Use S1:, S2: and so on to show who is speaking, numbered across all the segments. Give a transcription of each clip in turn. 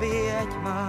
S1: Be at my.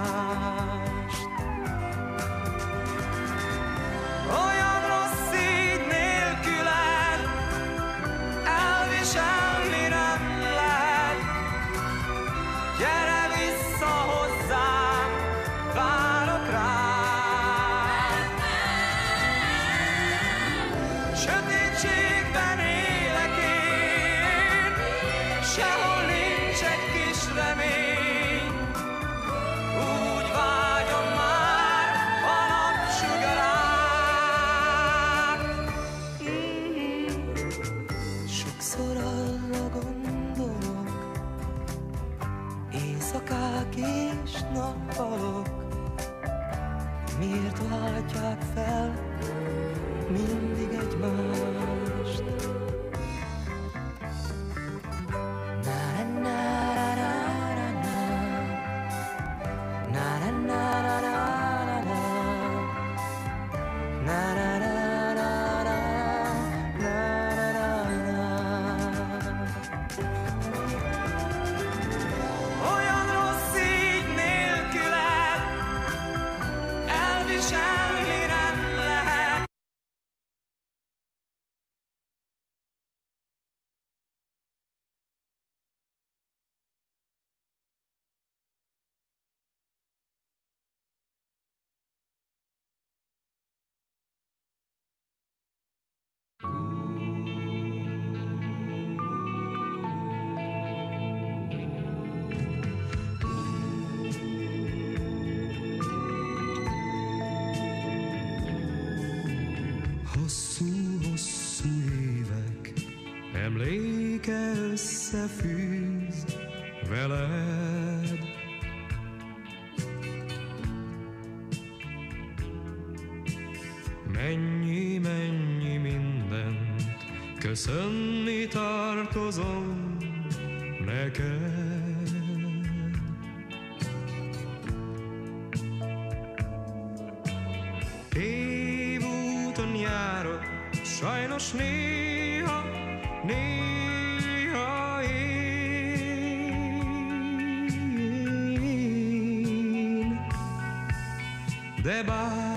S1: összefűz veled. Mennyi, mennyi mindent köszönni tartozom, Thereby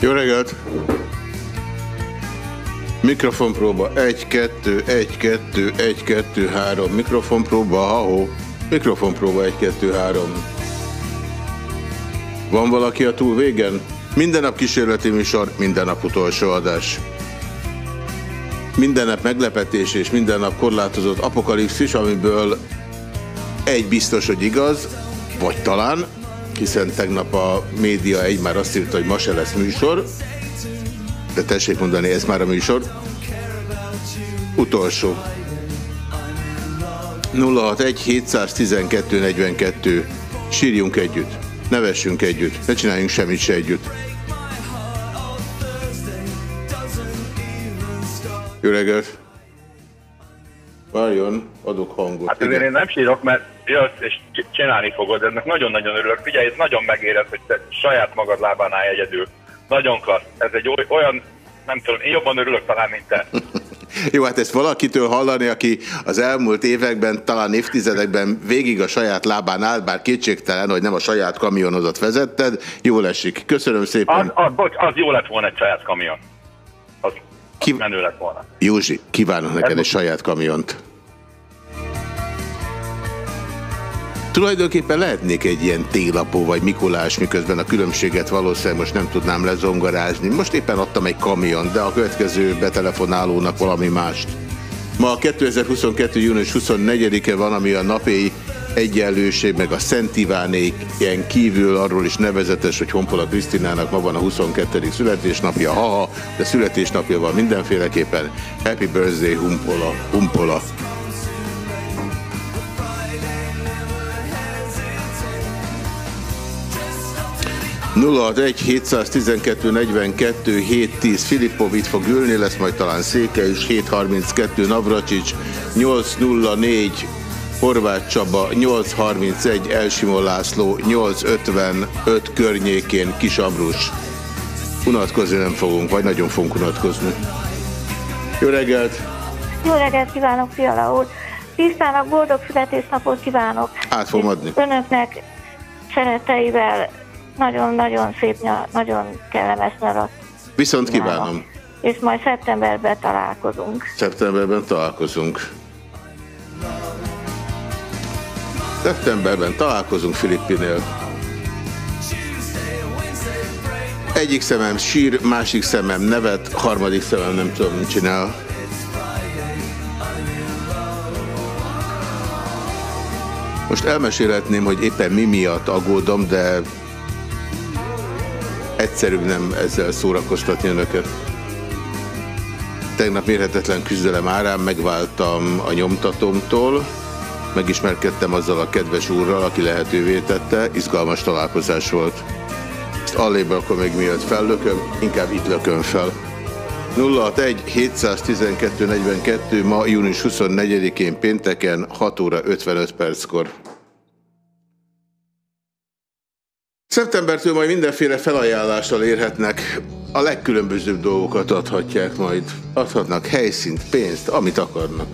S2: Jó reggelt! Mikrofonpróba 1, 2, 1, 2, 1, 2, 3. Mikrofonpróba, ha-ho. Mikrofonpróba 1, 2, 3. Van valaki a túl végen? Minden nap kísérleti műsor, minden nap utolsó adás. Minden nap meglepetés és minden nap korlátozott apokalipszis, amiből egy biztos, hogy igaz, vagy talán, hiszen tegnap a média egy már azt írta, hogy ma se lesz műsor, de tessék mondani, ez már a műsor. Utolsó. 061 712 42. Sírjunk együtt. Nevessünk együtt. Ne csináljunk semmit se együtt. Jó reggelt! Várjon, adok hangot.
S3: Hát azért én nem sírok, mert jössz és csinálni fogod, ennek nagyon-nagyon örülök. Figyelj, ez nagyon megérez, hogy te saját magad lábán állj egyedül. Nagyon klassz. Ez egy oly- olyan, nem tudom, én jobban örülök talán, mint te.
S2: Jó, hát ezt valakitől hallani, aki az elmúlt években, talán évtizedekben végig a saját lábán állt, bár kétségtelen, hogy nem a saját kamionodat vezetted, jól esik. Köszönöm
S3: Az,
S2: szépen.
S3: az, bocs, az jó lett volna egy saját kamion. Az
S2: Ki-
S3: menő lett volna.
S2: Józsi, kívánok neked
S3: Ez-
S2: egy saját kamiont. Tulajdonképpen lehetnék egy ilyen télapó vagy Mikulás, miközben a különbséget valószínűleg most nem tudnám lezongorázni. Most éppen adtam egy kamion, de a következő betelefonálónak valami mást. Ma a 2022. június 24-e van, ami a napi egyenlőség, meg a Szent Ivánék ilyen kívül arról is nevezetes, hogy Honpola Krisztinának ma van a 22. születésnapja, haha, de születésnapja van mindenféleképpen. Happy birthday, Humpola, Humpola. 061 712 42 710 Filippov itt fog ülni, lesz majd talán Széke is, 732 Navracsics, 804 Horváth Csaba, 831 Elsimon László, 855 környékén Kis Ambrus. Unatkozni nem fogunk, vagy nagyon fogunk unatkozni. Jó reggelt!
S4: Jó reggelt kívánok, Fiala úr! Tisztának boldog születésnapot kívánok!
S2: Át fogom adni.
S4: Önöknek szereteivel nagyon-nagyon szép, nyar, nagyon kellemes nyarat.
S2: Viszont kívánom.
S4: És majd szeptemberben találkozunk.
S2: Szeptemberben találkozunk. Szeptemberben találkozunk Filippinél. Egyik szemem sír, másik szemem nevet, harmadik szemem nem tudom, mit csinál. Most elmesélhetném, hogy éppen mi miatt aggódom, de egyszerűbb nem ezzel szórakoztatni önöket. Tegnap mérhetetlen küzdelem árán megváltam a nyomtatómtól, megismerkedtem azzal a kedves úrral, aki lehetővé tette, izgalmas találkozás volt. Ezt allébe akkor még miatt fellököm, inkább itt lököm fel. 061 712 42 ma június 24-én pénteken 6 óra 55 perckor. Szeptembertől majd mindenféle felajánlással érhetnek. A legkülönbözőbb dolgokat adhatják majd. Adhatnak helyszínt, pénzt, amit akarnak.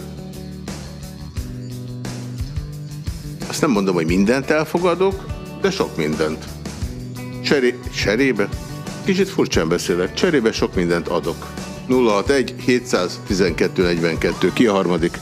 S2: Azt nem mondom, hogy mindent elfogadok, de sok mindent. Cseré cserébe? Kicsit furcsán beszélek. Cserébe sok mindent adok. 061 712 42. Ki a harmadik?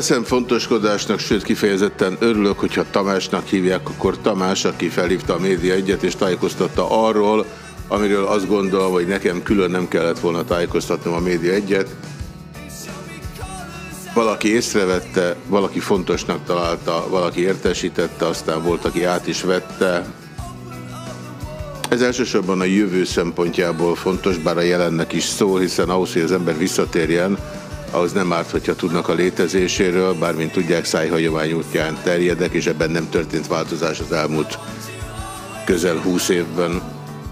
S2: Veszem fontoskodásnak, sőt kifejezetten örülök, hogyha Tamásnak hívják, akkor Tamás, aki felhívta a média egyet és tájékoztatta arról, amiről azt gondolom, hogy nekem külön nem kellett volna tájékoztatnom a média egyet. Valaki észrevette, valaki fontosnak találta, valaki értesítette, aztán volt, aki át is vette. Ez elsősorban a jövő szempontjából fontos, bár a jelennek is szól, hiszen ahhoz, hogy az ember visszatérjen, ahhoz nem árt, hogyha tudnak a létezéséről, bármint tudják, szájhagyomány útján terjedek, és ebben nem történt változás az elmúlt közel húsz évben,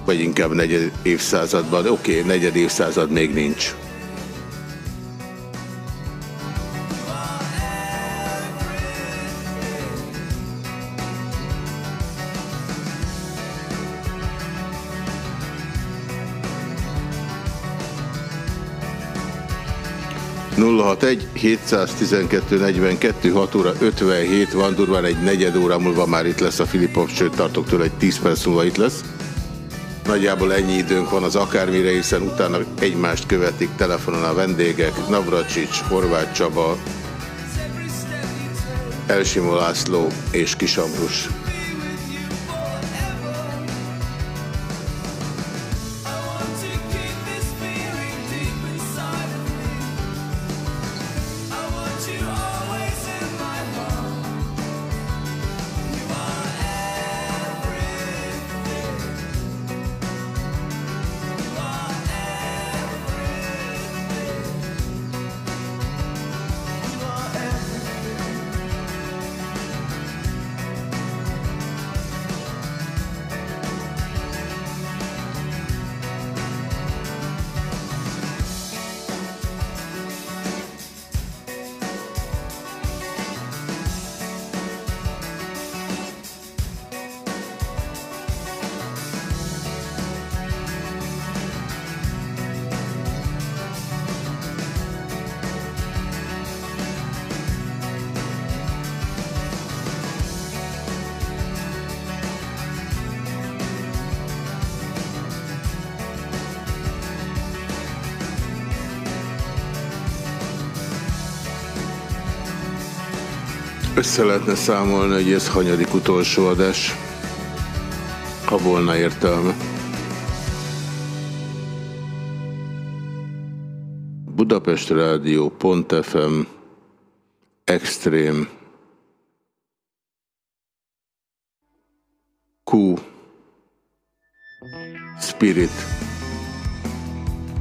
S2: vagy inkább negyed évszázadban. Oké, okay, negyed évszázad még nincs.
S1: 061 712 42 6 óra 57 van, durván egy negyed óra múlva már itt lesz a Filipov, sőt tartok tőle, egy 10 perc múlva itt lesz. Nagyjából ennyi időnk van az akármire, hiszen utána egymást követik telefonon a vendégek, Navracsics, Horváth Csaba, Elsimó László és Kisambrus. Össze lehetne számolni, hogy ez hanyadik utolsó adás, ha volna értelme. Budapest Rádió, Pont FM, Extrém, Q, Spirit,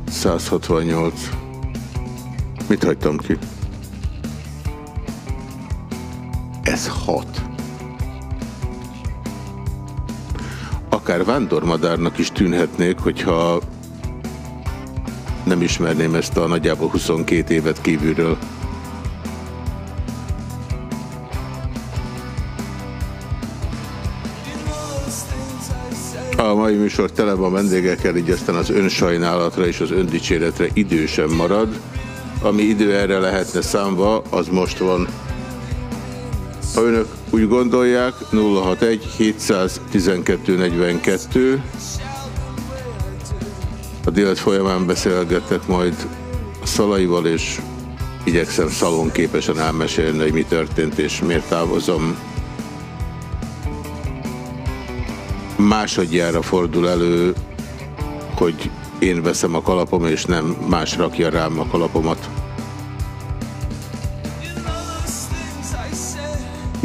S1: 168. Mit hagytam ki? Ez hat. Akár vándormadárnak is tűnhetnék, hogyha nem ismerném ezt a nagyjából 22 évet kívülről. A mai műsor tele van vendégekkel, így aztán az önsajnálatra és az öndicséretre idő sem marad. Ami idő erre lehetne számva, az most van. Ha önök úgy gondolják, 061 712 42. A délet folyamán beszélgettek majd Szalaival, és igyekszem szalonképesen elmesélni, hogy mi történt és miért távozom. Másodjára fordul elő, hogy én veszem a kalapom, és nem más rakja rám a kalapomat.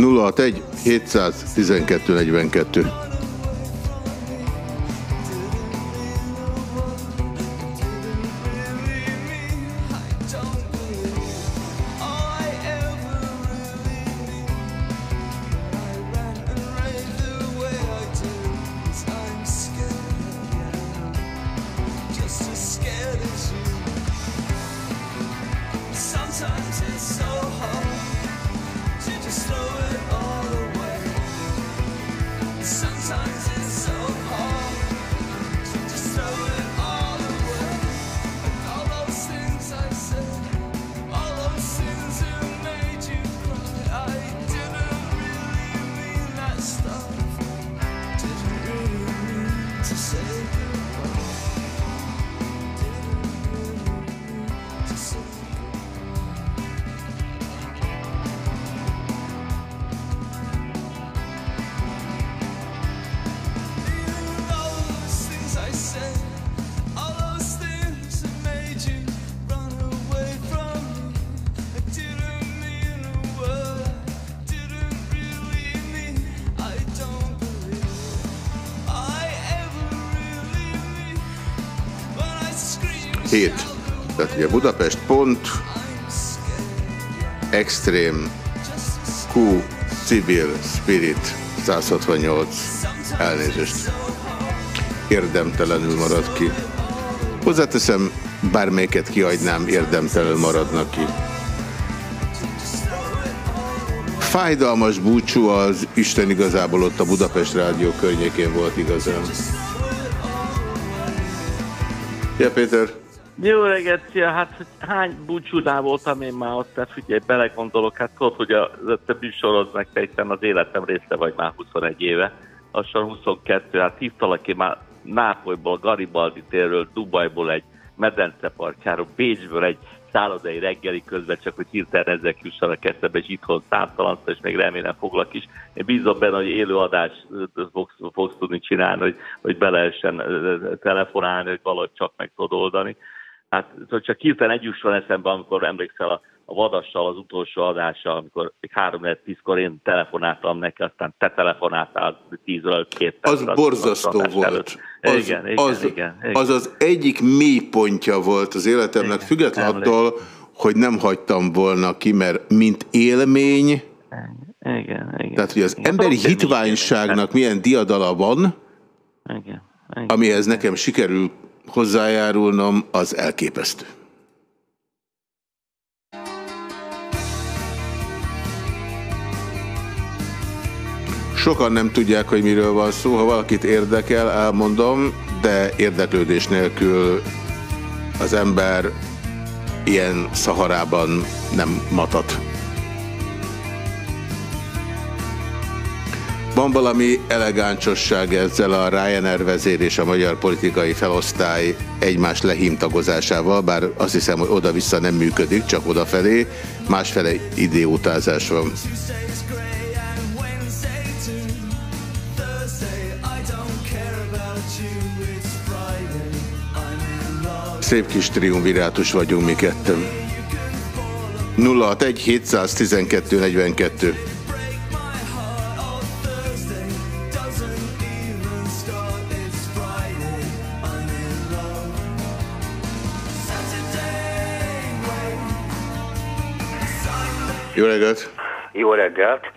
S1: 061 712 42 Civil, Spirit, 168, elnézést. Érdemtelenül marad ki. Hozzáteszem, bármelyiket kiadnám, érdemtelenül maradnak ki. Fájdalmas búcsú az Isten igazából ott a Budapest Rádió környékén volt igazán. Ja, Péter.
S5: Jó reggelt, szia! Hát hány búcsúnál voltam én már ott, te figyelj, belegondolok, hát tudod, hogy a, a te műsorod meg te az életem része vagy már 21 éve, lassan 22, hát hívtalak én már Nápolyból, Garibaldi térről, Dubajból egy medencepartjáról, Bécsből egy szállodai reggeli közben, csak hogy hirtelen ezek jussanak eszembe, és itthon számtalan, és még remélem foglak is. Én bízom benne, hogy élő adást ö, fogsz, fogsz tudni csinálni, hogy, hogy be lehessen telefonálni, hogy valahogy csak meg tudod oldani. Hát hogy csak hirtelen egy jusson eszembe, amikor emlékszel a, a Vadassal az utolsó adása, amikor még 3 10 kor én telefonáltam neki, aztán te telefonáltál 10 előtt két
S2: Az borzasztó volt.
S5: előtt.
S2: Az,
S5: igen, igen,
S2: az,
S5: igen, igen.
S2: az az egyik mély pontja volt az életemnek,
S5: Igen,
S2: független
S5: emlékszem.
S2: attól, hogy nem hagytam volna ki, mert mint élmény,
S5: Igen, igen.
S2: tehát hogy az
S5: igen.
S2: emberi hitványságnak milyen diadala van.
S5: Igen, igen.
S2: amihez nekem sikerül hozzájárulnom, az elképesztő. Sokan nem tudják, hogy miről van szó. Ha valakit érdekel, elmondom, de érdeklődés nélkül az ember ilyen szaharában nem matat. Van valami elegáncsosság ezzel a Ryanair vezér és a magyar politikai felosztály egymás lehímtagozásával, bár azt hiszem, hogy oda-vissza nem működik, csak odafelé, másfele idiótázás van. Szép kis triumvirátus vagyunk mi ketten. 061 712 42 Jó reggelt!
S6: Jó reggelt!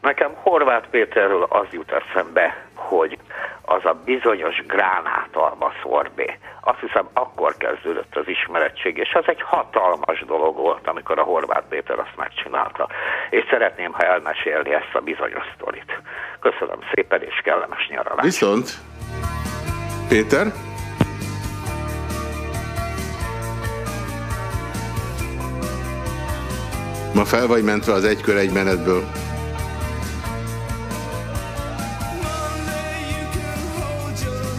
S6: Nekem Horváth Péterről az jut eszembe, hogy az a bizonyos gránátalma szorbé. Azt hiszem, akkor kezdődött az ismerettség, és az egy hatalmas dolog volt, amikor a Horváth Péter azt megcsinálta. És szeretném, ha elmesélni ezt a bizonyos sztorit. Köszönöm szépen, és kellemes nyaralást.
S2: Viszont, Péter? Ma fel vagy mentve az egykör egy menetből.
S1: Monday, you can hold your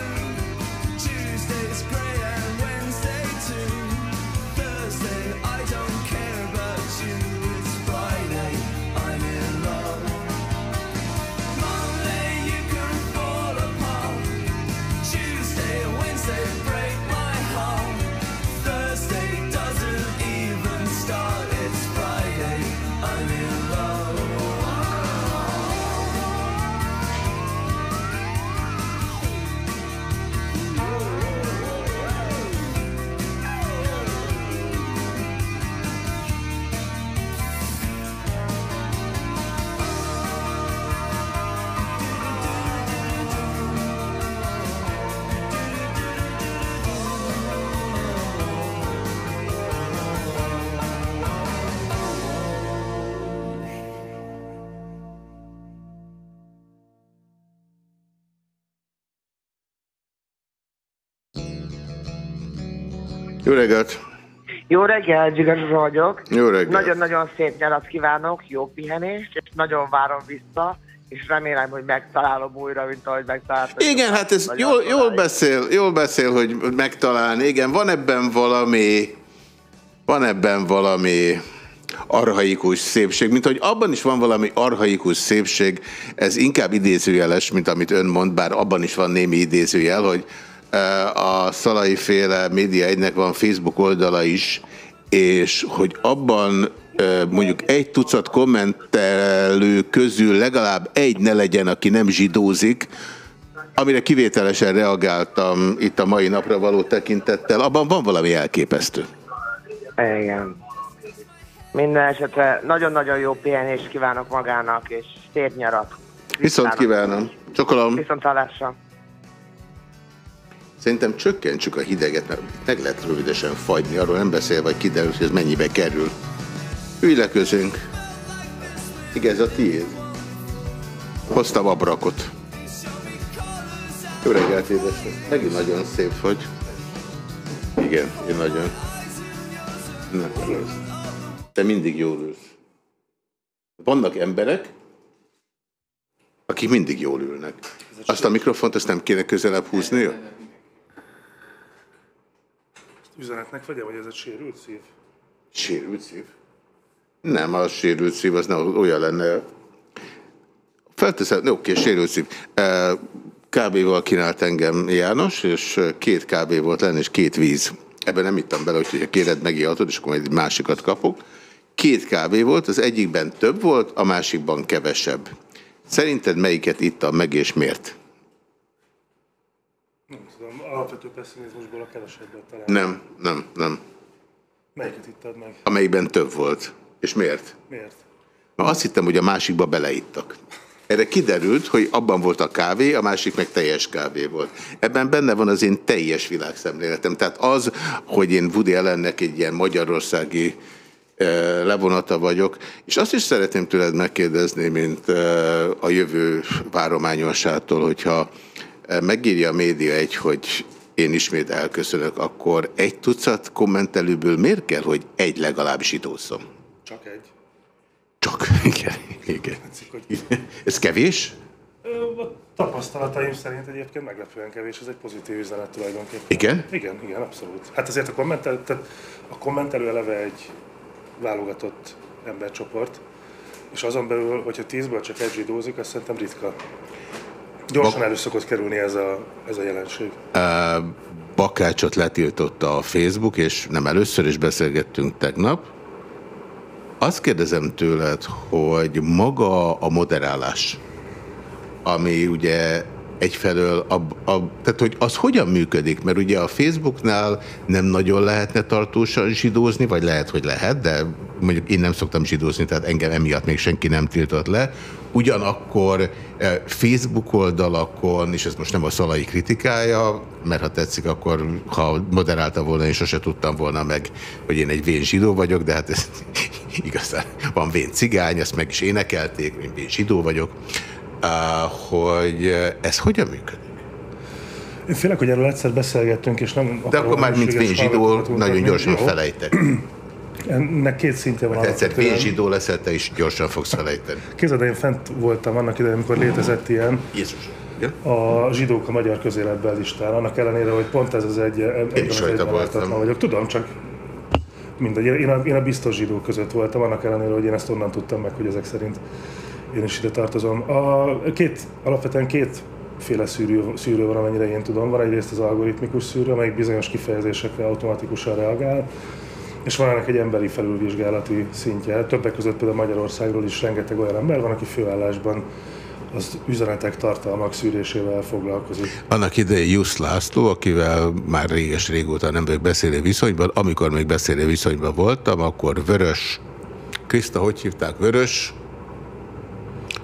S2: Reggelt!
S7: Jó reggel, Zsiga vagyok.
S2: Jó reggelt!
S7: Nagyon-nagyon szép nyarat kívánok, jó pihenést, és nagyon várom vissza, és remélem, hogy megtalálom újra, mint ahogy megtaláltam.
S2: Igen, hát ez jól, jól, beszél, jól beszél, hogy megtalálni. Igen, van ebben valami, van ebben valami arhaikus szépség, mint hogy abban is van valami arhaikus szépség, ez inkább idézőjeles, mint amit ön mond, bár abban is van némi idézőjel, hogy a Szalai féle média egynek van Facebook oldala is, és hogy abban mondjuk egy tucat kommentelő közül legalább egy ne legyen, aki nem zsidózik, amire kivételesen reagáltam itt a mai napra való tekintettel, abban van valami elképesztő.
S7: Igen. Minden esetre nagyon-nagyon jó pihenést kívánok magának, és szép nyarat.
S2: Viszont kívánom. Csokolom.
S7: Viszont hallásra.
S2: Szerintem csökkentsük a hideget, mert meg lehet rövidesen fagyni, arról nem beszél, vagy kiderül, hogy ez mennyibe kerül. Ülj le közünk. Igen, ez a tiéd. Hoztam abrakot. Jó reggelt, édesem. Megint nagyon szép vagy. Igen, én nagyon. Na, rossz. Te mindig jól ülsz. Vannak emberek, akik mindig jól ülnek. Azt a mikrofont, azt nem kéne közelebb húznia?
S8: Üzenetnek vegye, vagy ez egy sérült szív?
S2: Sérült szív? Nem, a sérült szív az nem olyan lenne. Felteszem, oké, sérült szív. KB-val kínált engem János, és két KB volt lenne, és két víz. Ebben nem ittam bele, hogy ha kéred, megihatod, és akkor egy másikat kapok. Két kávé volt, az egyikben több volt, a másikban kevesebb. Szerinted melyiket ittam meg, és miért?
S8: Alapvető pessimizmusból a kevesebbet talán.
S2: Nem, nem, nem.
S8: Melyiket ittad meg?
S2: Amelyikben több volt. És miért?
S8: Miért?
S2: Mert azt hittem, hogy a másikba beleittak. Erre kiderült, hogy abban volt a kávé, a másik meg teljes kávé volt. Ebben benne van az én teljes világszemléletem. Tehát az, hogy én Woody Allennek egy ilyen magyarországi eh, levonata vagyok, és azt is szeretném tőled megkérdezni, mint eh, a jövő várományosától, hogyha megírja a média egy, hogy én ismét elköszönök, akkor egy tucat kommentelőből miért kell, hogy egy legalábbis idózzon?
S8: Csak egy.
S2: Csak, igen, igen. Ez kevés?
S8: A tapasztalataim szerint egyébként meglepően kevés, ez egy pozitív üzenet tulajdonképpen.
S2: Igen?
S8: Igen, igen, abszolút. Hát azért a kommentel, tehát a kommentelő eleve egy válogatott embercsoport, és azon belül, hogyha tízből csak egy zsidózik, azt szerintem ritka. Gyorsan elő szokott kerülni ez a, ez a jelenség.
S2: Ö, Bakácsot letiltotta a Facebook, és nem először is beszélgettünk tegnap. Azt kérdezem tőled, hogy maga a moderálás, ami ugye egyfelől, ab, ab, tehát hogy az hogyan működik? Mert ugye a Facebooknál nem nagyon lehetne tartósan zsidózni, vagy lehet, hogy lehet, de mondjuk én nem szoktam zsidózni, tehát engem emiatt még senki nem tiltott le. Ugyanakkor eh, Facebook oldalakon, és ez most nem a szalai kritikája, mert ha tetszik, akkor ha moderálta volna, én sose tudtam volna meg, hogy én egy vén zsidó vagyok, de hát ez igazán van vén cigány, ezt meg is énekelték, én vén zsidó vagyok, hogy ez hogyan működik?
S8: Én félek, hogy erről egyszer beszélgettünk, és nem
S2: De akkor már, mint
S8: hűséges
S2: vén zsidó,
S8: hallgatókat
S2: nagyon gyorsan
S8: Jó.
S2: felejteni.
S8: Ennek két szintje van.
S2: Ha egyszer
S8: alapvetően.
S2: vén zsidó leszel, te is gyorsan fogsz felejteni.
S8: Képzeld, én fent voltam annak idején, amikor létezett ilyen
S2: Jézus.
S8: A zsidók a magyar közéletben listán, annak ellenére, hogy pont ez az egy, ebben
S2: is rajta voltam.
S8: vagyok. Tudom, csak mindegy. Én a, én a biztos zsidók között voltam, annak ellenére, hogy én ezt onnan tudtam meg, hogy ezek szerint én is ide tartozom. A két, alapvetően két féle szűrő, szűrő van, amennyire én tudom. Van egyrészt az algoritmikus szűrő, amelyik bizonyos kifejezésekre automatikusan reagál, és van ennek egy emberi felülvizsgálati szintje. Többek között például Magyarországról is rengeteg olyan ember van, aki főállásban az üzenetek, tartalmak szűrésével foglalkozik.
S2: Annak idején Jusz László, akivel már réges régóta nem vagyok beszélő viszonyban, amikor még beszélő viszonyban voltam, akkor Vörös, Kriszta, hogy hívták? Vörös,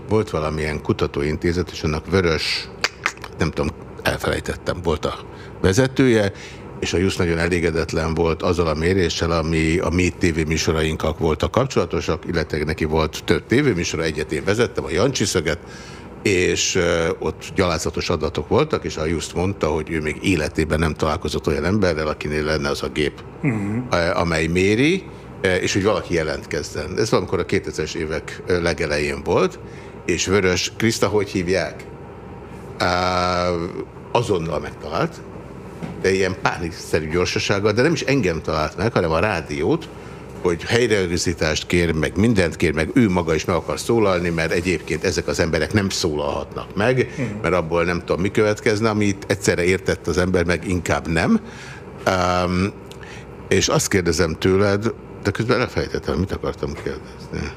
S2: volt valamilyen kutatóintézet, és annak Vörös, nem tudom, elfelejtettem, volt a vezetője, és a Jusz nagyon elégedetlen volt azzal a méréssel, ami a mi tévéműsorainkkal voltak kapcsolatosak, illetve neki volt több tévéműsora, egyet én vezettem, a Jancsi szöget, és ott gyalázatos adatok voltak, és a Just mondta, hogy ő még életében nem találkozott olyan emberrel, akinél lenne az a gép, ö, amely méri, és hogy valaki jelentkezzen. Ez valamikor a 2000-es évek legelején volt, és Vörös Kriszta, hogy hívják? Azonnal megtalált, de ilyen pánikszerű gyorsasággal, de nem is engem talált meg, hanem a rádiót, hogy helyreigazítást kér, meg mindent kér, meg ő maga is meg akar szólalni, mert egyébként ezek az emberek nem szólalhatnak meg, mert abból nem tudom mi következne, amit egyszerre értett az ember, meg inkább nem. Um, és azt kérdezem tőled, de közben elfejtettem, mit akartam kérdezni.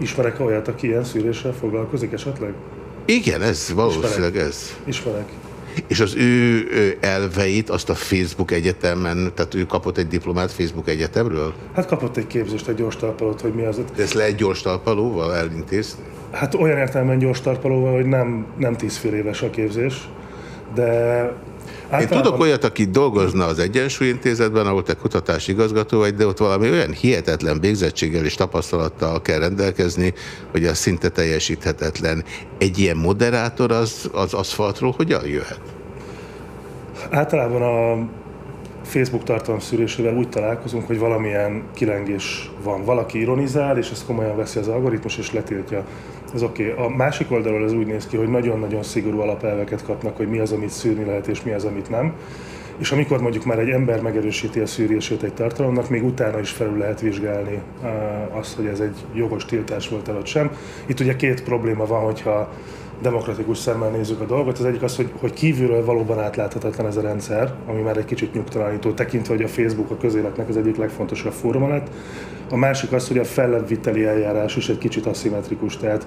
S8: Ismerek olyat, aki ilyen szűréssel foglalkozik esetleg?
S2: Igen, ez valószínűleg ez.
S8: Ismerek.
S2: És az ő elveit azt a Facebook egyetemen, tehát ő kapott egy diplomát Facebook egyetemről?
S8: Hát kapott egy képzést, egy gyors talpalót, hogy mi az.
S2: De ezt lehet gyors talpalóval elintézni?
S8: Hát olyan értelemben gyors talpalóval, hogy nem, nem 10 fél éves a képzés, de
S2: Én tudok olyat, aki dolgozna az Egyensúlyintézetben, ahol te kutatási igazgató vagy, de ott valami olyan hihetetlen végzettséggel és tapasztalattal kell rendelkezni, hogy az szinte teljesíthetetlen. Egy ilyen moderátor az, az aszfaltról hogyan jöhet?
S8: Általában a Facebook tartalomszűrésével úgy találkozunk, hogy valamilyen kilengés van. Valaki ironizál, és ezt komolyan veszi az algoritmus, és letiltja. Ez oké. Okay. A másik oldalról ez úgy néz ki, hogy nagyon-nagyon szigorú alapelveket kapnak, hogy mi az, amit szűrni lehet, és mi az, amit nem. És amikor mondjuk már egy ember megerősíti a szűrését egy tartalomnak, még utána is felül lehet vizsgálni azt, hogy ez egy jogos tiltás volt-e vagy sem. Itt ugye két probléma van, hogyha demokratikus szemmel nézzük a dolgot. Az egyik az, hogy, hogy kívülről valóban átláthatatlan ez a rendszer, ami már egy kicsit nyugtalanító, tekintve, hogy a Facebook a közéletnek az egyik legfontosabb fóruma lett. A másik az, hogy a fellebbviteli eljárás is egy kicsit aszimmetrikus, tehát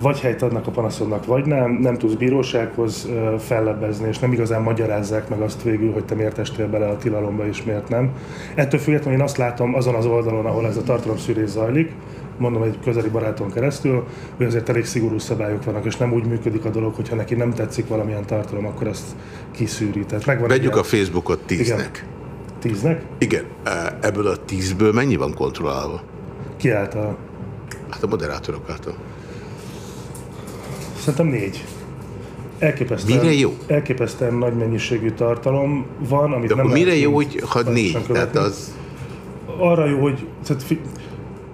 S8: vagy helyt adnak a panaszodnak, vagy nem, nem tudsz bírósághoz fellebbezni, és nem igazán magyarázzák meg azt végül, hogy te miért estél bele a tilalomba, és miért nem. Ettől függetlenül én azt látom azon az oldalon, ahol ez a tartalomszűrés zajlik, mondom egy közeli baráton keresztül, hogy azért elég szigorú szabályok vannak, és nem úgy működik a dolog, hogyha neki nem tetszik valamilyen tartalom, akkor azt kiszűri. Tehát megvan egy
S2: Vegyük
S8: ilyen-
S2: a Facebookot tíznek.
S8: Tíznek?
S2: Igen. Ebből a tízből mennyi van kontrollálva?
S8: Ki által?
S2: Hát a moderátorok által.
S8: Szerintem négy. Elképesztően,
S2: Mire jó?
S8: Elképesztően nagy mennyiségű tartalom van, amit
S2: De
S8: nem
S2: mire jó, hogy ha négy? Tehát az...
S8: Arra jó, hogy tehát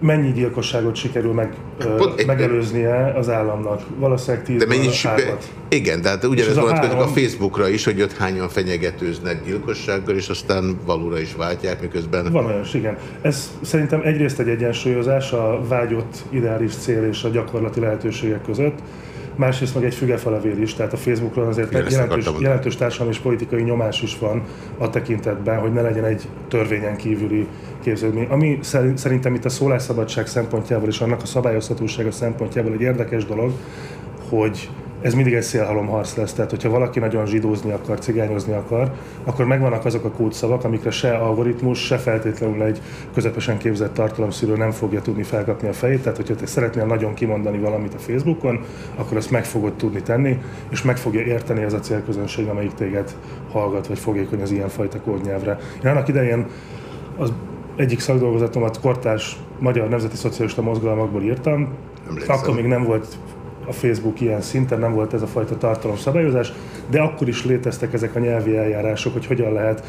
S8: mennyi gyilkosságot sikerül meg,
S2: pont-
S8: ö, megelőznie az államnak. Valószínűleg tíz
S2: De mennyi
S8: hármat.
S2: Igen, de hát
S8: És
S2: ugyanez
S8: ez a
S2: vonatkozik a
S8: három-
S2: Facebookra is, hogy ott hányan fenyegetőznek gyilkossággal, és aztán valóra is váltják, miközben...
S8: Van olyan, igen. Ez szerintem egyrészt egy egyensúlyozás a vágyott ideális cél és a gyakorlati lehetőségek között, másrészt meg egy fügefelevél is, tehát a Facebookon azért
S2: Igen,
S8: jelentős, jelentős társadalmi és politikai nyomás is van a tekintetben, hogy ne legyen egy törvényen kívüli képződmény. Ami szeri- szerintem itt a szólásszabadság szempontjából és annak a szabályozhatósága szempontjából egy érdekes dolog, hogy ez mindig egy szélhalomharc lesz. Tehát, hogyha valaki nagyon zsidózni akar, cigányozni akar, akkor megvannak azok a kódszavak, amikre se algoritmus, se feltétlenül egy közepesen képzett tartalomszűrő nem fogja tudni felkapni a fejét. Tehát, hogyha te szeretnél nagyon kimondani valamit a Facebookon, akkor ezt meg fogod tudni tenni, és meg fogja érteni ez a célközönség, amelyik téged hallgat, vagy fogékony az ilyenfajta kódnyelvre. Én annak idején az egyik szakdolgozatomat kortárs magyar nemzeti szocialista mozgalmakból írtam.
S2: Emlékszem.
S8: Akkor még nem volt a Facebook ilyen szinten, nem volt ez a fajta tartalomszabályozás, de akkor is léteztek ezek a nyelvi eljárások, hogy hogyan lehet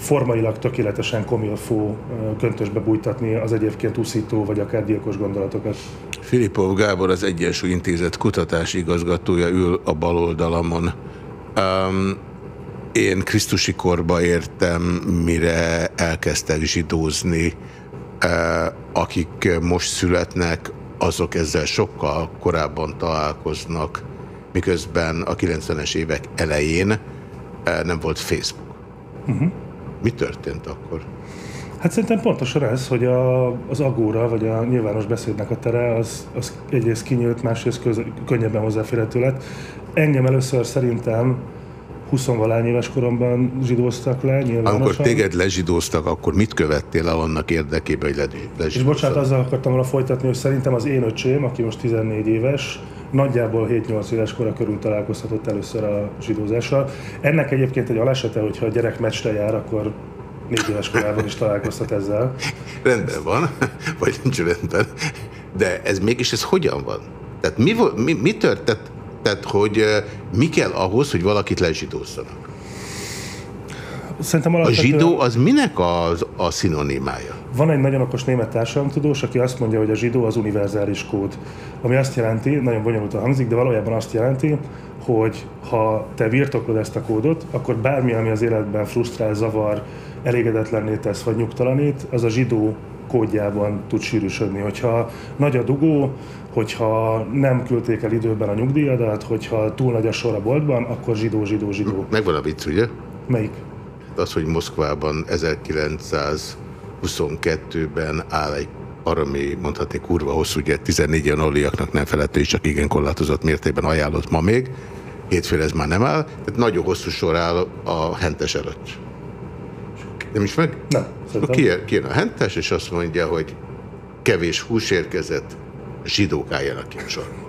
S8: formailag tökéletesen komilfó köntösbe bújtatni az egyébként uszító vagy akár gyilkos gondolatokat.
S2: Filipov Gábor, az Egyensúly Intézet kutatási igazgatója ül a bal oldalamon. Um, én Krisztusi korba értem, mire elkezdtek zsidózni. Uh, akik most születnek, azok ezzel sokkal korábban találkoznak, miközben a 90-es évek elején uh, nem volt Facebook.
S8: Uh-huh.
S2: Mi történt akkor?
S8: Hát szerintem pontosan ez, hogy a, az agóra, vagy a nyilvános beszédnek a tere, az, az egyrészt kinyílt, másrészt köz, könnyebben hozzáférhető lett. Engem először szerintem 20 valány éves koromban zsidóztak le, nyilvánosan.
S2: Amikor téged lezsidóztak, akkor mit követtél el annak érdekében, hogy le-
S8: És
S2: lezsidóztak?
S8: bocsánat, azzal akartam volna folytatni, hogy szerintem az én öcsém, aki most 14 éves, nagyjából 7-8 éves kora körül találkozhatott először a zsidózással. Ennek egyébként egy alesete, hogyha a gyerek meccsre jár, akkor négy éves korában is találkozhat ezzel.
S2: Rendben van, vagy nincs rendben. De ez mégis ez hogyan van? Tehát mi, mi, mi történt, tehát, hogy eh, mi kell ahhoz, hogy valakit lezsidózzanak?
S8: Szerintem
S2: A
S8: alapvetően
S2: zsidó az minek az, a szinonimája?
S8: van egy nagyon okos német társadalomtudós, aki azt mondja, hogy a zsidó az univerzális kód. Ami azt jelenti, nagyon bonyolultan hangzik, de valójában azt jelenti, hogy ha te birtoklod ezt a kódot, akkor bármi, ami az életben frusztrál, zavar, elégedetlenné tesz vagy nyugtalanít, az a zsidó kódjában tud sűrűsödni. Hogyha nagy a dugó, hogyha nem küldték el időben a nyugdíjadat, hogyha túl nagy a sor a boltban, akkor zsidó, zsidó, zsidó.
S2: Megvan a vicc, ugye?
S8: Melyik?
S2: Az, hogy Moszkvában 1922-ben áll egy arami, mondhatni kurva hosszú, ugye 14 janoliaknak nem felett, és csak igen korlátozott mértékben ajánlott ma még. Hétfőre ez már nem áll, tehát nagyon hosszú sor áll a hentes előtt. Nem is meg?
S8: Nem,
S2: kijön, kijön a hentes, és azt mondja, hogy kevés hús érkezett, zsidók álljanak ki a sorból.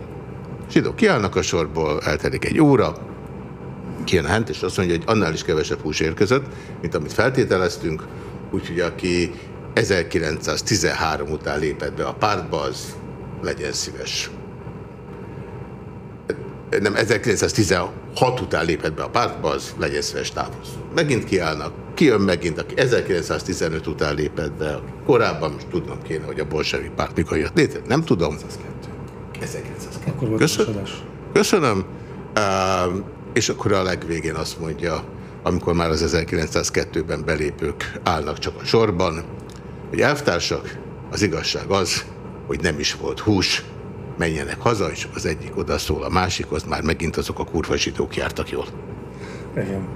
S2: Zsidók kiállnak a sorból, eltelik egy óra, kijön a hentes, és azt mondja, hogy annál is kevesebb hús érkezett, mint amit feltételeztünk, úgyhogy aki 1913 után lépett be a pártba, az legyen szíves. Nem, 1916 után lépett be a pártba, az legyen szíves távozzon. Megint kiállnak, kijön megint, aki 1915 után lépett be, korábban most tudnom kéne, hogy a bolsevi párt mikor jött létre, nem tudom. 1902.
S8: Akkor volt
S2: Köszönöm.
S8: Köszön.
S2: Köszönöm. Uh, és akkor a legvégén azt mondja, amikor már az 1902-ben belépők állnak csak a sorban, hogy elvtársak, az igazság az, hogy nem is volt hús, menjenek haza, és az egyik odaszól a másikhoz, már megint azok a kurva zsidók jártak jól.
S8: Igen.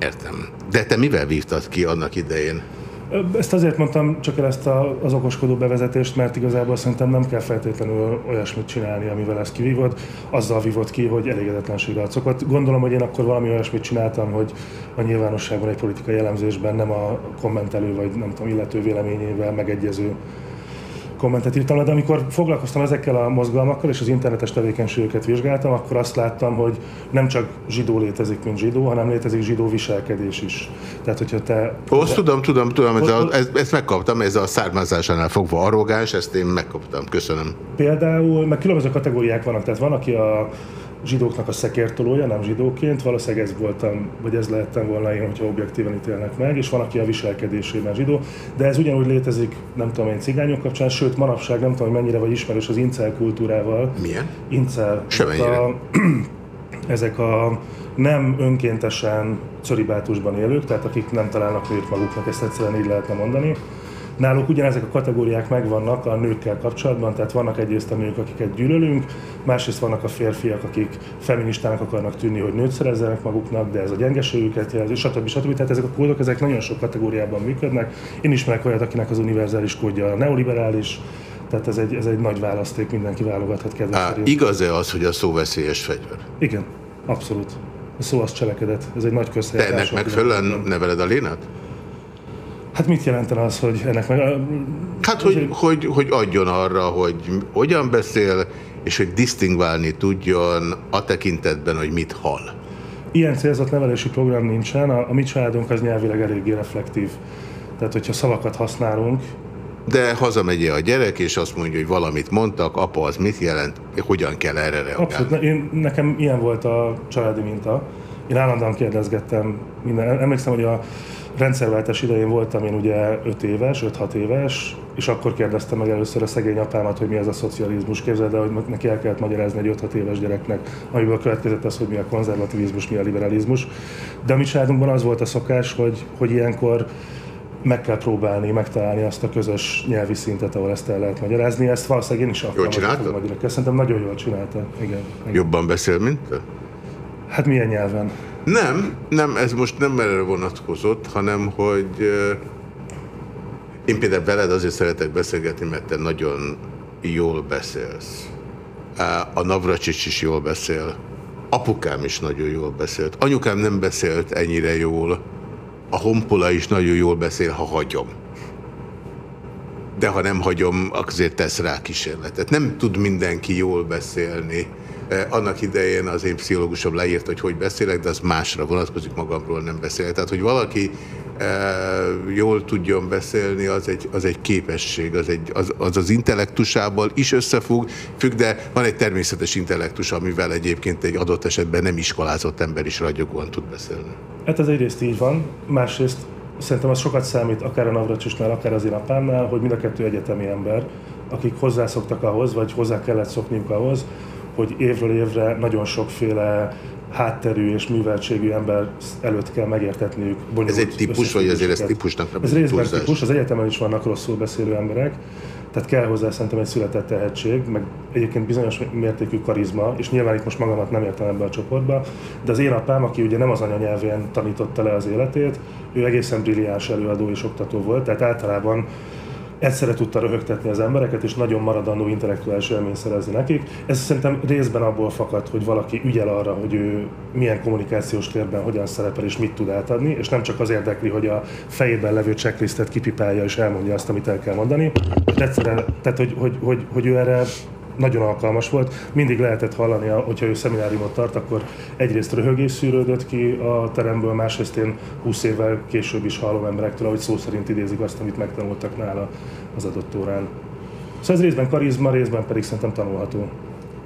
S2: Értem. De te mivel vívtad ki annak idején?
S8: Ezt azért mondtam csak el ezt a, az okoskodó bevezetést, mert igazából szerintem nem kell feltétlenül olyasmit csinálni, amivel ezt kivívod. Azzal vívod ki, hogy elégedetlenség arcokat. Gondolom, hogy én akkor valami olyasmit csináltam, hogy a nyilvánosságban egy politikai elemzésben nem a kommentelő vagy nem tudom, illető véleményével megegyező kommentet írtam le, de amikor foglalkoztam ezekkel a mozgalmakkal és az internetes tevékenységeket vizsgáltam, akkor azt láttam, hogy nem csak zsidó létezik, mint zsidó, hanem létezik zsidó viselkedés is. Tehát, hogyha te...
S2: Ó, azt tudom, tudom, tudom, ez a, ez, ezt megkaptam, ez a származásánál fogva arrogáns, ezt én megkaptam, köszönöm.
S8: Például, meg különböző kategóriák vannak, tehát van, aki a zsidóknak a szekértolója, nem zsidóként, valószínűleg ez voltam, vagy ez lehettem volna én, hogyha objektíven ítélnek meg, és van, aki a viselkedésében zsidó, de ez ugyanúgy létezik, nem tudom én, cigányok kapcsán, sőt, manapság nem tudom, hogy mennyire vagy ismerős az incel kultúrával.
S2: Milyen?
S8: Incel.
S2: Semennyire.
S8: Ezek a, ezek a nem önkéntesen cölibátusban élők, tehát akik nem találnak nőt maguknak, ezt egyszerűen így lehetne mondani. Náluk ugyanezek a kategóriák megvannak a nőkkel kapcsolatban, tehát vannak egyrészt a nők, akiket gyűlölünk, másrészt vannak a férfiak, akik feministának akarnak tűnni, hogy nőt szerezzenek maguknak, de ez a gyengeségüket jelzi, stb. stb. Tehát ezek a kódok, ezek nagyon sok kategóriában működnek. Én ismerek olyat, akinek az univerzális kódja a neoliberális, tehát ez egy, ez egy nagy választék, mindenki válogathat kedves
S2: Á,
S8: szerint.
S2: igaz-e az, hogy a szó veszélyes fegyver?
S8: Igen, abszolút. A szó az cselekedet. Ez egy nagy
S2: Te
S8: közhelyes.
S2: ennek megfelelően neveled a lénát?
S8: Hát mit jelentene az, hogy ennek meg...
S2: Hát, hogy, hogy, hogy adjon arra, hogy hogyan beszél, és hogy disztingválni tudjon a tekintetben, hogy mit hall.
S8: Ilyen célzott nevelési program nincsen, a, a mi családunk az nyelvileg eléggé reflektív. Tehát, hogyha szavakat használunk,
S2: De hazamegy a gyerek, és azt mondja, hogy valamit mondtak, apa az mit jelent, hogyan kell erre reagálni.
S8: abszolút, ne- én, nekem ilyen volt a családi minta. Én állandóan kérdezgettem minden. Emlékszem, hogy a rendszerváltás idején voltam én ugye 5 éves, 5-6 éves, és akkor kérdeztem meg először a szegény apámat, hogy mi ez a szocializmus. Képzeld el, hogy neki el kellett magyarázni egy 5-6 éves gyereknek, amiből következett az, hogy mi a konzervativizmus, mi a liberalizmus. De a mi családunkban az volt a szokás, hogy, hogy ilyenkor meg kell próbálni, megtalálni azt a közös nyelvi szintet, ahol ezt el lehet magyarázni. Ezt valószínűleg én is akartam. hogy
S2: csinálta?
S8: Szerintem nagyon jól csinálta. Igen. igen.
S2: Jobban beszél, mint te?
S8: Hát milyen nyelven?
S2: Nem, nem, ez most nem erre vonatkozott, hanem hogy én például veled azért szeretek beszélgetni, mert te nagyon jól beszélsz. A Navracsics is jól beszél. Apukám is nagyon jól beszélt. Anyukám nem beszélt ennyire jól. A honpola is nagyon jól beszél, ha hagyom. De ha nem hagyom, azért tesz rá kísérletet. Nem tud mindenki jól beszélni. Eh, Annak idején az én pszichológusom leírt, hogy hogy beszélek, de az másra vonatkozik, magamról nem beszélek. Tehát, hogy valaki eh, jól tudjon beszélni, az egy, az egy képesség, az, egy, az, az az intellektusával is összefügg, függ, de van egy természetes intellektus, amivel egyébként egy adott esetben nem iskolázott ember is ragyogóan tud beszélni.
S8: Hát ez egyrészt így van, másrészt szerintem az sokat számít, akár a Navracsisnál, akár az én apámnál, hogy mind a kettő egyetemi ember, akik hozzászoktak ahhoz, vagy hozzá kellett szokniuk ahhoz, hogy évről évre nagyon sokféle hátterű és műveltségű ember előtt kell megértetniük.
S2: Ez egy típus, vagy azért ez típusnak nem
S8: Ez részben
S2: túlzás?
S8: típus, az egyetemen is vannak rosszul beszélő emberek, tehát kell hozzá szerintem egy született tehetség, meg egyébként bizonyos mértékű karizma, és nyilván itt most magamat nem értem ebbe a csoportba, de az én apám, aki ugye nem az anyanyelvén tanította le az életét, ő egészen brilliáns előadó és oktató volt, tehát általában egyszerre tudta röhögtetni az embereket, és nagyon maradandó intellektuális élményt szerezni nekik. Ez szerintem részben abból fakad, hogy valaki ügyel arra, hogy ő milyen kommunikációs térben hogyan szerepel és mit tud átadni, és nem csak az érdekli, hogy a fejében levő checklistet kipipálja és elmondja azt, amit el kell mondani. Tehát, egyszerre, tehát hogy, hogy, hogy, hogy ő erre nagyon alkalmas volt. Mindig lehetett hallani, hogyha ő szemináriumot tart, akkor egyrészt röhögés szűrődött ki a teremből, másrészt én 20 évvel később is hallom emberektől, hogy szó szerint idézik azt, amit megtanultak nála az adott órán. Szóval ez részben karizma, részben pedig szerintem tanulható.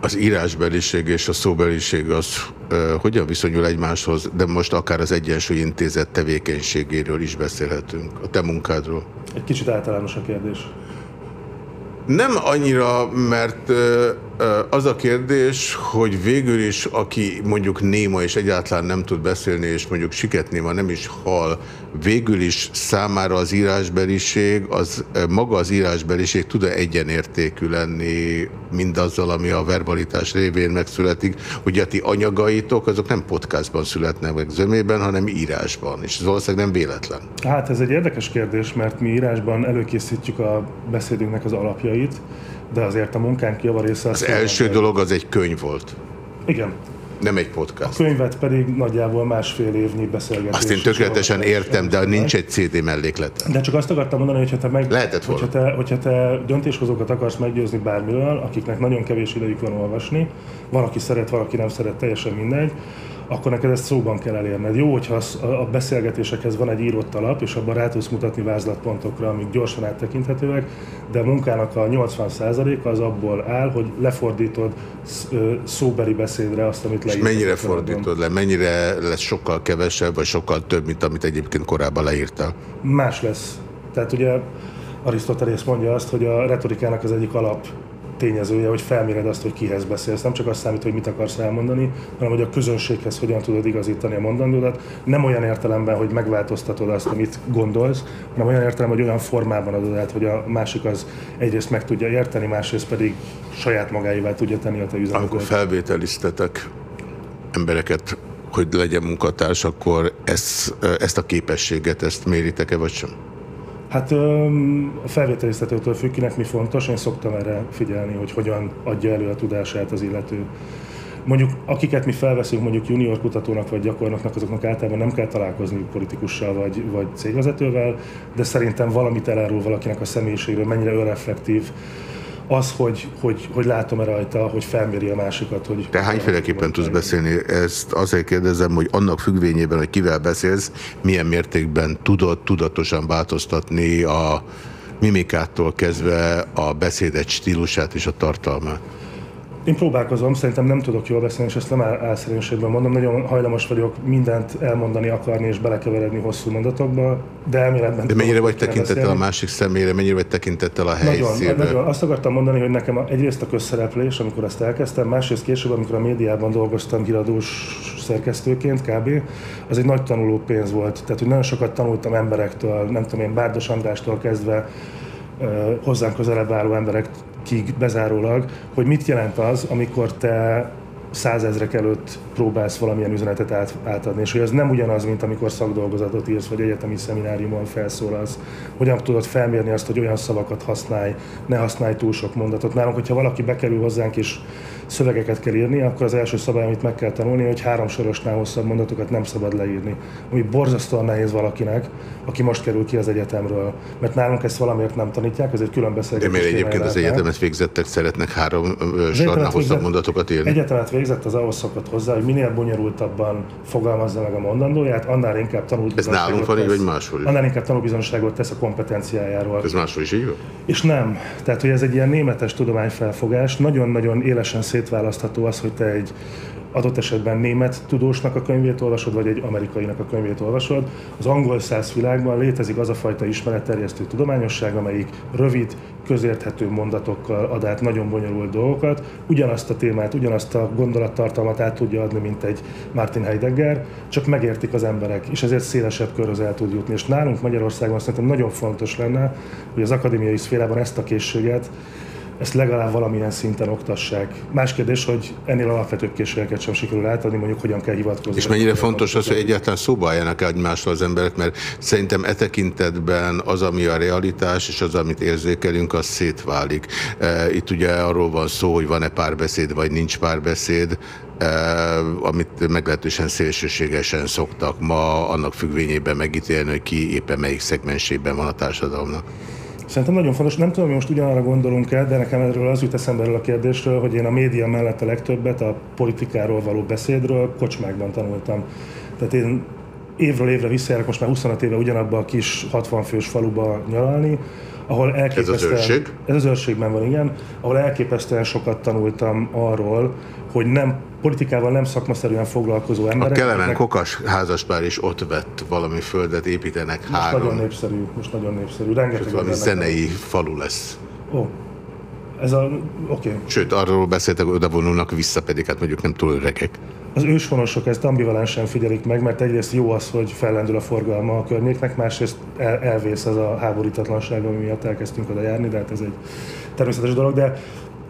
S2: Az írásbeliség és a szóbeliség az ö, hogyan viszonyul egymáshoz, de most akár az Egyensúly Intézet tevékenységéről is beszélhetünk, a te munkádról.
S8: Egy kicsit általános a kérdés.
S2: Nem annyira, mert az a kérdés, hogy végül is, aki mondjuk néma és egyáltalán nem tud beszélni, és mondjuk siketnéma nem is hal, végül is számára az írásbeliség, az maga az írásbeliség tud-e egyenértékű lenni mindazzal, ami a verbalitás révén megszületik. Ugye a ti anyagaitok, azok nem podcastban születnek meg zömében, hanem írásban, és ez valószínűleg nem véletlen.
S8: Hát ez egy érdekes kérdés, mert mi írásban előkészítjük a beszédünknek az alapjait, de azért a munkánk javarésze...
S2: Az első dolog az egy könyv volt,
S8: Igen.
S2: nem egy
S8: A
S2: podcast.
S8: könyvet pedig nagyjából másfél évnyi beszélgetés.
S2: Azt én tökéletesen értem, de nincs egy CD melléklete.
S8: De csak azt akartam mondani, hogy ha te, meg,
S2: Lehetett volna.
S8: hogyha te, hogyha te döntéshozókat akarsz meggyőzni bármiről, akiknek nagyon kevés idejük van olvasni, van, aki szeret, van, aki nem szeret, teljesen mindegy, akkor neked ezt szóban kell elérned. Jó, hogyha a beszélgetésekhez van egy írott alap, és abban rá tudsz mutatni vázlatpontokra, amik gyorsan áttekinthetőek, de a munkának a 80%-a az abból áll, hogy lefordítod szóbeli beszédre azt, amit
S2: És
S8: leírtad.
S2: mennyire fordítod le? Mennyire lesz sokkal kevesebb, vagy sokkal több, mint amit egyébként korábban leírtál?
S8: más lesz. Tehát ugye Arisztotelész mondja azt, hogy a retorikának az egyik alap tényezője, hogy felméred azt, hogy kihez beszélsz. Nem csak azt számít, hogy mit akarsz elmondani, hanem hogy a közönséghez hogyan tudod igazítani a mondandódat. Nem olyan értelemben, hogy megváltoztatod azt, amit gondolsz, hanem olyan értelemben, hogy olyan formában adod át, hogy a másik az egyrészt meg tudja érteni, másrészt pedig saját magáévá tudja tenni a te
S2: Amikor
S8: üzenetet.
S2: felvételiztetek embereket, hogy legyen munkatárs, akkor ezt, ezt a képességet, ezt méritek-e, vagy sem?
S8: Hát a felvételiztetőtől függ, kinek mi fontos, én szoktam erre figyelni, hogy hogyan adja elő a tudását az illető. Mondjuk akiket mi felveszünk mondjuk junior kutatónak vagy gyakornoknak, azoknak általában nem kell találkozni politikussal vagy, vagy cégvezetővel, de szerintem valamit elárul valakinek a személyiségről, mennyire önreflektív, az, hogy, hogy, hogy látom-e rajta, hogy felméri a másikat. Hogy
S2: Te hányféleképpen tudsz beszélni? Ezt azért kérdezem, hogy annak függvényében, hogy kivel beszélsz, milyen mértékben tudod tudatosan változtatni a mimikától kezdve a beszédet stílusát és a tartalmát.
S8: Én próbálkozom, szerintem nem tudok jól beszélni, és ezt nem álszerénységben mondom. Nagyon hajlamos vagyok mindent elmondani, akarni és belekeveredni hosszú mondatokba, de elméletben...
S2: De mennyire vagy tekintettel a
S8: beszélni.
S2: másik személyre, mennyire vagy tekintettel a
S8: Nagyon,
S2: helyszínre?
S8: nagyon. Azt akartam mondani, hogy nekem a, egyrészt a közszereplés, amikor ezt elkezdtem, másrészt később, amikor a médiában dolgoztam híradós szerkesztőként kb., az egy nagy tanuló pénz volt. Tehát, hogy nagyon sokat tanultam emberektől, nem tudom én, Bárdos Andrástól kezdve, hozzánk közelebb álló emberekig bezárólag, hogy mit jelent az, amikor te százezrek előtt próbálsz valamilyen üzenetet át, átadni, és hogy ez nem ugyanaz, mint amikor szakdolgozatot írsz, vagy egyetemi szemináriumon felszólalsz. Hogyan tudod felmérni azt, hogy olyan szavakat használj, ne használj túl sok mondatot. Nálunk, hogyha valaki bekerül hozzánk és szövegeket kell írni, akkor az első szabály, amit meg kell tanulni, hogy három sorosnál hosszabb mondatokat nem szabad leírni. Ami borzasztóan nehéz valakinek, aki most kerül ki az egyetemről. Mert nálunk ezt valamiért nem tanítják, ez egy külön
S2: De
S8: beszélgetés.
S2: miért
S8: témája
S2: egyébként az egyetemet végzettek szeretnek három sornál hosszabb mondatokat írni?
S8: Egyetemet végzett, az ahhoz szokott hozzá, hogy minél bonyolultabban fogalmazza meg a mondandóját, annál inkább tanul
S2: Ez nálunk van így, vagy máshol is?
S8: Annál inkább tanulbizonyságot tesz a kompetenciájáról.
S2: Ez máshol is így van?
S8: És nem. Tehát, hogy ez egy ilyen németes tudományfelfogás, nagyon-nagyon élesen szétválasztható az, hogy te egy adott esetben német tudósnak a könyvét olvasod, vagy egy amerikainak a könyvét olvasod. Az angol száz világban létezik az a fajta ismeretterjesztő tudományosság, amelyik rövid, közérthető mondatokkal ad át nagyon bonyolult dolgokat, ugyanazt a témát, ugyanazt a gondolattartalmat át tudja adni, mint egy Martin Heidegger, csak megértik az emberek, és ezért szélesebb körhöz el tud jutni. És nálunk Magyarországon szerintem nagyon fontos lenne, hogy az akadémiai szférában ezt a készséget ezt legalább valamilyen szinten oktassák. Más kérdés, hogy ennél alapvetőbb készségeket sem sikerül átadni, mondjuk hogyan kell hivatkozni.
S2: És mennyire fontos az, hogy egyáltalán szóba álljanak el egymással az emberek, mert szerintem e tekintetben az, ami a realitás, és az, amit érzékelünk, az szétválik. E, Itt ugye arról van szó, hogy van-e párbeszéd, vagy nincs párbeszéd, e, amit meglehetősen szélsőségesen szoktak ma annak függvényében megítélni, hogy ki éppen melyik szegmensében van a társadalomnak.
S8: Szerintem nagyon fontos, nem tudom, hogy most ugyanarra gondolunk el, de nekem erről az jut eszembe erről a kérdésről, hogy én a média mellett a legtöbbet a politikáról való beszédről kocsmákban tanultam. Tehát én évről évre visszajárok most már 25 éve ugyanabba a kis 60 fős faluba nyaralni, ahol elképesztően...
S2: Ez az őrség?
S8: Ez az őrségben van, igen. Ahol elképesztően sokat tanultam arról, hogy nem politikával nem szakmaszerűen foglalkozó
S2: A
S8: emberek.
S2: Kelemen
S8: akiknek-
S2: Kokas házaspár is ott vett valami földet, építenek
S8: most nagyon
S2: három,
S8: népszerű, most nagyon népszerű. Rengeteg
S2: valami zenei falu lesz.
S8: Ó, ez a, oké. Okay.
S2: Sőt, arról beszéltek, hogy oda vonulnak vissza, pedig hát mondjuk nem túl öregek.
S8: Az őshonosok ezt ambivalensen figyelik meg, mert egyrészt jó az, hogy fellendül a forgalma a környéknek, másrészt el, elvész az a háborítatlanság, ami miatt elkezdtünk oda járni, de hát ez egy természetes dolog, de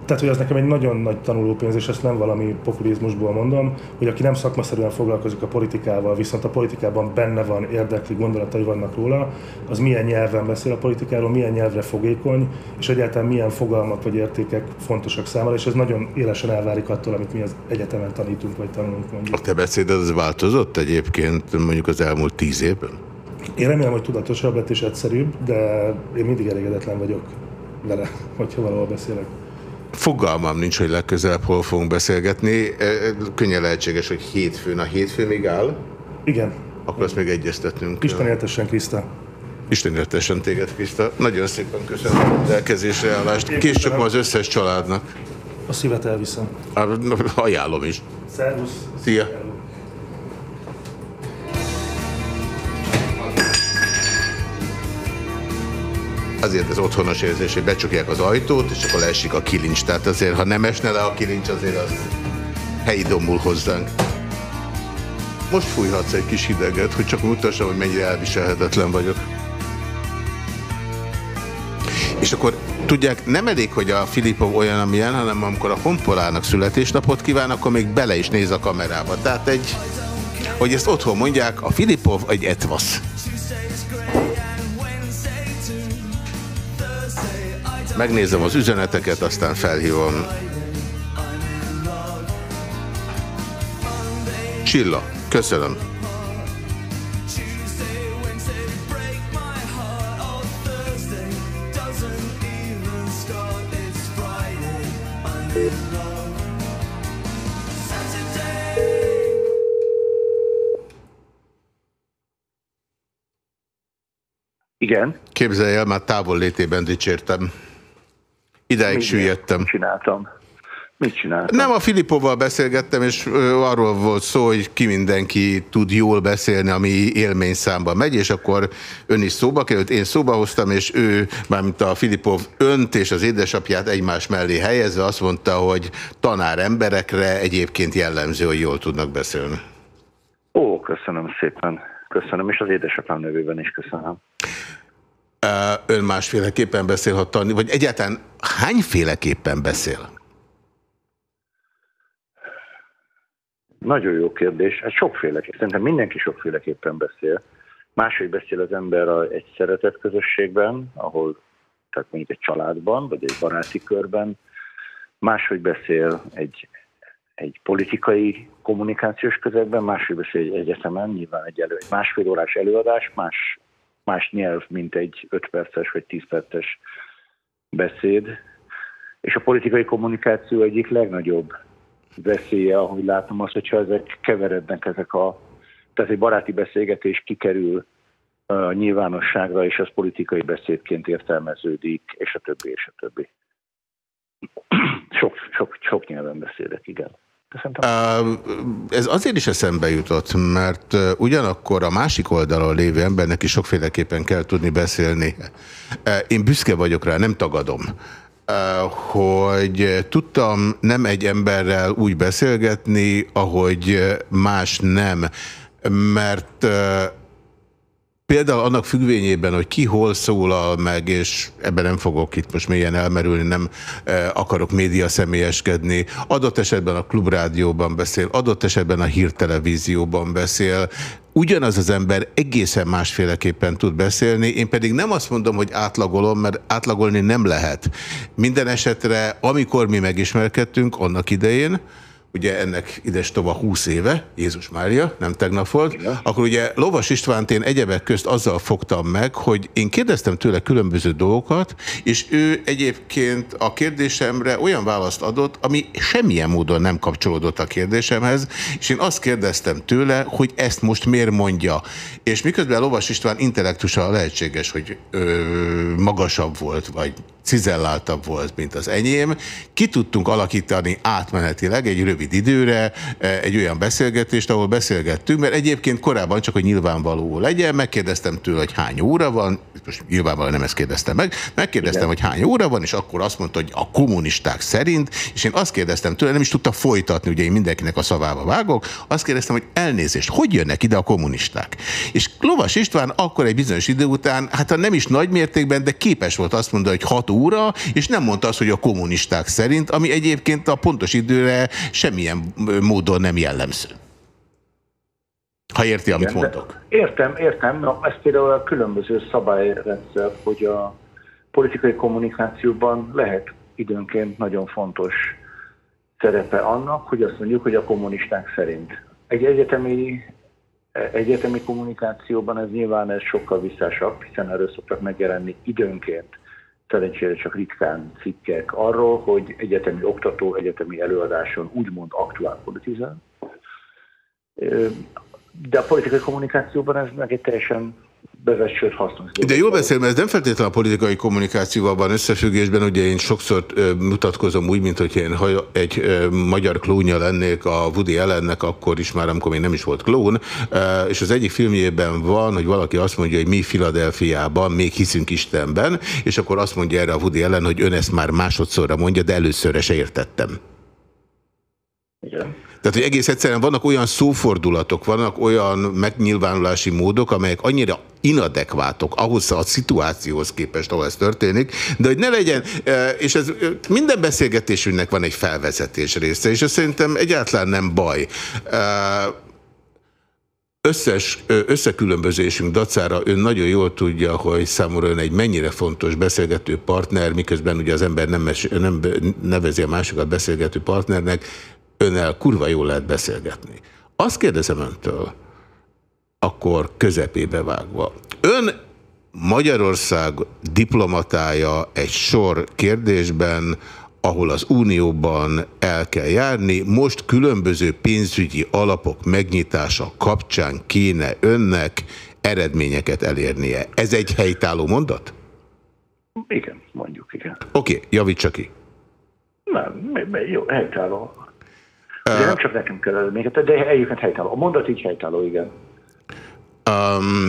S8: tehát, hogy az nekem egy nagyon nagy tanulópénz, és ezt nem valami populizmusból mondom, hogy aki nem szakmaszerűen foglalkozik a politikával, viszont a politikában benne van, érdekli, gondolatai vannak róla, az milyen nyelven beszél a politikáról, milyen nyelvre fogékony, és egyáltalán milyen fogalmak vagy értékek fontosak számára, és ez nagyon élesen elválik attól, amit mi az egyetemen tanítunk vagy tanulunk mondjuk.
S2: A te beszéded az változott egyébként mondjuk az elmúlt tíz évben?
S8: Én remélem, hogy tudatosabb lett és egyszerűbb, de én mindig elégedetlen vagyok vele, hogyha valahol beszélek.
S2: Fogalmam nincs, hogy legközelebb hol fogunk beszélgetni. E, e, Könnyen lehetséges, hogy hétfőn. A hétfő még áll?
S8: Igen.
S2: Akkor azt még egyeztetnünk.
S8: Isten éltessen Kriszta.
S2: Isten értessen téged, Kriszta. Nagyon szépen köszönöm a rendelkezésre állást. Kész csak az összes családnak.
S8: A szívet elviszem.
S2: Ajánlom is.
S8: Szervusz.
S2: Szia. Azért ez otthonos érzés, hogy becsukják az ajtót, és akkor leesik a kilincs. Tehát azért, ha nem esne le a kilincs, azért az helyi dombul hozzánk. Most fújhatsz egy kis hideget, hogy csak mutassam, hogy mennyire elviselhetetlen vagyok. És akkor tudják, nem elég, hogy a Filipov olyan, amilyen, hanem amikor a honpolának születésnapot kíván, akkor még bele is néz a kamerába. Tehát egy, hogy ezt otthon mondják, a Filipov egy etvasz. Megnézem az üzeneteket, aztán felhívom. Csilla, köszönöm.
S9: Igen.
S2: Képzelj el, már távol létében dicsértem. Idáig süllyedtem.
S9: Csináltam? Mit csináltam?
S2: Nem a Filipovval beszélgettem, és arról volt szó, hogy ki mindenki tud jól beszélni, ami élményszámba megy, és akkor ön is szóba került, én szóba hoztam, és ő, mármint a Filipov önt és az édesapját egymás mellé helyezve azt mondta, hogy tanár emberekre egyébként jellemző, hogy jól tudnak beszélni.
S9: Ó, köszönöm szépen. Köszönöm, és az édesapám nevében is köszönöm.
S2: Ön másféleképpen beszél, ha tanni, vagy egyáltalán hányféleképpen beszél?
S9: Nagyon jó kérdés. Hát sokféleképpen. Szerintem mindenki sokféleképpen beszél. Máshogy beszél az ember egy szeretett közösségben, ahol, tehát mondjuk egy családban, vagy egy baráti körben. Máshogy beszél egy, egy politikai kommunikációs közegben, máshogy beszél egy egyetemen, nyilván egy, elő, egy másfél órás előadás, más, más nyelv, mint egy 5 perces vagy 10 perces beszéd. És a politikai kommunikáció egyik legnagyobb veszélye, ahogy látom az, hogyha ezek keverednek, ezek a, tehát egy baráti beszélgetés kikerül a nyilvánosságra, és az politikai beszédként értelmeződik, és a többi, és a többi. Sok, sok, sok nyelven beszélek, igen.
S2: Ö, Ez azért is eszembe jutott, mert ugyanakkor a másik oldalon lévő embernek is sokféleképpen kell tudni beszélni. Én büszke vagyok rá, nem tagadom. Hogy tudtam nem egy emberrel úgy beszélgetni, ahogy más nem, mert Például annak függvényében, hogy ki hol szólal meg, és ebben nem fogok itt most mélyen elmerülni, nem e, akarok média személyeskedni. Adott esetben a klubrádióban beszél, adott esetben a hírtelevízióban beszél. Ugyanaz az ember egészen másféleképpen tud beszélni, én pedig nem azt mondom, hogy átlagolom, mert átlagolni nem lehet. Minden esetre, amikor mi megismerkedtünk annak idején, ugye ennek ides tova 20 éve, Jézus Mária, nem tegnap volt, Igen. akkor ugye Lovas Istvánt én egyebek közt azzal fogtam meg, hogy én kérdeztem tőle különböző dolgokat, és ő egyébként a kérdésemre olyan választ adott, ami semmilyen módon nem kapcsolódott a kérdésemhez, és én azt kérdeztem tőle, hogy ezt most miért mondja. És miközben Lovas István intellektusa lehetséges, hogy ö, magasabb volt, vagy cizelláltabb volt, mint az enyém. Ki tudtunk alakítani átmenetileg egy rövid időre eh, egy olyan beszélgetést, ahol beszélgettünk, mert egyébként korábban csak, hogy nyilvánvaló legyen, megkérdeztem tőle, hogy hány óra van, most nyilvánvalóan nem ezt kérdeztem meg, megkérdeztem, Igen. hogy hány óra van, és akkor azt mondta, hogy a kommunisták szerint, és én azt kérdeztem tőle, nem is tudta folytatni, ugye én mindenkinek a szavába vágok, azt kérdeztem, hogy elnézést, hogy jönnek ide a kommunisták? És Lovas István akkor egy bizonyos idő után, hát ha nem is nagy mértékben, de képes volt azt mondani, hogy hat óra, és nem mondta azt, hogy a kommunisták szerint, ami egyébként a pontos időre semmilyen módon nem jellemző. Ha érti, amit
S9: Igen,
S2: mondok.
S9: Értem, értem. Na, ez például a különböző szabályrendszer, hogy a politikai kommunikációban lehet időnként nagyon fontos szerepe annak, hogy azt mondjuk, hogy a kommunisták szerint. Egy egyetemi, egyetemi kommunikációban ez nyilván ez sokkal visszásabb, hiszen erről szoktak megjelenni időnként, szerencsére csak ritkán cikkek arról, hogy egyetemi oktató egyetemi előadáson úgymond aktuál politizál. De a politikai kommunikációban ez meg egy teljesen bevett, dolog.
S2: De jól beszél, mert ez nem feltétlenül a politikai kommunikációval van összefüggésben, ugye én sokszor mutatkozom úgy, mint hogy én ha egy magyar klónja lennék a Woody Allennek, akkor is már, amikor még nem is volt klón, és az egyik filmjében van, hogy valaki azt mondja, hogy mi Filadelfiában még hiszünk Istenben, és akkor azt mondja erre a Woody Allen, hogy ön ezt már másodszorra mondja, de előszörre se értettem.
S9: Igen.
S2: Tehát, hogy egész egyszerűen vannak olyan szófordulatok, vannak olyan megnyilvánulási módok, amelyek annyira inadekvátok ahhoz a szituációhoz képest, ahol ez történik, de hogy ne legyen, eh, és ez eh, minden beszélgetésünknek van egy felvezetés része, és ez szerintem egyáltalán nem baj. Eh, Összes összekülönbözésünk dacára ön nagyon jól tudja, hogy számomra ön egy mennyire fontos beszélgető partner, miközben ugye az ember nem, nem nevezi a másokat beszélgető partnernek, önnel kurva jól lehet beszélgetni. Azt kérdezem öntől, akkor közepébe vágva. Ön Magyarország diplomatája egy sor kérdésben, ahol az Unióban el kell járni, most különböző pénzügyi alapok megnyitása kapcsán kéne önnek eredményeket elérnie. Ez egy helytálló mondat?
S9: Igen, mondjuk, igen.
S2: Oké, okay, javítsa ki.
S9: Nem, jó, helytálló. De nem csak nekünk kell eredményeket, de egyébként helytálló. A mondat így helytálló, igen.
S2: Um,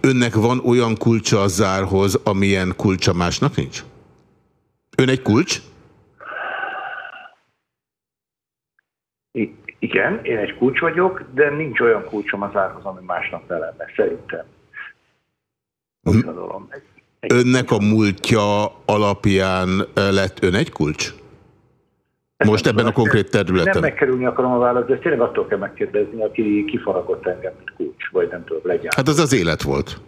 S2: önnek van olyan kulcsa a zárhoz, amilyen kulcsa másnak nincs? Ön egy kulcs?
S9: I- igen, én egy kulcs vagyok, de nincs olyan kulcsom az árhoz, ami másnak ne lenne, szerintem. Úgy gondolom.
S2: Önnek a múltja alapján ö, lett ön egy kulcs? Most ebben a konkrét
S9: Nem
S2: területen?
S9: megkerülni akarom a választ, de tényleg attól kell megkérdezni, aki kifaragott engem, mint kulcs, vagy nem tudom, legyen.
S2: Hát az az élet volt.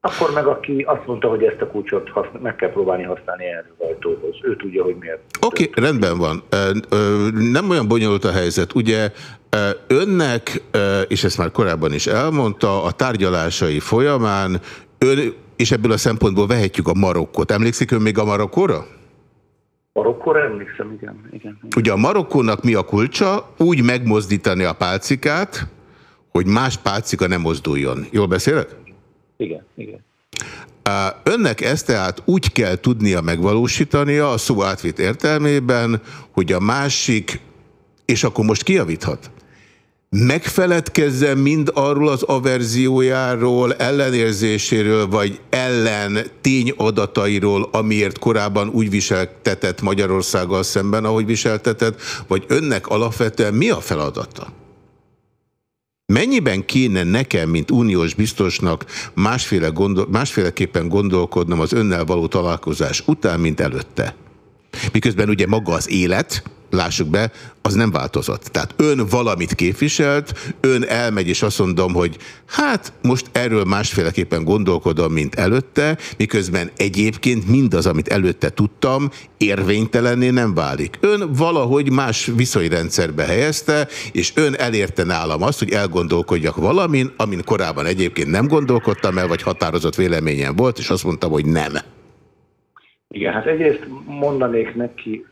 S9: Akkor meg aki azt mondta, hogy ezt a kulcsot meg kell próbálni használni elrővajtóhoz. Ő tudja, hogy miért.
S2: Oké, okay, rendben van. Nem olyan bonyolult a helyzet. Ugye önnek, és ezt már korábban is elmondta, a tárgyalásai folyamán ön, és ebből a szempontból vehetjük a Marokkot. Emlékszik ön még a Marokkóra?
S9: Marokkóra emlékszem, igen. igen.
S2: Ugye a Marokkónak mi a kulcsa? Úgy megmozdítani a pálcikát, hogy más pálcika nem mozduljon. Jól beszélek?
S9: Igen, igen.
S2: Önnek ezt tehát úgy kell tudnia megvalósítania a szó átvitt értelmében, hogy a másik és akkor most kiavíthat. Megfeledkezzen mind arról az averziójáról, ellenérzéséről, vagy ellen tényadatairól, amiért korábban úgy viseltetett Magyarországgal szemben, ahogy viseltetett, vagy önnek alapvetően mi a feladata? Mennyiben kéne nekem, mint uniós biztosnak másféle gondol, másféleképpen gondolkodnom az önnel való találkozás után, mint előtte? Miközben ugye maga az élet, lássuk be, az nem változott. Tehát ön valamit képviselt, ön elmegy, és azt mondom, hogy hát most erről másféleképpen gondolkodom, mint előtte, miközben egyébként mindaz, amit előtte tudtam, érvénytelenné nem válik. Ön valahogy más viszonyrendszerbe helyezte, és ön elérte nálam azt, hogy elgondolkodjak valamin, amin korábban egyébként nem gondolkodtam el, vagy határozott véleményem volt, és azt mondtam, hogy nem.
S9: Igen, hát egyrészt mondanék neki,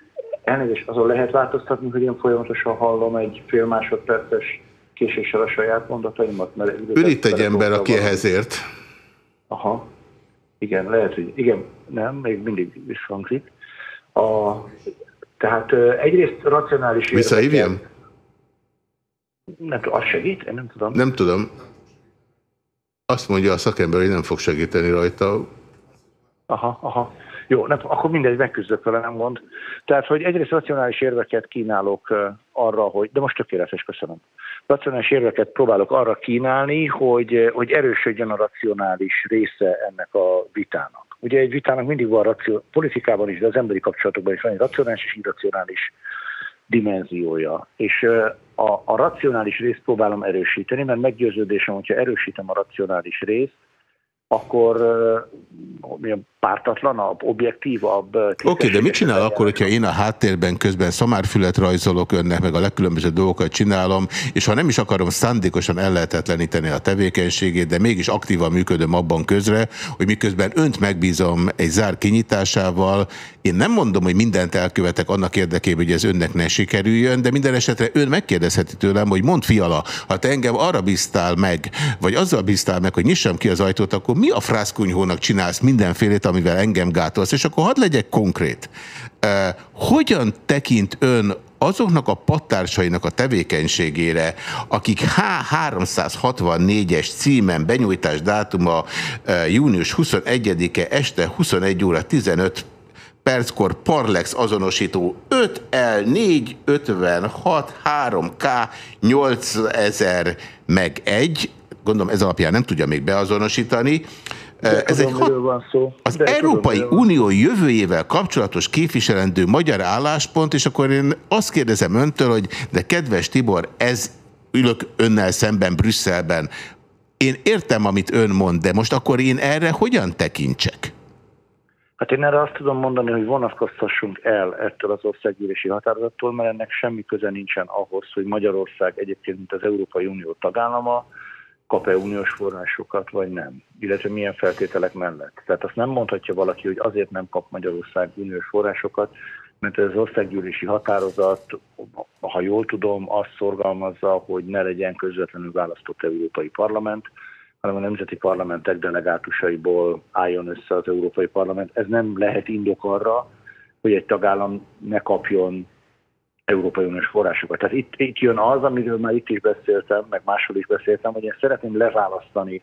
S9: elnézést azon lehet változtatni, hogy én folyamatosan hallom egy fél másodperces késéssel a saját mondataimat. Mert
S2: Ül itt egy ember, aki ehhez ért.
S9: Aha, igen, lehet, hogy igen, nem, még mindig visszhangzik. A, tehát egyrészt racionális...
S2: Visszahívjam?
S9: Nem tudom, az segít? Én nem tudom.
S2: Nem tudom. Azt mondja a szakember, hogy nem fog segíteni rajta.
S9: Aha, aha. Jó, nem, akkor mindegy, megküzdök vele, nem gond. Tehát, hogy egyrészt racionális érveket kínálok arra, hogy, de most tökéletes, köszönöm. Racionális érveket próbálok arra kínálni, hogy, hogy erősödjön a racionális része ennek a vitának. Ugye egy vitának mindig van ració, politikában is, de az emberi kapcsolatokban is van egy racionális és irracionális dimenziója. És a, a racionális részt próbálom erősíteni, mert meggyőződésem, hogyha erősítem a racionális részt, akkor uh, pártatlanabb, objektívabb.
S2: Oké, okay, de mit csinál akkor, hogyha én a háttérben közben szamárfület rajzolok önnek, meg a legkülönbözőbb dolgokat csinálom, és ha nem is akarom szándékosan ellehetetleníteni a tevékenységét, de mégis aktívan működöm abban közre, hogy miközben önt megbízom egy zár kinyitásával, én nem mondom, hogy mindent elkövetek annak érdekében, hogy ez önnek ne sikerüljön, de minden esetre ön megkérdezheti tőlem, hogy mond fiala, ha te engem arra bíztál meg, vagy azzal bíztál meg, hogy nyissam ki az ajtót, akkor mi a frászkunyhónak csinálsz mindenfélét, amivel engem gátolsz? És akkor hadd legyek konkrét. Hogyan tekint ön azoknak a pattársainak a tevékenységére, akik H364-es címen benyújtás dátuma június 21-e este 21 óra 15 perckor Parlex azonosító 5L4 56 3K 8000 meg 1, gondolom ez alapján nem tudja még beazonosítani.
S9: De
S2: ez
S9: tudom,
S2: egy
S9: van szó.
S2: Az
S9: De
S2: Európai
S9: tudom,
S2: Unió jövőjével kapcsolatos képviselendő magyar álláspont, és akkor én azt kérdezem öntől, hogy de kedves Tibor, ez ülök önnel szemben Brüsszelben. Én értem, amit ön mond, de most akkor én erre hogyan tekintsek?
S9: Hát én erre azt tudom mondani, hogy vonatkoztassunk el ettől az országgyűlési határozattól, mert ennek semmi köze nincsen ahhoz, hogy Magyarország egyébként, mint az Európai Unió tagállama, kap-e uniós forrásokat, vagy nem, illetve milyen feltételek mellett. Tehát azt nem mondhatja valaki, hogy azért nem kap Magyarország uniós forrásokat, mert ez az országgyűlési határozat, ha jól tudom, azt szorgalmazza, hogy ne legyen közvetlenül választott Európai Parlament, hanem a nemzeti parlamentek delegátusaiból álljon össze az Európai Parlament. Ez nem lehet indok arra, hogy egy tagállam ne kapjon Európai Uniós forrásokat. Tehát itt, itt jön az, amiről már itt is beszéltem, meg máshol is beszéltem, hogy én szeretném leválasztani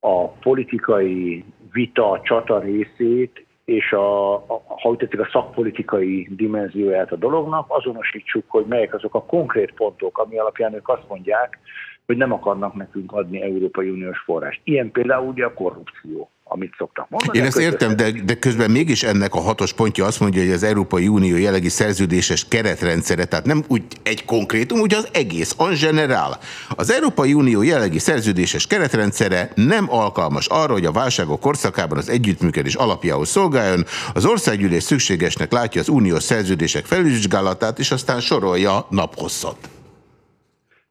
S9: a politikai vita, csata részét, és a, a, ha úgy tetszik, a szakpolitikai dimenzióját a dolognak, azonosítsuk, hogy melyek azok a konkrét pontok, ami alapján ők azt mondják, hogy nem akarnak nekünk adni Európai Uniós forrást. Ilyen például ugye a korrupció amit szoktak mondani.
S2: Én ezt értem, de, de közben mégis ennek a hatos pontja azt mondja, hogy az Európai Unió jelenlegi szerződéses keretrendszere, tehát nem úgy egy konkrétum, úgy az egész, en general. Az Európai Unió jelenlegi szerződéses keretrendszere nem alkalmas arra, hogy a válságok korszakában az együttműködés alapjául szolgáljon. Az országgyűlés szükségesnek látja az uniós szerződések felvizsgálatát, és aztán sorolja naphosszat.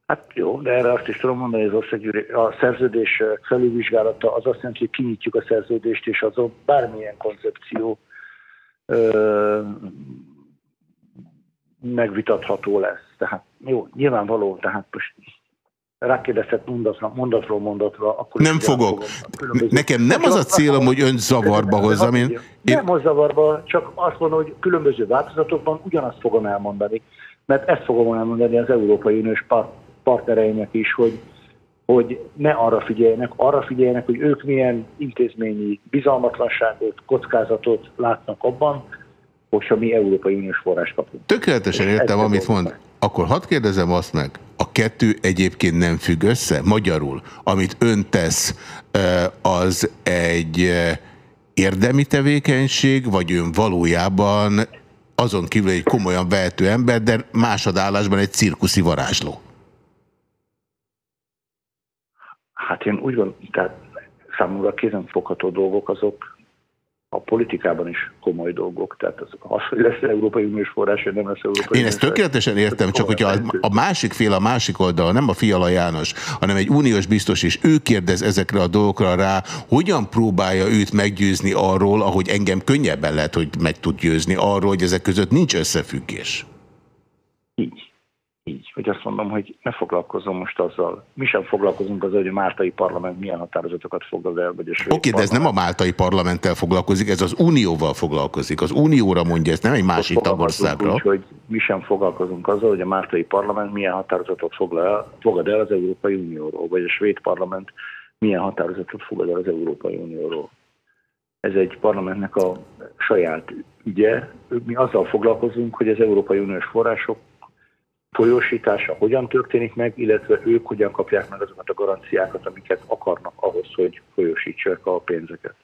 S9: Hát jó, de erre azt is tudom mondani, hogy az országgyűlés, a szerződés felülvizsgálata az azt jelenti, hogy kinyitjuk a szerződést, és azon bármilyen koncepció ö, megvitatható lesz. Tehát jó, nyilvánvaló, tehát most rákérdezhet mondatról, mondatról mondatra, akkor
S2: Nem fogok.
S9: fogom
S2: Nekem nem az a célom, hogy ön zavarba hozzam. Én, én,
S9: Nem hoz zavarba, csak azt mondom, hogy különböző változatokban ugyanazt fogom elmondani. Mert ezt fogom elmondani az Európai Uniós partnereinek is, hogy, hogy ne arra figyeljenek, arra figyeljenek, hogy ők milyen intézményi bizalmatlanságot, kockázatot látnak abban, hogyha mi Európai Uniós forrás kapunk.
S2: Tökéletesen értem, amit mond. Akkor hadd kérdezem azt meg, a kettő egyébként nem függ össze? Magyarul, amit ön tesz, az egy érdemi tevékenység, vagy ön valójában azon kívül egy komolyan vehető ember, de másodállásban egy cirkuszi varázsló?
S9: Hát én úgy gondolom, tehát számomra kézenfogható dolgok azok a politikában is komoly dolgok. Tehát az, az hogy lesz Európai Uniós forrás, vagy nem lesz Európai
S2: Én
S9: Uniós
S2: ezt tökéletesen értem, csak hogyha a, a másik fél, a másik oldal, nem a Fiala János, hanem egy uniós biztos, és ő kérdez ezekre a dolgokra rá, hogyan próbálja őt meggyőzni arról, ahogy engem könnyebben lehet, hogy meg tud győzni arról, hogy ezek között nincs összefüggés.
S9: Így. Így. Hogy azt mondom, hogy ne foglalkozom most azzal. Mi sem foglalkozunk azzal, hogy a Máltai Parlament milyen határozatokat fogad el, vagy a
S2: Oké, de ez nem a máltai parlamenttel foglalkozik, ez az unióval foglalkozik. Az unióra mondja, ez nem egy másik tagországra.
S9: Úgy, hogy mi sem foglalkozunk azzal, hogy a Máltai Parlament milyen határozatot foglal fogad el az Európai Unióról, vagy a svéd parlament milyen határozatot fogad el az Európai Unióról. Ez egy parlamentnek a saját ügye. Mi azzal foglalkozunk, hogy az Európai Uniós források folyósítása hogyan történik meg, illetve ők hogyan kapják meg azokat a garanciákat, amiket akarnak ahhoz, hogy folyósítsák a pénzeket.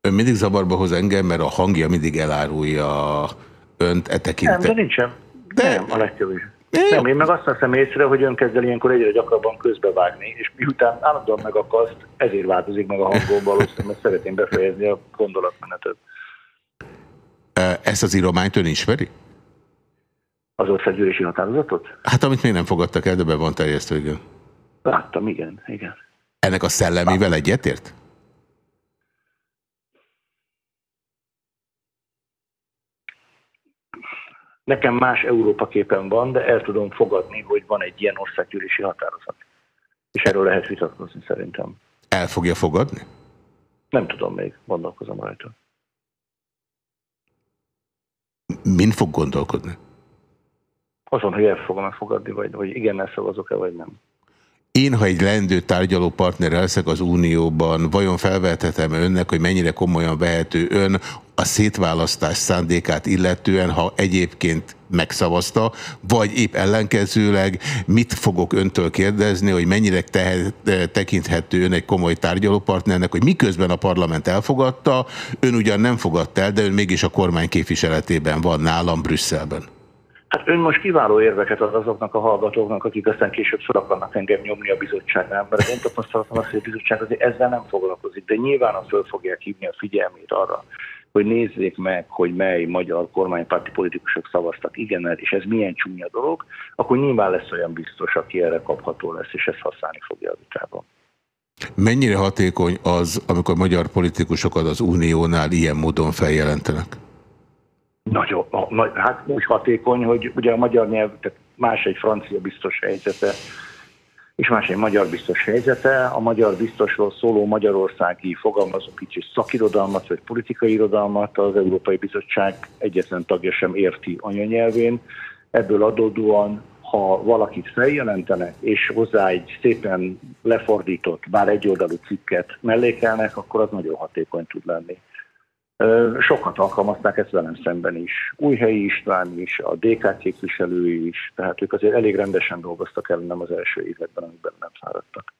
S2: Ön mindig zavarba hoz engem, mert a hangja mindig elárulja önt e
S9: Nem, de
S2: tekintet.
S9: nincsen. De... Nem, a is. Nem, én meg azt veszem észre, hogy ön kezd el ilyenkor egyre gyakrabban közbevágni, és miután állandóan megakaszt, ezért változik meg a hangom valószínűleg, mert szeretném befejezni a gondolatmenetet.
S2: E, Ezt az írományt ön ismeri?
S9: Az országgyűlési határozatot?
S2: Hát amit még nem fogadtak el, de be van terjesztve, igen.
S9: Láttam, igen, igen.
S2: Ennek a szellemével egyetért?
S9: Nekem más Európa képen van, de el tudom fogadni, hogy van egy ilyen országgyűlési határozat. És erről lehet vitatkozni szerintem.
S2: El fogja fogadni?
S9: Nem tudom még, gondolkozom rajta.
S2: Min fog gondolkodni?
S9: Azon, hogy el fogom elfogadni, vagy, vagy igennel szavazok-e, vagy nem.
S2: Én, ha egy lendő tárgyaló partner leszek az Unióban, vajon felvethetem önnek, hogy mennyire komolyan vehető ön a szétválasztás szándékát illetően, ha egyébként megszavazta, vagy épp ellenkezőleg mit fogok öntől kérdezni, hogy mennyire tehe, tekinthető ön egy komoly tárgyalópartnernek, hogy miközben a parlament elfogadta, ön ugyan nem fogadta el, de ön mégis a kormány képviseletében van nálam Brüsszelben.
S9: Hát ön most kiváló érveket ad azoknak a hallgatóknak, akik aztán később fel akarnak engem nyomni a bizottságnál, mert én tapasztalatom azt, hogy a bizottság azért ezzel nem foglalkozik, de nyilván föl fogják hívni a figyelmét arra, hogy nézzék meg, hogy mely magyar kormánypárti politikusok szavaztak igennel, és ez milyen csúnya dolog, akkor nyilván lesz olyan biztos, aki erre kapható lesz, és ezt használni fogja a vitában.
S2: Mennyire hatékony az, amikor magyar politikusokat az Uniónál ilyen módon feljelentenek?
S9: Nagyon, hát úgy hatékony, hogy ugye a magyar nyelv, tehát más egy francia biztos helyzete, és más egy magyar biztos helyzete. A magyar biztosról szóló magyarországi fogalmazunk kicsi szakirodalmat, vagy politikai irodalmat az Európai Bizottság egyetlen tagja sem érti anyanyelvén. Ebből adódóan, ha valakit feljelentenek, és hozzá egy szépen lefordított, bár egyoldalú cikket mellékelnek, akkor az nagyon hatékony tud lenni. Sokat alkalmazták ezt velem szemben is. Újhelyi István is, a DK képviselői is, tehát ők azért elég rendesen dolgoztak ellenem az első években, amikben nem fáradtak.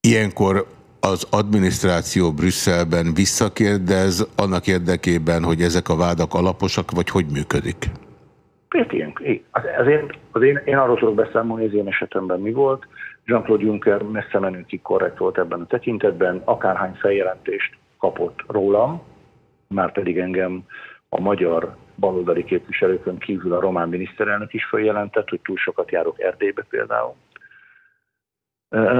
S2: Ilyenkor az adminisztráció Brüsszelben visszakérdez annak érdekében, hogy ezek a vádak alaposak, vagy hogy működik?
S9: Miért ilyen? É, Az, én, az én, én arról tudok beszámolni, hogy az én esetemben mi volt. Jean-Claude Juncker messze menőkig korrekt volt ebben a tekintetben, akárhány feljelentést kapott rólam, már pedig engem a magyar baloldali képviselőkön kívül a román miniszterelnök is feljelentett, hogy túl sokat járok Erdélybe például.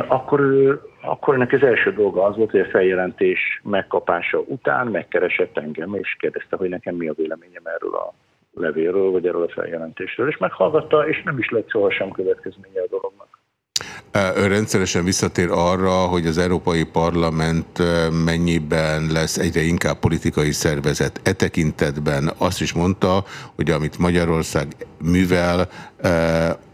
S9: Akkor, ő- akkor ennek az első dolga az volt, hogy a feljelentés megkapása után megkeresett engem, és kérdezte, hogy nekem mi a véleményem erről a levélről, vagy erről a feljelentésről, és meghallgatta, és nem is lett sohasem következménye a dolognak.
S2: Ön rendszeresen visszatér arra, hogy az Európai Parlament mennyiben lesz egyre inkább politikai szervezet. E tekintetben azt is mondta, hogy amit Magyarország művel,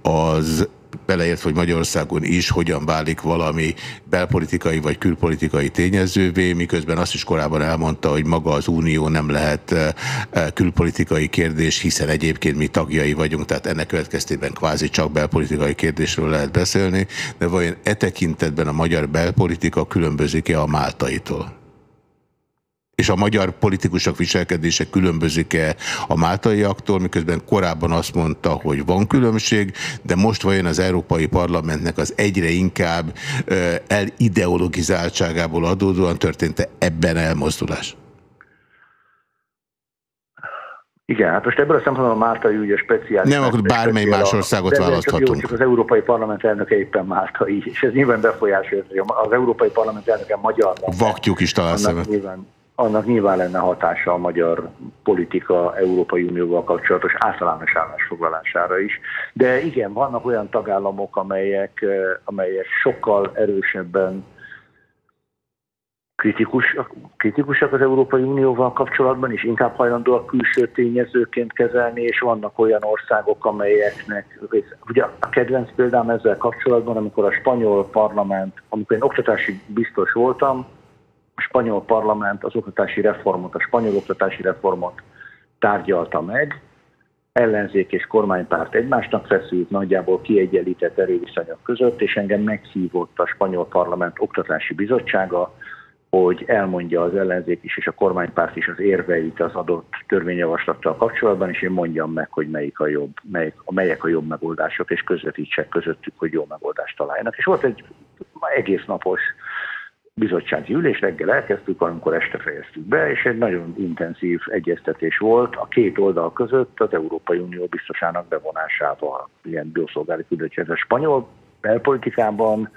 S2: az beleért, hogy Magyarországon is hogyan válik valami belpolitikai vagy külpolitikai tényezővé, miközben azt is korábban elmondta, hogy maga az Unió nem lehet eh, eh, külpolitikai kérdés, hiszen egyébként mi tagjai vagyunk, tehát ennek következtében kvázi csak belpolitikai kérdésről lehet beszélni, de vajon e tekintetben a magyar belpolitika különbözik-e a máltaitól? És a magyar politikusok viselkedése különbözik-e a máltaiaktól, miközben korábban azt mondta, hogy van különbség, de most vajon az Európai Parlamentnek az egyre inkább elideologizáltságából adódóan történt-e ebben elmozdulás?
S9: Igen, hát most ebből a szempontból a Máltai ügye speciális.
S2: Nem, akkor bármely más országot választhatunk.
S9: Csak az Európai Parlament elnöke éppen Máltai, és ez nyilván befolyásolja, hogy az Európai Parlament elnöke magyar.
S2: Vaktyúk is talál szemet.
S9: Nyilván, annak nyilván lenne hatása a magyar politika Európai Unióval kapcsolatos általános állásfoglalására is. De igen, vannak olyan tagállamok, amelyek, amelyek sokkal erősebben kritikus, kritikusak az Európai Unióval kapcsolatban, és inkább hajlandóak külső tényezőként kezelni, és vannak olyan országok, amelyeknek, ugye a kedvenc példám ezzel kapcsolatban, amikor a spanyol parlament, amikor én oktatási biztos voltam, spanyol parlament az oktatási reformot, a spanyol oktatási reformot tárgyalta meg, ellenzék és kormánypárt egymásnak feszült, nagyjából kiegyenlített erőviszonyok között, és engem meghívott a spanyol parlament oktatási bizottsága, hogy elmondja az ellenzék is és a kormánypárt is az érveit az adott törvényjavaslattal kapcsolatban, és én mondjam meg, hogy melyik a jobb, melyik, melyek a jobb megoldások, és közvetítsek közöttük, hogy jó megoldást találjanak. És volt egy egész napos bizottsági ülés, reggel elkezdtük, amikor este fejeztük be, és egy nagyon intenzív egyeztetés volt a két oldal között az Európai Unió biztosának bevonásával, ilyen bioszolgáli küldöttje. A spanyol belpolitikában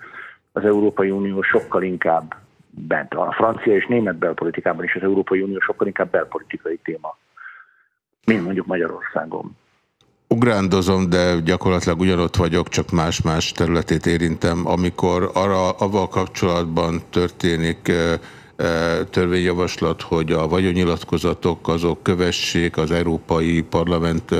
S9: az Európai Unió sokkal inkább bent van. A francia és német belpolitikában is az Európai Unió sokkal inkább belpolitikai téma, mint mondjuk Magyarországon.
S2: Ugrándozom, de gyakorlatilag ugyanott vagyok, csak más-más területét érintem. Amikor arra, avval kapcsolatban történik törvényjavaslat, hogy a vagyonnyilatkozatok azok kövessék az Európai Parlament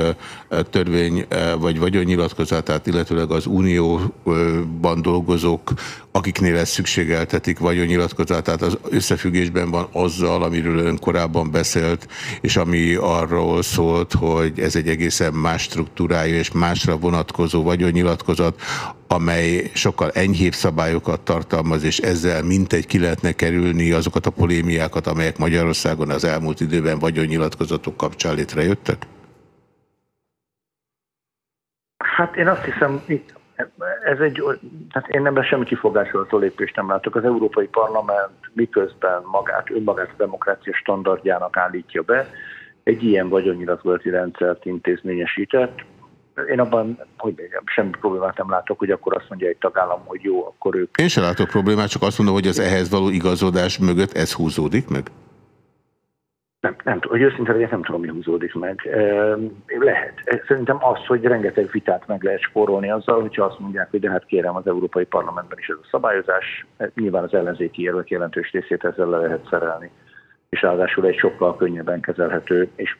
S2: törvény vagy vagyonnyilatkozatát, illetőleg az unióban dolgozók, akiknél ezt szükségeltetik vagyonnyilatkozatát, az összefüggésben van azzal, amiről ön korábban beszélt, és ami arról szólt, hogy ez egy egészen más struktúrája és másra vonatkozó vagyonnyilatkozat, amely sokkal enyhébb szabályokat tartalmaz, és ezzel mintegy ki lehetne kerülni azokat a polémiákat, amelyek Magyarországon az elmúlt időben vagyonnyilatkozatok kapcsán létrejöttek?
S9: Hát én azt hiszem, ez egy, tehát én nem semmi kifogásolható lépést nem látok. Az Európai Parlament miközben magát, önmagát a demokrácia standardjának állítja be, egy ilyen vagyonnyilatkozati rendszert intézményesített, én abban, hogy semmi problémát nem látok, hogy akkor azt mondja egy tagállam, hogy jó, akkor ők...
S2: Én sem látok problémát, csak azt mondom, hogy az ehhez való igazodás mögött ez húzódik meg?
S9: Nem, nem hogy őszintén nem tudom, mi húzódik meg. Lehet. Szerintem az, hogy rengeteg vitát meg lehet spórolni azzal, hogyha azt mondják, hogy de hát kérem az Európai Parlamentben is ez a szabályozás, nyilván az ellenzéki érvek jelentős részét ezzel le lehet szerelni és ráadásul egy sokkal könnyebben kezelhető és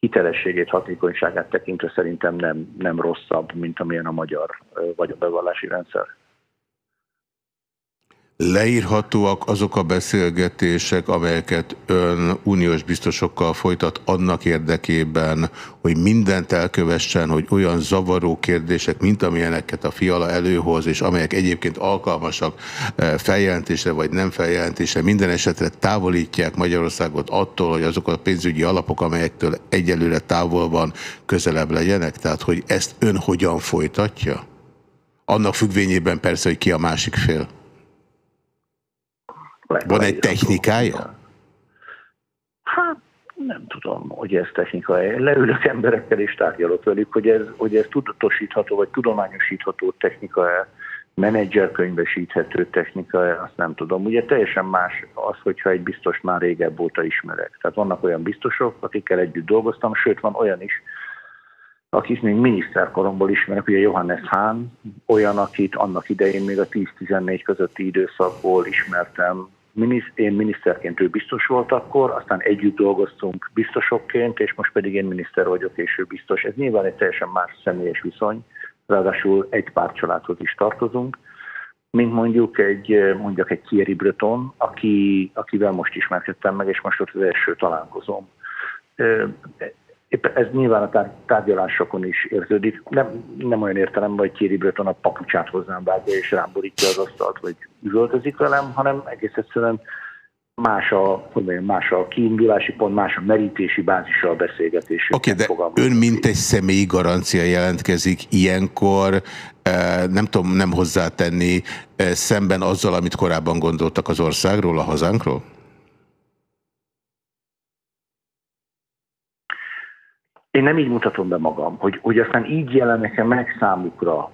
S9: hitelességét, hatékonyságát tekintve szerintem nem, nem rosszabb, mint amilyen a magyar vagyonbevallási rendszer.
S2: Leírhatóak azok a beszélgetések, amelyeket ön uniós biztosokkal folytat annak érdekében, hogy mindent elkövessen, hogy olyan zavaró kérdések, mint amilyeneket a fiala előhoz, és amelyek egyébként alkalmasak eh, feljelentésre vagy nem feljelentésre, minden esetre távolítják Magyarországot attól, hogy azok a pénzügyi alapok, amelyektől egyelőre távol van, közelebb legyenek? Tehát, hogy ezt ön hogyan folytatja? Annak függvényében persze, hogy ki a másik fél. Van egy technikája?
S9: Hát nem tudom, hogy ez technikai. Leülök emberekkel és tárgyalok velük, hogy ez, hogy ez tudatosítható vagy tudományosítható technika -e. menedzserkönyvesíthető technika, azt nem tudom. Ugye teljesen más az, hogyha egy biztos már régebb óta ismerek. Tehát vannak olyan biztosok, akikkel együtt dolgoztam, sőt van olyan is, akit még miniszterkoromból ismerek, ugye Johannes Hahn, olyan, akit annak idején még a 10-14 közötti időszakból ismertem. Én miniszterként ő biztos volt akkor, aztán együtt dolgoztunk biztosokként, és most pedig én miniszter vagyok, és ő biztos. Ez nyilván egy teljesen más személyes viszony, ráadásul egy pár családhoz is tartozunk, mint mondjuk egy, mondjuk egy Thierry Breton, aki, akivel most ismerkedtem meg, és most ott az első találkozom. Ez nyilván a tár- tárgyalásokon is érződik. Nem, nem olyan értelemben, hogy Thierry Breton a papucsát hozzám vágja és rám borítja az asztalt, vagy üvöltözik velem, hanem egész egyszerűen más a, mondjam, más a kiindulási pont, más a merítési bázisa a beszélgetés.
S2: Oké, okay, de ön mint egy személyi garancia jelentkezik ilyenkor, eh, nem tudom nem hozzátenni, eh, szemben azzal, amit korábban gondoltak az országról, a hazánkról?
S9: Én nem így mutatom be magam, hogy, hogy aztán így jelenek-e meg számukra,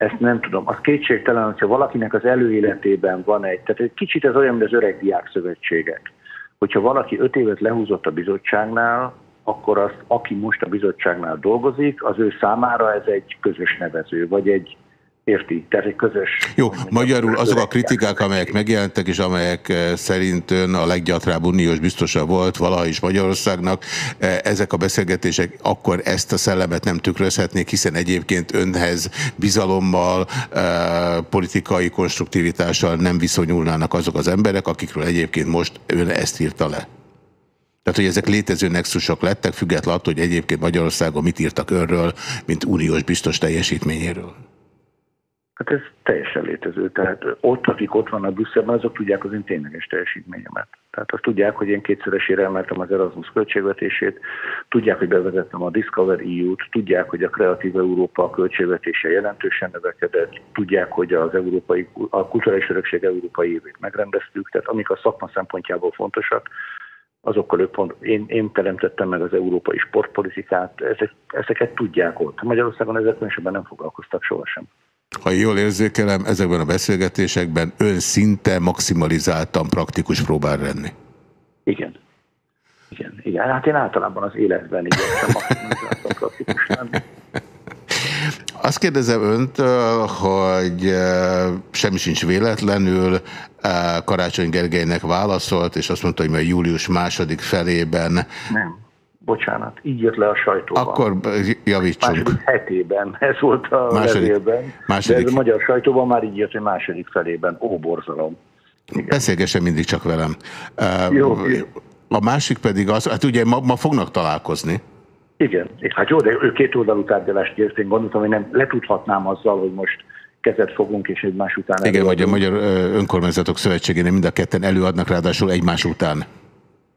S9: ezt nem tudom. Az kétségtelen, hogyha valakinek az előéletében van egy, tehát egy kicsit ez olyan, mint az öreg diák szövetségek. Hogyha valaki öt évet lehúzott a bizottságnál, akkor az, aki most a bizottságnál dolgozik, az ő számára ez egy közös nevező, vagy egy érti, tehát egy közös...
S2: Jó, magyarul azok a kritikák, amelyek megjelentek, és amelyek eh, szerint ön a leggyatrább uniós biztosa volt valaha is Magyarországnak, eh, ezek a beszélgetések akkor ezt a szellemet nem tükrözhetnék, hiszen egyébként önhez bizalommal, eh, politikai konstruktivitással nem viszonyulnának azok az emberek, akikről egyébként most ön ezt írta le. Tehát, hogy ezek létező nexusok lettek, függetlenül attól, hogy egyébként Magyarországon mit írtak önről, mint uniós biztos teljesítményéről.
S9: Hát ez teljesen létező. Tehát ott, akik ott vannak Brüsszelben, azok tudják az én tényleges teljesítményemet. Tehát azt tudják, hogy én kétszeresére emeltem az Erasmus költségvetését, tudják, hogy bevezettem a Discover EU-t, tudják, hogy a Kreatív Európa költségvetése jelentősen növekedett, tudják, hogy az európai, a kulturális örökség európai évét megrendeztük, tehát amik a szakma szempontjából fontosak, azokkal ők pont, én, én teremtettem meg az európai sportpolitikát, ezek, ezeket tudják ott. Magyarországon ezek esetben nem foglalkoztak sohasem.
S2: Ha jól érzékelem, ezekben a beszélgetésekben ön szinte maximalizáltan praktikus próbál lenni.
S9: Igen. Igen, igen. Hát én általában az életben igyekszem maximalizáltan praktikus lenni.
S2: Azt kérdezem öntől, hogy eh, semmi sincs véletlenül, eh, Karácsony Gergelynek válaszolt, és azt mondta, hogy majd július második felében
S9: Nem, bocsánat, így jött le a sajtóban.
S2: Akkor javítsunk.
S9: Második hetében, ez volt a
S2: Második-
S9: levélben.
S2: második-
S9: De a magyar sajtóban már így jött, hogy második felében. Ó, borzalom.
S2: Beszélgessen mindig csak velem.
S9: Jó.
S2: A másik pedig az, hát ugye ma, ma fognak találkozni.
S9: Igen, hát jó, de ő két oldalú tárgyalást kért, én gondoltam, hogy nem letudhatnám azzal, hogy most kezet fogunk, és egymás után
S2: Igen, vagy a
S9: előadunk.
S2: Magyar Önkormányzatok Szövetségénél mind a ketten előadnak, ráadásul egymás után.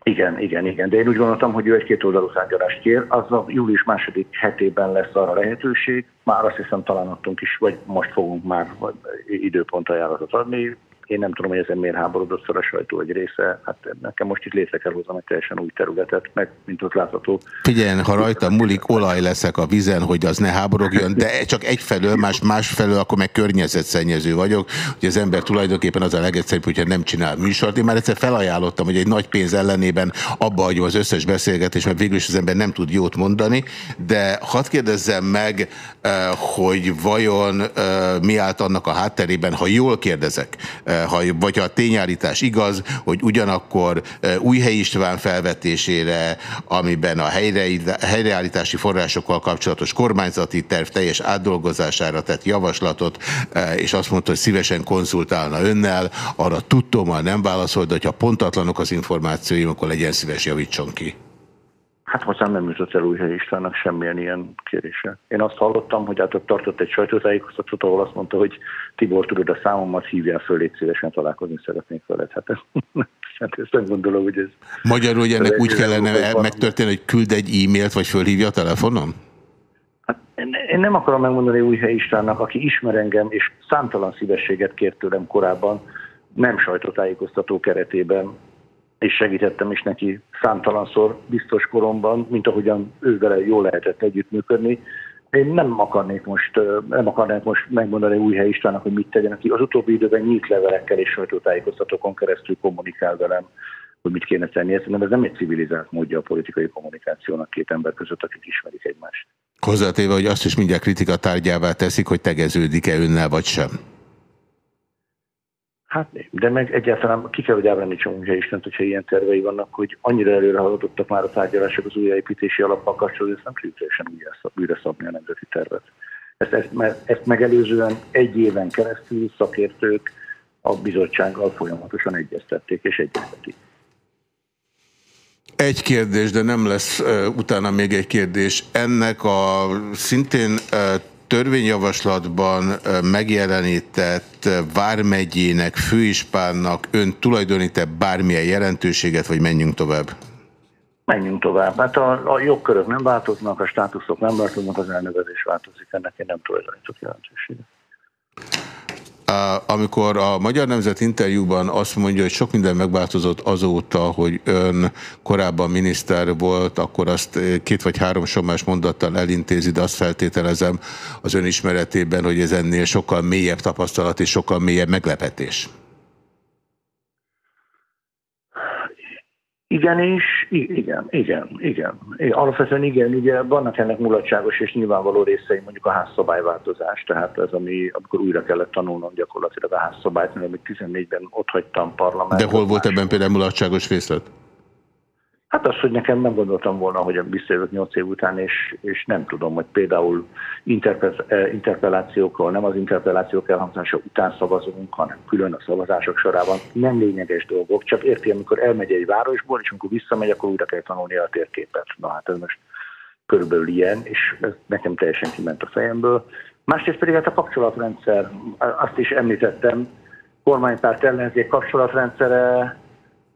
S9: Igen, igen, igen. De én úgy gondoltam, hogy ő egy két oldalú tárgyalást kér. Az a július második hetében lesz arra lehetőség. Már azt hiszem talán adtunk is, vagy most fogunk már időpont ajánlatot adni. Én nem tudom, hogy ezen miért háborodott fel a sajtó egy része. Hát nekem most itt létre kell hoznom egy teljesen új területet, meg mint ott látható.
S2: Figyeljen, ha rajta múlik, olaj leszek a vizen, hogy az ne háborogjon, de csak egyfelől, más másfelől, akkor meg környezetszennyező vagyok, hogy az ember tulajdonképpen az a legegyszerűbb, hogyha nem csinál műsort. Én már egyszer felajánlottam, hogy egy nagy pénz ellenében abba hagyom az összes beszélgetést, mert végül is az ember nem tud jót mondani, de hadd kérdezzem meg, eh, hogy vajon eh, mi állt annak a hátterében, ha jól kérdezek, eh, ha, vagy ha a tényállítás igaz, hogy ugyanakkor eh, Újhely István felvetésére, amiben a helyre, helyreállítási forrásokkal kapcsolatos kormányzati terv teljes átdolgozására tett javaslatot, eh, és azt mondta, hogy szívesen konzultálna önnel, arra tudtommal nem válaszolt, de ha pontatlanok az információim, akkor legyen szíves javítson ki.
S9: Hát hozzám nem jutott el Újhely Istvánnak semmilyen ilyen kérése. Én azt hallottam, hogy hát ott tartott egy sajtótájékoztatót, ahol azt mondta, hogy Tibor, tudod a számomat, hívjál föl, légy szívesen találkozni szeretnék veled. Hát, hát ezt nem gondolom, hogy ez...
S2: Magyarul, hogy ennek úgy kellene megtörténni, hogy küld egy e-mailt, vagy fölhívja a telefonom?
S9: Én én nem akarom megmondani Újhely Istvánnak, aki ismer engem, és számtalan szívességet kért tőlem korábban, nem sajtótájékoztató keretében, és segítettem is neki számtalanszor biztos koromban, mint ahogyan ő vele jól lehetett együttműködni. Én nem akarnék most, nem akarnék most megmondani Újhely Istvánnak, hogy mit tegyen, aki az utóbbi időben nyílt levelekkel és sajtótájékoztatókon keresztül kommunikál velem, hogy mit kéne tenni. Szerintem ez nem egy civilizált módja a politikai kommunikációnak két ember között, akik ismerik egymást.
S2: Hozzátéve, hogy azt is mindjárt kritika tárgyává teszik, hogy tegeződik-e önnel vagy sem.
S9: Hát, de meg egyáltalán ki kell, hogy ábrándítsam Újhely Istvent, hogyha ilyen tervei vannak, hogy annyira előre haladottak már a tárgyalások az újjáépítési alappal kapcsolatban, hogy ezt nem tudjuk teljesen újra szabni a nemzeti tervet. Ezt, ezt, mert ezt megelőzően egy éven keresztül szakértők a bizottsággal folyamatosan egyeztették és egyeztetik.
S2: Egy kérdés, de nem lesz uh, utána még egy kérdés. Ennek a szintén uh, törvényjavaslatban megjelenített Vármegyének, főispánnak ön tulajdonít-e bármilyen jelentőséget, vagy menjünk tovább?
S9: Menjünk tovább. Hát a, a jogkörök nem változnak, a státuszok nem változnak, az elnevezés változik, ennek én nem tulajdonítok jelentőséget.
S2: Amikor a Magyar Nemzet interjúban azt mondja, hogy sok minden megváltozott azóta, hogy ön korábban miniszter volt, akkor azt eh, két vagy három somás mondattal elintézi, de azt feltételezem az ön ismeretében, hogy ez ennél sokkal mélyebb tapasztalat és sokkal mélyebb meglepetés.
S9: Igen és igen, igen, igen. Alapvetően igen, ugye vannak ennek mulatságos és nyilvánvaló részei, mondjuk a házszabályváltozás, tehát ez, ami, amikor újra kellett tanulnom gyakorlatilag a házszabályt, mert amit 14-ben ott hagytam parlamentben.
S2: De hol volt ebben például mulatságos részlet?
S9: Hát az, hogy nekem nem gondoltam volna, hogy visszajövök 8 év után, és, és nem tudom, hogy például eh, interpellációkról, nem az interpellációk elhangzása után szavazunk, hanem külön a szavazások sorában. Nem lényeges dolgok, csak érti, amikor elmegy egy városból, és amikor visszamegy, akkor újra kell tanulni a térképet. Na hát ez most körülbelül ilyen, és ez nekem teljesen kiment a fejemből. Másrészt pedig hát a kapcsolatrendszer, azt is említettem, kormánypárt ellenzék kapcsolatrendszere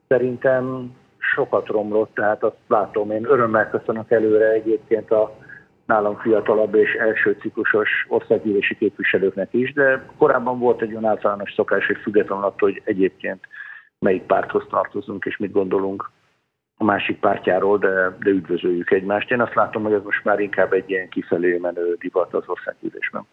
S9: szerintem sokat romlott, tehát azt látom, én örömmel köszönök előre egyébként a nálam fiatalabb és első ciklusos országgyűlési képviselőknek is, de korábban volt egy olyan általános szokás, hogy függetlenül attól, hogy egyébként melyik párthoz tartozunk és mit gondolunk a másik pártjáról, de, de üdvözöljük egymást. Én azt látom, hogy ez most már inkább egy ilyen kifelé menő divat az országgyűlésben.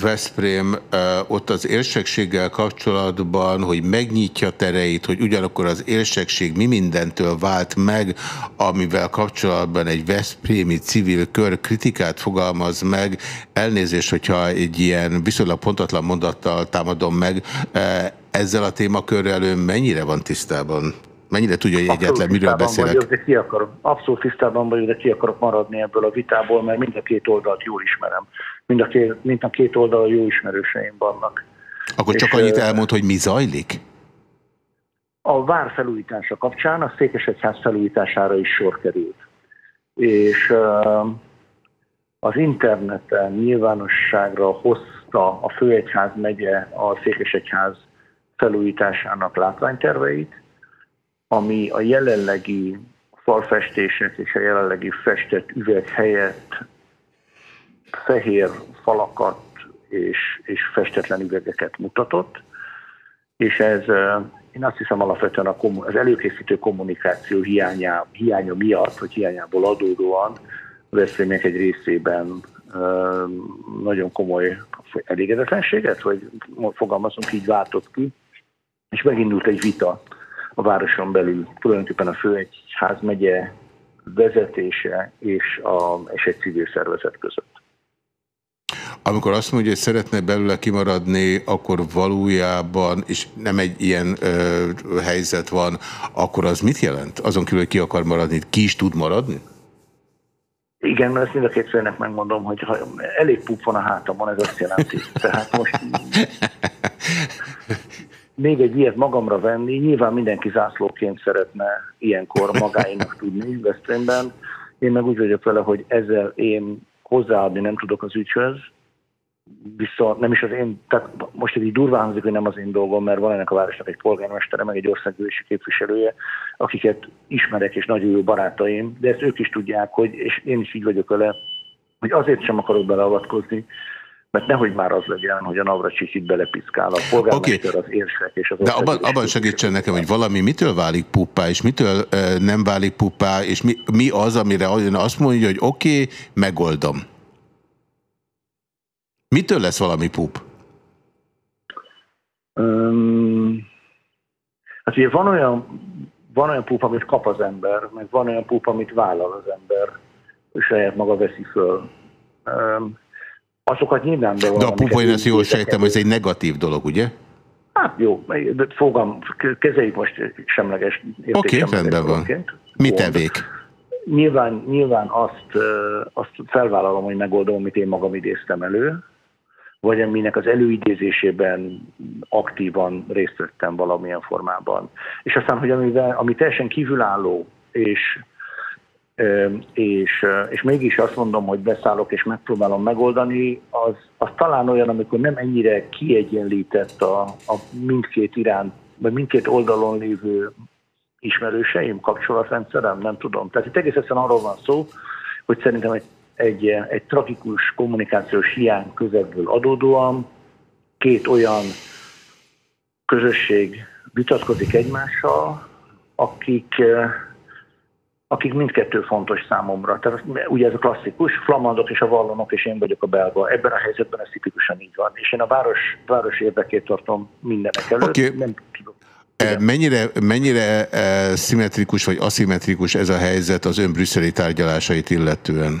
S2: Veszprém ö, ott az érsekséggel kapcsolatban, hogy megnyitja tereit, hogy ugyanakkor az érsekség mi mindentől vált meg, amivel kapcsolatban egy Veszprémi civil kör kritikát fogalmaz meg. Elnézést, hogyha egy ilyen viszonylag pontatlan mondattal támadom meg. Ö, Ezzel a témakörrel ön mennyire van tisztában? Mennyire tudja, hogy egyetlen miről beszélek?
S9: Vagyok, de ki akarok, abszolút tisztában vagyok, de ki akarok maradni ebből a vitából, mert mind a két oldalt jól ismerem. Mind a két, mind a két oldal jó ismerőseim vannak.
S2: Akkor csak
S9: És,
S2: annyit
S9: ö,
S2: elmond, hogy mi zajlik?
S9: A vár felújítása kapcsán a Székesegyház felújítására is sor került. És az interneten nyilvánosságra hozta a Főegyház megye a Székesegyház felújításának látványterveit, ami a jelenlegi falfestések és a jelenlegi festett üveg helyett fehér falakat és, és festetlen üvegeket mutatott, és ez én azt hiszem alapvetően a kommu- az előkészítő kommunikáció hiánya, hiánya miatt, vagy hiányából adódóan a Veszprémiek egy részében nagyon komoly elégedetlenséget, vagy fogalmazunk így váltott ki, és megindult egy vita a városon belül, tulajdonképpen a főegyház megye vezetése és, a, és egy civil szervezet között.
S2: Amikor azt mondja, hogy szeretne belőle kimaradni, akkor valójában, és nem egy ilyen ö, helyzet van, akkor az mit jelent? Azon kívül, hogy ki akar maradni, ki is tud maradni?
S9: Igen, mert ezt mind a két félnek megmondom, hogy ha elég pup van a hátamon, ez azt jelenti. Tehát most még egy ilyet magamra venni, nyilván mindenki zászlóként szeretne ilyenkor magáinak tudni Veszprémben. Én meg úgy vagyok vele, hogy ezzel én hozzáadni nem tudok az ügyhöz, viszont nem is az én, tehát most ez így durván hangzik, hogy nem az én dolgom, mert van ennek a városnak egy polgármestere, meg egy országgyűlési képviselője, akiket ismerek és nagyon jó barátaim, de ezt ők is tudják, hogy, és én is így vagyok vele, hogy azért sem akarok beleavatkozni, Mert nehogy már az legyen, hogy a Navracsics itt belepiszkál, a polgármester, az érsek és az
S2: De abban, abban segítsen nekem, hogy valami mitől válik puppá, és mitől ö, nem válik puppá, és mi, mi az, amire ön azt mondja, hogy oké, okay, megoldom. Mitől lesz valami pup?
S9: Öm, hát ugye van olyan, van olyan pup, amit kap az ember, meg van olyan pup, amit vállal az ember, és saját maga veszi föl. Öm, azokat nyilvánvalóan...
S2: De a én ezt jól sejtem, hogy ez egy negatív dolog, ugye?
S9: Hát jó, de fogam, kezeljük most semleges
S2: Oké, okay, rendben van. Mi tevék?
S9: Nyilván, nyilván azt, azt felvállalom, hogy megoldom, amit én magam idéztem elő, vagy aminek az előidézésében aktívan részt vettem valamilyen formában. És aztán, hogy amivel, ami teljesen kívülálló, és, és, és mégis azt mondom, hogy beszállok és megpróbálom megoldani, az, az talán olyan, amikor nem ennyire kiegyenlített a, a mindkét iránt, vagy mindkét oldalon lévő ismerőseim, kapcsolatrendszerem, nem tudom. Tehát itt egész egyszerűen arról van szó, hogy szerintem egy, egy, egy tragikus kommunikációs hiány közegből adódóan két olyan közösség vitatkozik egymással, akik, akik mindkettő fontos számomra. Tehát ugye ez a klasszikus, flamandok és a vallonok, és én vagyok a belga. Ebben a helyzetben ez tipikusan így van. És én a város, város érdekét tartom mindenek előtt.
S2: Oké.
S9: Nem
S2: E, Mennyire, mennyire e, szimmetrikus vagy aszimmetrikus ez a helyzet az ön brüsszeli tárgyalásait illetően?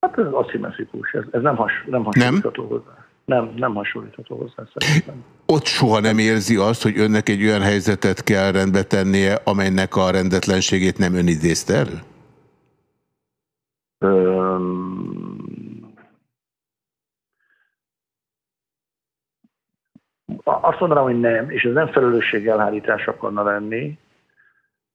S9: Hát ez aszimmetrikus, ez, ez nem, has, nem hasonlítható hozzá. Nem, nem hasonlítható hozzá szerintem.
S2: Ott soha nem érzi azt, hogy önnek egy olyan helyzetet kell rendbe tennie, amelynek a rendetlenségét nem ön idézte elő?
S9: Öm, azt mondanám, hogy nem, és ez nem felelősségelhárítás akarna lenni,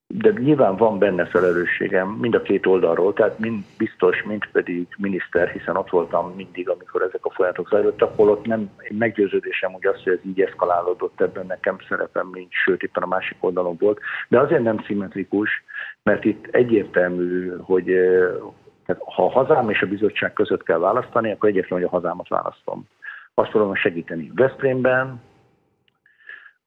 S9: de nyilván van benne felelősségem mind a két oldalról, tehát mind biztos, mind pedig miniszter, hiszen ott voltam mindig, amikor ezek a folyamatok zajlottak, holott nem én meggyőződésem, hogy az, hogy ez így eszkalálódott, ebben nekem szerepem nincs, sőt, éppen a másik oldalon volt, de azért nem szimmetrikus, mert itt egyértelmű, hogy eh, tehát ha a hazám és a bizottság között kell választani, akkor egyértelmű, hogy a hazámat választom. Azt fogom segíteni. Veszprémben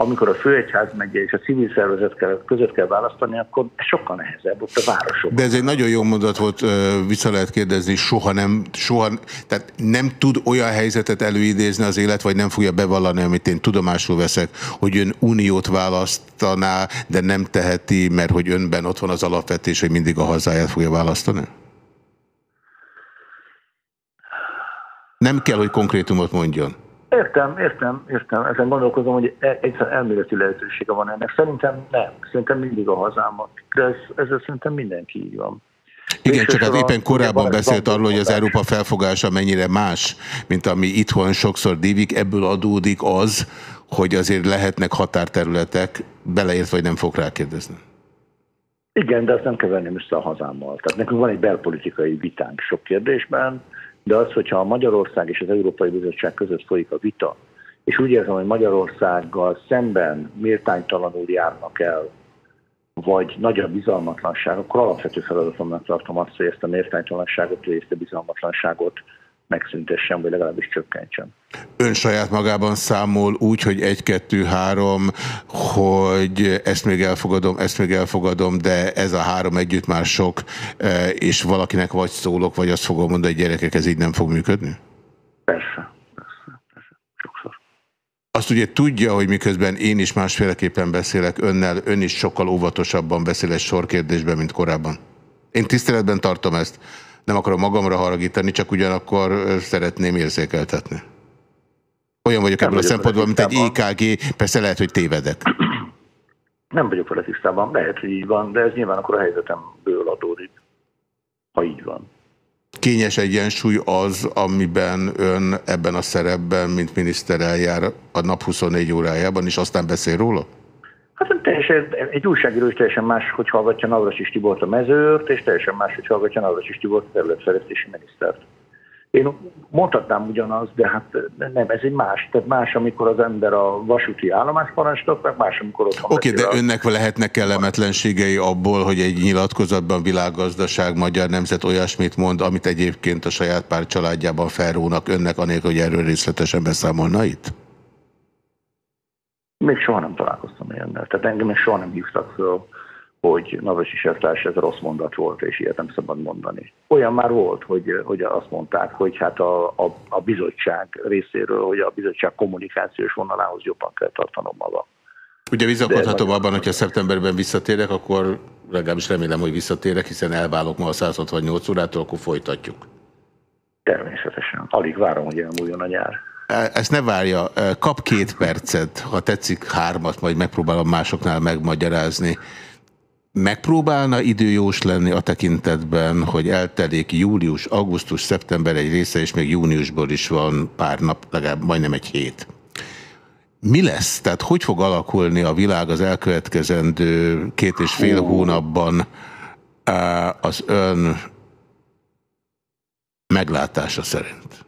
S9: amikor a főegyház megye és a civil szervezet között kell választani, akkor sokkal nehezebb, ott a városok.
S2: De ez egy nagyon jó mondat volt, vissza lehet kérdezni, soha nem, soha, tehát nem tud olyan helyzetet előidézni az élet, vagy nem fogja bevallani, amit én tudomásul veszek, hogy ön uniót választaná, de nem teheti, mert hogy önben ott van az alapvetés, hogy mindig a hazáját fogja választani? Nem kell, hogy konkrétumot mondjon.
S9: Értem, értem, értem. Ezen gondolkozom, hogy e- egyszer elméleti lehetősége van ennek. Szerintem nem. Szerintem mindig a hazámat. De ez, ezzel szerintem mindenki így van.
S2: Igen, csak hát éppen korábban beszélt arról, hogy az. Európa felfogása mennyire más, mint ami itthon sokszor dívik. Ebből adódik az, hogy azért lehetnek határterületek, beleért vagy nem fog rákérdezni.
S9: Igen, de ezt nem keverném össze a hazámmal. Tehát nekünk van egy belpolitikai vitánk sok kérdésben, de az, hogyha a Magyarország és az Európai Bizottság között folyik a vita, és úgy érzem, hogy Magyarországgal szemben méltánytalanul járnak el, vagy nagy a bizalmatlanság, akkor alapvető feladatomnak tartom azt, hogy ezt a méltánytalanságot, vagy ezt a bizalmatlanságot megszüntessem, vagy legalábbis csökkentsem.
S2: Ön saját magában számol úgy, hogy egy, kettő, három, hogy ezt még elfogadom, ezt még elfogadom, de ez a három együtt már sok, eh, és valakinek vagy szólok, vagy azt fogom mondani, hogy gyerekek, ez így nem fog működni?
S9: Persze.
S2: Azt ugye tudja, hogy miközben én is másféleképpen beszélek önnel, ön is sokkal óvatosabban beszél egy sorkérdésben, mint korábban. Én tiszteletben tartom ezt. Nem akarom magamra haragítani, csak ugyanakkor szeretném érzékeltetni. Olyan vagyok
S9: Nem
S2: ebből a
S9: vagyok
S2: szempontból, mint egy. EKG, persze lehet, hogy tévedek.
S9: Nem vagyok vele tisztában, lehet, hogy így van, de ez nyilván akkor a helyzetemből adódik, ha így van.
S2: Kényes egyensúly az, amiben ön ebben a szerepben, mint miniszter eljár a nap 24 órájában, és aztán beszél róla?
S9: Hát teljesen, egy újságíró is teljesen más, hogy hallgatja Navracsis Tibort a mezőrt, és teljesen más, hogy hallgatja Navracsis Tibort a területfejlesztési minisztert. Én mondhatnám ugyanazt, de hát nem, ez egy más. Tehát más, amikor az ember a vasúti állomásparancsnok, meg más, amikor otthon
S2: Oké, okay, de
S9: a-
S2: önnek lehetnek kellemetlenségei abból, hogy egy nyilatkozatban világgazdaság, magyar nemzet olyasmit mond, amit egyébként a saját pár családjában felrónak önnek, anélkül, hogy erről részletesen beszámolna itt?
S9: Még soha nem találkoztam ilyennel. Tehát engem még soha nem hívtak föl, hogy Navasi Sertárs ez rossz mondat volt, és ilyet nem szabad mondani. Olyan már volt, hogy, hogy azt mondták, hogy hát a, a, a bizottság részéről, hogy a bizottság kommunikációs vonalához jobban kell tartanom magam.
S2: Ugye bizakodhatom abban, hogyha szeptemberben visszatérek, akkor legalábbis remélem, hogy visszatérek, hiszen elválok ma a 168 órától, akkor folytatjuk.
S9: Természetesen. Alig várom, hogy elmúljon a nyár.
S2: Ezt ne várja, kap két percet, ha tetszik hármat, majd megpróbálom másoknál megmagyarázni. Megpróbálna időjós lenni a tekintetben, hogy eltelik július, augusztus, szeptember egy része, és még júniusból is van pár nap, legalább majdnem egy hét. Mi lesz? Tehát hogy fog alakulni a világ az elkövetkezendő két és fél hónapban az ön meglátása szerint?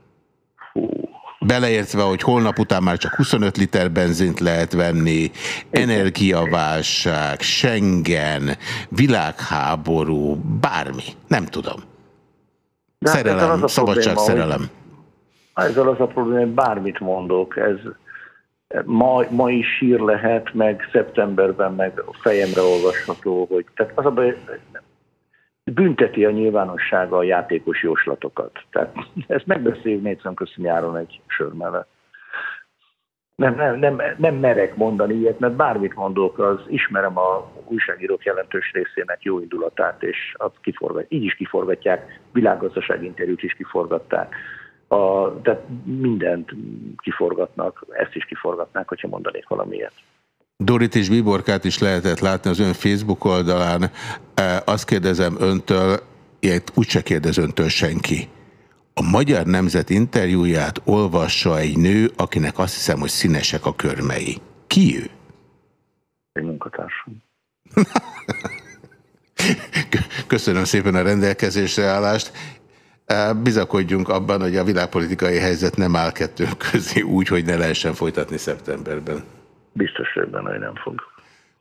S2: Beleértve, hogy holnap után már csak 25 liter benzint lehet venni, energiaválság, Schengen, világháború, bármi. Nem tudom.
S9: De hát
S2: Szerelem,
S9: az a
S2: szabadság,
S9: probléma, hogy-
S2: szerelem.
S9: Ezzel az a probléma, hogy bármit mondok, ez ma, ma is sír lehet, meg szeptemberben meg fejemre olvasható, hogy tehát az a baj, bünteti a nyilvánossága a játékos jóslatokat. Tehát ezt megbeszéljük négy közt nyáron egy sör mellett. Nem, nem, nem, nem merek mondani ilyet, mert bármit mondok, az ismerem a újságírók jelentős részének jó indulatát, és azt kiforgat, így is kiforgatják, világgazdasági interjút is kiforgatták. A, tehát mindent kiforgatnak, ezt is kiforgatnák, hogyha mondanék valamilyet.
S2: Dorit és Biborkát is lehetett látni az ön Facebook oldalán. Azt kérdezem öntől, ilyet úgyse kérdez öntől senki. A Magyar Nemzet interjúját olvassa egy nő, akinek azt hiszem, hogy színesek a körmei. Ki ő?
S9: Egy munkatársam.
S2: Köszönöm szépen a rendelkezésre állást. Bizakodjunk abban, hogy a világpolitikai helyzet nem áll kettőnk közé úgy, hogy ne lehessen folytatni szeptemberben.
S9: Biztos vagyok benne, hogy nem fog.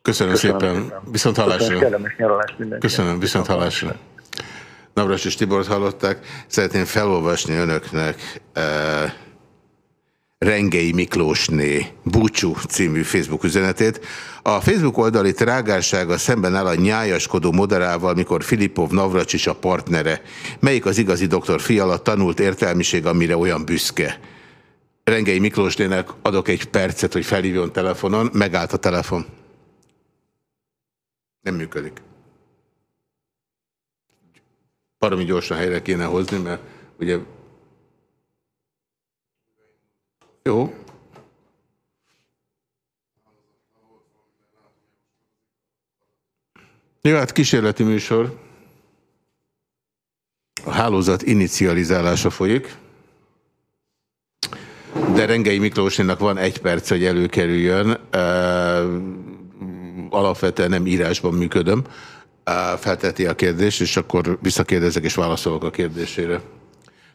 S2: Köszönöm,
S9: Köszönöm
S2: szépen.
S9: szépen.
S2: Viszont
S9: Köszönöm,
S2: hallásra.
S9: mindenkinek.
S2: Köszönöm, viszont hallásra. Navras és Tibort hallották. Szeretném felolvasni önöknek uh, Rengei Miklósné Búcsú című Facebook üzenetét. A Facebook oldali trágársága szemben áll a nyájaskodó moderával, mikor Filipov Navracsics a partnere. Melyik az igazi doktor Fiala tanult értelmiség, amire olyan büszke? Rengei Miklósnének adok egy percet, hogy felhívjon telefonon. Megállt a telefon. Nem működik. Baromi gyorsan helyre kéne hozni, mert ugye... Jó. Jó, hát kísérleti műsor. A hálózat inicializálása folyik. De Rengei Miklósnak van egy perc, hogy előkerüljön. Alapvetően nem írásban működöm. Felteti a kérdést, és akkor visszakérdezek és válaszolok a kérdésére.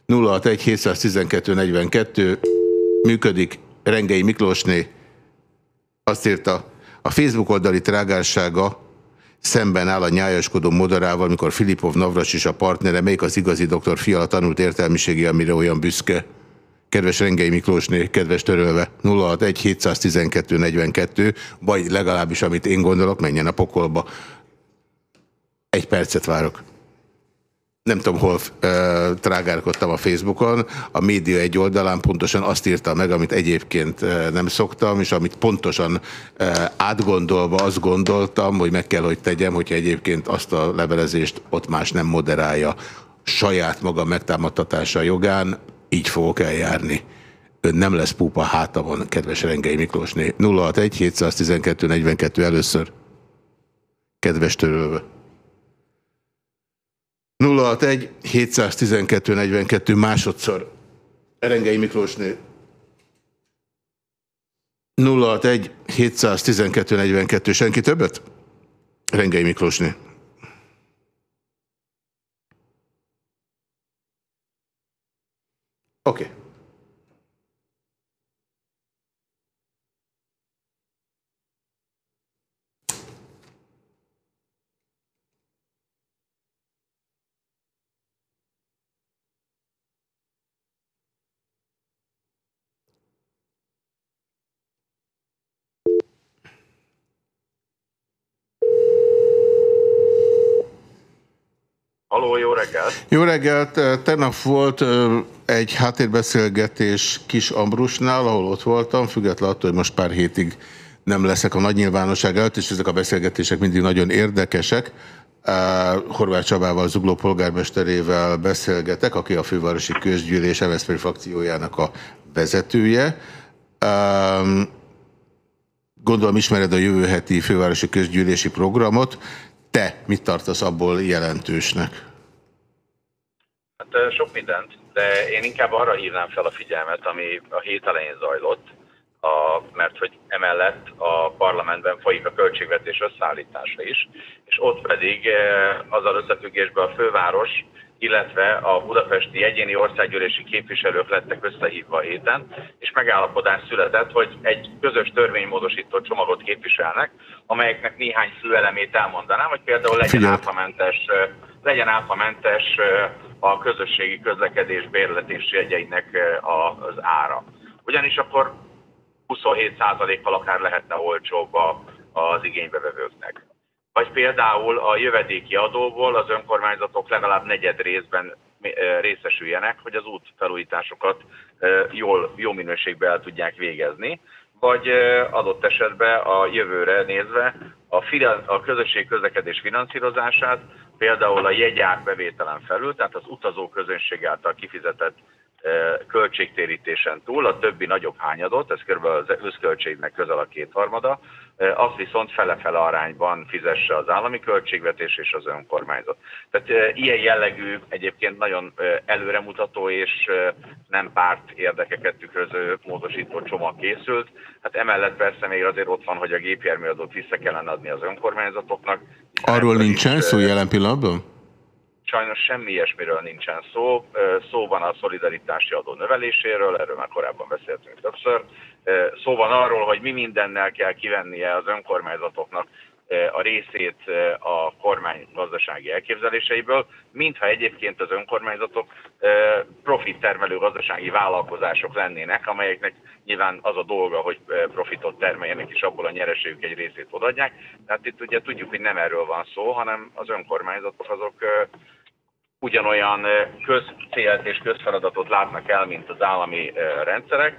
S2: 061 712 42 működik. Rengei Miklósné azt írta, a Facebook oldali trágársága szemben áll a nyájaskodó moderával, mikor Filipov Navras is a partnere, melyik az igazi doktor Fiala tanult értelmiségi, amire olyan büszke. Kedves Rengei Miklósné, kedves törölve, 061 712 42, vagy legalábbis amit én gondolok, menjen a pokolba. Egy percet várok. Nem tudom, hol e, trágárkodtam a Facebookon. A média egy oldalán pontosan azt írta meg, amit egyébként e, nem szoktam, és amit pontosan e, átgondolva azt gondoltam, hogy meg kell, hogy tegyem, hogyha egyébként azt a levelezést ott más nem moderálja saját maga megtámadtatása jogán, így fogok eljárni. Ön nem lesz pupa hátamon, kedves Rengei Miklósné. 061 712 42 először. Kedves törölve. 061 712 42 másodszor. Rengei Miklósné. 061 712 42 senki többet? Rengei Miklósné. Okay.
S10: Haló, jó reggelt!
S2: Jó reggelt! Tegnap volt egy háttérbeszélgetés Kis Ambrusnál, ahol ott voltam, függetlenül attól, hogy most pár hétig nem leszek a nagy nyilvánosság előtt, és ezek a beszélgetések mindig nagyon érdekesek. Uh, Horváth Csabával, Zugló polgármesterével beszélgetek, aki a fővárosi közgyűlés MSZP frakciójának a vezetője. Gondolom ismered a jövő heti fővárosi közgyűlési programot. Te mit tartasz abból jelentősnek?
S10: Hát sok mindent, de én inkább arra hívnám fel a figyelmet, ami a hét elején zajlott, a, mert hogy emellett a parlamentben folyik a költségvetés összeállítása is, és ott pedig azzal összefüggésben a főváros, illetve a budapesti egyéni országgyűlési képviselők lettek összehívva a héten, és megállapodás született, hogy egy közös törvénymódosító csomagot képviselnek, amelyeknek néhány fő elemét elmondanám, hogy például legyen
S2: Figyelj.
S10: áfamentes, legyen áfamentes a közösségi közlekedés bérletési jegyeinek az ára. Ugyanis akkor 27%-kal akár lehetne olcsóbb az igénybevevőknek. Vagy például a jövedéki adóból az önkormányzatok legalább negyed részben részesüljenek, hogy az útfelújításokat jól, jó minőségben el tudják végezni, vagy adott esetben a jövőre nézve a, finan- a közösség közlekedés finanszírozását például a jegyár bevételen felül, tehát az utazó közönség által kifizetett költségtérítésen túl, a többi nagyobb hányadot, ez kb. az összköltségnek közel a kétharmada, azt viszont fele-fele arányban fizesse az állami költségvetés és az önkormányzat. Tehát eh, ilyen jellegű, egyébként nagyon előremutató és nem párt érdekeket tükröző módosító csomag készült. Hát emellett persze még azért ott van, hogy a gépjárműadót vissza kellene adni az önkormányzatoknak.
S2: Arról nincsen szó jelen pillanatban?
S10: Sajnos semmi ilyesmiről nincsen szó. Szó van a szolidaritási adó növeléséről, erről már korábban beszéltünk többször. Szó van arról, hogy mi mindennel kell kivennie az önkormányzatoknak a részét a kormány gazdasági elképzeléseiből, mintha egyébként az önkormányzatok ö, profit termelő gazdasági vállalkozások lennének, amelyeknek nyilván az a dolga, hogy profitot termeljenek, és abból a nyereségük egy részét odaadják. Tehát itt ugye tudjuk, hogy nem erről van szó, hanem az önkormányzatok azok ugyanolyan közcélt és közfeladatot látnak el, mint az állami rendszerek.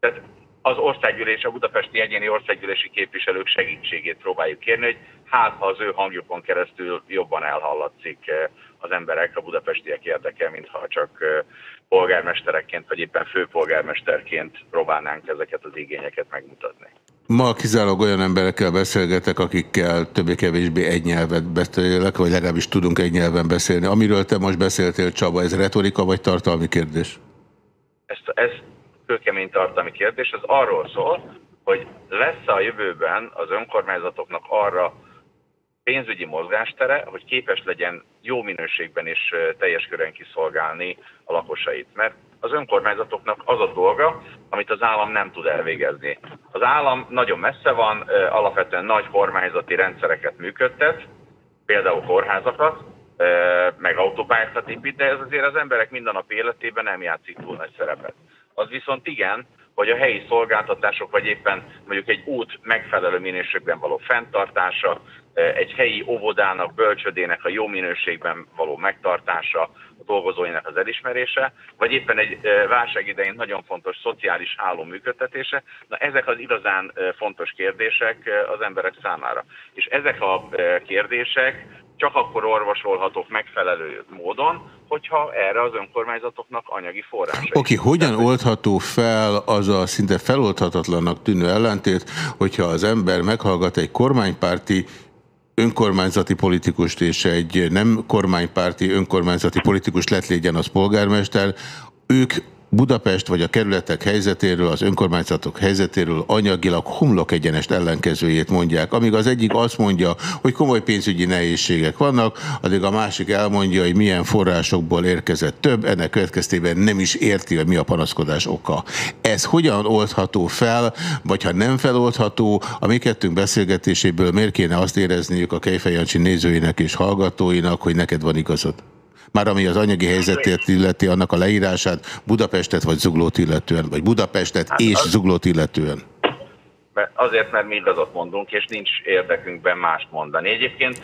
S10: Tehát az országgyűlés, a budapesti egyéni országgyűlési képviselők segítségét próbáljuk kérni, hogy hát ha az ő hangjukon keresztül jobban elhallatszik ö, az emberek, a budapestiek érdeke, mintha csak ö, polgármesterekként, vagy éppen főpolgármesterként próbálnánk ezeket az igényeket megmutatni.
S2: Ma kizárólag olyan emberekkel beszélgetek, akikkel többé-kevésbé egy nyelvet beszélek, vagy legalábbis tudunk egy nyelven beszélni. Amiről te most beszéltél, Csaba, ez retorika vagy tartalmi kérdés?
S10: ez, ez kőkemény tartalmi kérdés, ez arról szól, hogy lesz a jövőben az önkormányzatoknak arra pénzügyi mozgástere, hogy képes legyen jó minőségben és teljes körön kiszolgálni a lakosait. Mert az önkormányzatoknak az a dolga, amit az állam nem tud elvégezni. Az állam nagyon messze van, alapvetően nagy kormányzati rendszereket működtet, például kórházakat, meg autópályákat épít, de ez azért az emberek mindennapi életében nem játszik túl nagy szerepet. Az viszont igen, hogy a helyi szolgáltatások, vagy éppen mondjuk egy út megfelelő minőségben való fenntartása, egy helyi óvodának, bölcsödének a jó minőségben való megtartása, a dolgozóinak az elismerése, vagy éppen egy eh, válság idején nagyon fontos szociális háló működtetése. Na ezek az igazán eh, fontos kérdések az emberek számára. És ezek a kérdések csak akkor orvosolhatók megfelelő módon, hogyha erre az önkormányzatoknak anyagi forrásai.
S2: Oké, okay, hogyan oldható fel az a szinte feloldhatatlannak tűnő ellentét, hogyha az ember meghallgat egy kormánypárti önkormányzati politikust és egy nem kormánypárti önkormányzati politikust lett légyen az polgármester, ők Budapest vagy a kerületek helyzetéről, az önkormányzatok helyzetéről anyagilag homlok egyenest ellenkezőjét mondják. Amíg az egyik azt mondja, hogy komoly pénzügyi nehézségek vannak, addig a másik elmondja, hogy milyen forrásokból érkezett több, ennek következtében nem is érti, hogy mi a panaszkodás oka. Ez hogyan oldható fel, vagy ha nem feloldható, a mi kettőnk beszélgetéséből miért kéne azt érezniük a Kejfejancsi nézőinek és hallgatóinak, hogy neked van igazad? Már ami az anyagi helyzetét illeti, annak a leírását Budapestet vagy Zuglót illetően, vagy Budapestet
S10: Hát
S2: és
S10: az-
S2: Zuglót illetően.
S10: Azért, mert mi igazat mondunk, és nincs érdekünkben mást mondani. Egyébként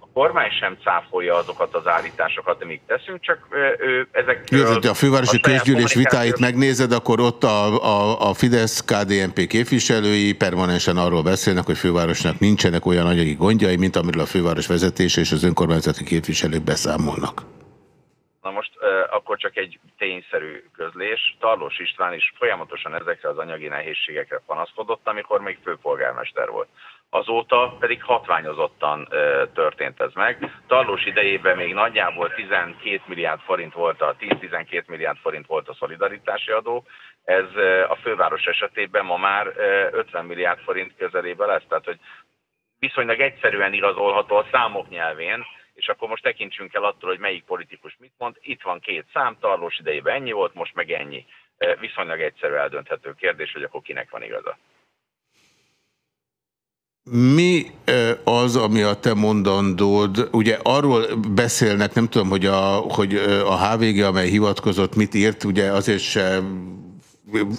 S10: a kormány sem cáfolja azokat az állításokat, amik teszünk, csak ő ezekről...
S2: Jó, tehát ha a fővárosi
S10: saját
S2: közgyűlés vitáit megnézed, akkor ott a, a, a Fidesz KDNP képviselői permanensen arról beszélnek, hogy fővárosnak nincsenek olyan anyagi gondjai, mint amiről a főváros vezetése és az önkormányzati képviselők beszámolnak.
S10: Na most akkor csak egy tényszerű közlés. Tarlós István is folyamatosan ezekre az anyagi nehézségekre panaszkodott, amikor még főpolgármester volt. Azóta pedig hatványozottan történt ez meg. Tarlós idejében még nagyjából 12 milliárd forint volt a 10-12 milliárd forint volt a szolidaritási adó. Ez a főváros esetében ma már ö, 50 milliárd forint közelébe lesz. Tehát, hogy viszonylag egyszerűen igazolható a számok nyelvén, és akkor most tekintsünk el attól, hogy melyik politikus mit mond. Itt van két szám, tarlós idejében ennyi volt, most meg ennyi. Eh, Viszonylag egyszerű eldönthető kérdés, hogy akkor kinek van igaza.
S2: Mi ö, az, ami a te mondandód? Ugye arról beszélnek, nem tudom, hogy a, hogy ö, a HVG, amely hivatkozott, mit írt, ugye azért se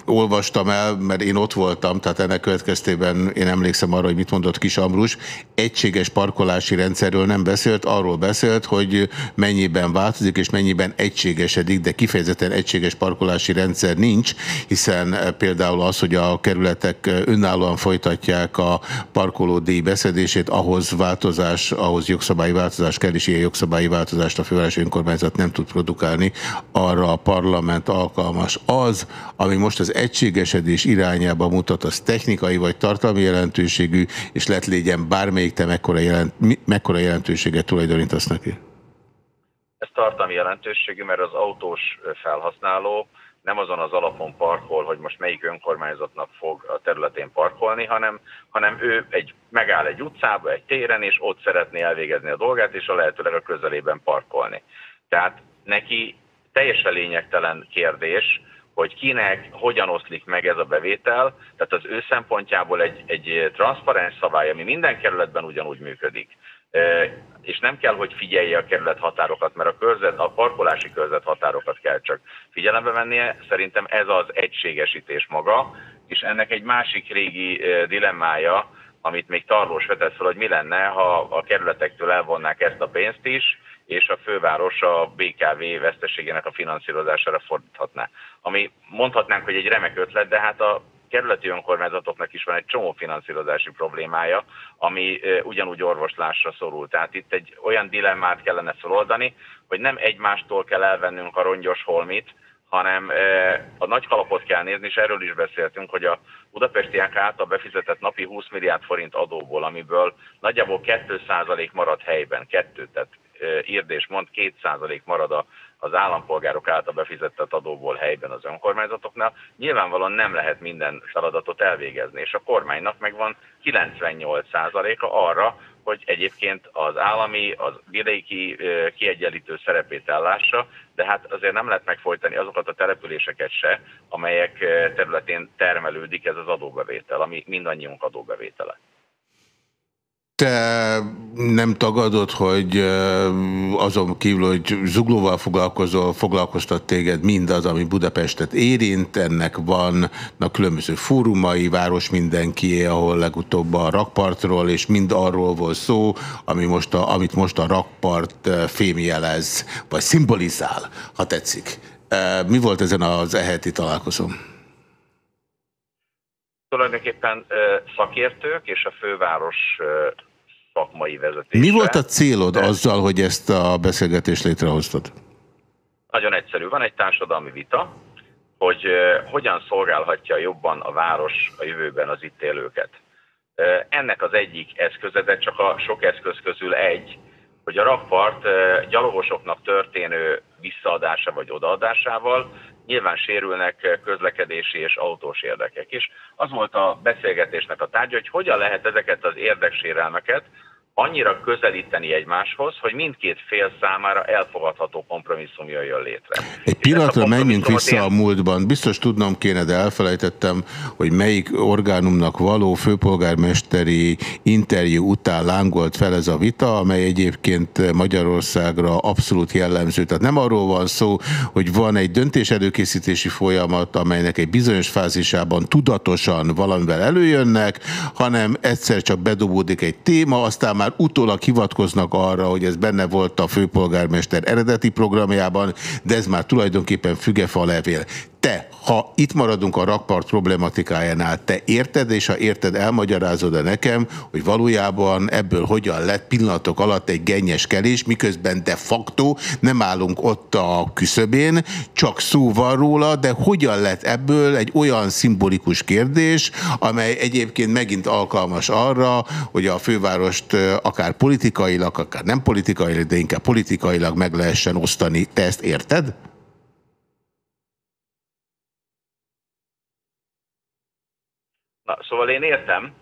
S2: olvastam el, mert én ott voltam, tehát ennek következtében én emlékszem arra, hogy mit mondott Kis Ambrus. Egységes parkolási rendszerről nem beszélt, arról beszélt, hogy mennyiben változik és mennyiben egységesedik, de kifejezetten egységes parkolási rendszer nincs, hiszen eh, például az, hogy a kerületek eh, önállóan folytatják a parkolódíj beszedését, ahhoz változás, ahhoz jogszabályi változás kell, és ilyen jogszabályi változást a fővárosi önkormányzat nem tud produkálni, arra a parlament alkalmas. Az, ami most az egységesedés irányába mutat, az technikai vagy tartalmi jelentőségű, és lett légyen bármelyik te mekkora, jelent, mekkora jelentőséget tulajdonítasz neki?
S10: Ez tartalmi jelentőségű, mert az autós felhasználó nem azon az alapon parkol, hogy most melyik önkormányzatnak fog a területén parkolni, hanem, hanem ő egy, megáll egy utcába, egy téren, és ott szeretné elvégezni a dolgát, és a lehetőleg a közelében parkolni. Tehát neki teljesen lényegtelen kérdés, hogy kinek, hogyan oszlik meg ez a bevétel, tehát az ő szempontjából egy, egy transzparens szabály, ami minden kerületben ugyanúgy működik, és nem kell, hogy figyelje a kerület határokat, mert a, körzet, a parkolási körzet határokat kell csak figyelembe vennie. Szerintem ez az egységesítés maga, és ennek egy másik régi dilemmája, amit még Tarlós vetett fel, hogy mi lenne, ha a kerületektől elvonnák ezt a pénzt is, és a főváros a BKV veszteségének a finanszírozására fordíthatná. Ami mondhatnánk, hogy egy remek ötlet, de hát a kerületi önkormányzatoknak is van egy csomó finanszírozási problémája, ami ugyanúgy orvoslásra szorul. Tehát itt egy olyan dilemmát kellene feloldani, hogy nem egymástól kell elvennünk a rongyos holmit, hanem a nagy kalapot kell nézni, és erről is beszéltünk, hogy a budapestiek által befizetett napi 20 milliárd forint adóból, amiből nagyjából 2% marad helyben, kettő, tehát írd és mond, 2% marad a, az állampolgárok által befizetett adóból helyben az önkormányzatoknál, nyilvánvalóan nem lehet minden feladatot elvégezni, és a kormánynak megvan 98%-a arra, hogy egyébként az állami, az vidéki kiegyenlítő szerepét ellássa, de hát azért nem lehet megfojtani azokat a településeket se, amelyek területén termelődik ez az adóbevétel, ami mindannyiunk adóbevétele.
S2: Te nem tagadod, hogy azon kívül, hogy zuglóval foglalkozol, foglalkoztat téged mindaz, ami Budapestet érint, ennek vannak különböző fórumai, város mindenkié, ahol legutóbb a rakpartról, és mind arról volt szó, ami most a, amit most a rakpart fémjelez, vagy szimbolizál, ha tetszik. Mi volt ezen az eheti találkozón?
S10: Tulajdonképpen szakértők és a főváros szakmai vezetése.
S2: Mi volt a célod azzal, hogy ezt a beszélgetést létrehoztad?
S10: Nagyon egyszerű. Van egy társadalmi vita, hogy hogyan szolgálhatja jobban a város a jövőben az itt élőket. Ennek az egyik eszköze, de csak a sok eszköz közül egy, hogy a rakpart gyalogosoknak történő visszaadása vagy odaadásával nyilván sérülnek közlekedési és autós érdekek. És az volt a beszélgetésnek a tárgya, hogy hogyan lehet ezeket az érdeksérelmeket annyira közelíteni egymáshoz, hogy mindkét fél számára elfogadható kompromisszum jöjjön létre.
S2: Egy pillanatra menjünk vissza a múltban. Biztos tudnom kéne, de elfelejtettem, hogy melyik orgánumnak való főpolgármesteri interjú után lángolt fel ez a vita, amely egyébként Magyarországra abszolút jellemző. Tehát nem arról van szó, hogy van egy döntés előkészítési folyamat, amelynek egy bizonyos fázisában tudatosan valamivel előjönnek, hanem egyszer csak bedobódik egy téma, aztán már utólag hivatkoznak arra, hogy ez benne volt a főpolgármester eredeti programjában, de ez már tulajdonképpen fügefa levél. Te, ha itt maradunk a rakpart problematikájánál, te érted, és ha érted, elmagyarázod-e nekem, hogy valójában ebből hogyan lett pillanatok alatt egy gennyes kelés, miközben de facto nem állunk ott a küszöbén, csak szó van róla, de hogyan lett ebből egy olyan szimbolikus kérdés, amely egyébként megint alkalmas arra, hogy a fővárost akár politikailag, akár nem politikailag, de inkább politikailag meg lehessen osztani. Te ezt érted?
S10: Na, szóval én értem,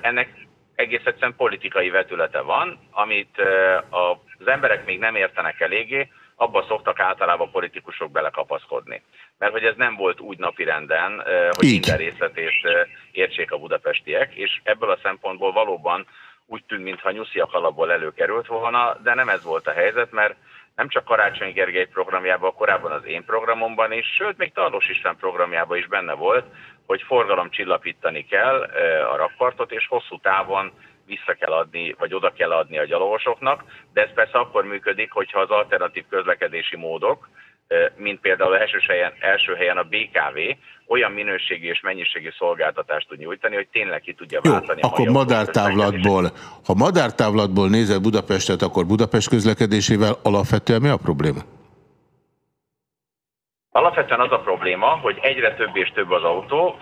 S10: ennek egész egyszerűen politikai vetülete van, amit az emberek még nem értenek eléggé, abba szoktak általában politikusok belekapaszkodni. Mert hogy ez nem volt úgy napirenden, hogy
S2: Így.
S10: minden részletét értsék a budapestiek, és ebből a szempontból valóban úgy tűnt, mintha nyusziak alapból előkerült volna, de nem ez volt a helyzet, mert nem csak Karácsony Gergely programjában, korábban az én programomban is, sőt, még Tarlós István programjában is benne volt, hogy forgalom csillapítani kell a rakpartot, és hosszú távon vissza kell adni, vagy oda kell adni a gyalogosoknak, de ez persze akkor működik, hogyha az alternatív közlekedési módok, mint például első helyen, első helyen a BKV, olyan minőségi és mennyiségi szolgáltatást tud nyújtani, hogy tényleg ki tudja
S2: Jó,
S10: váltani a
S2: akkor madártávlatból. Ha madártávlatból nézed Budapestet, akkor Budapest közlekedésével alapvetően mi a probléma?
S10: Alapvetően az a probléma, hogy egyre több és több az autó,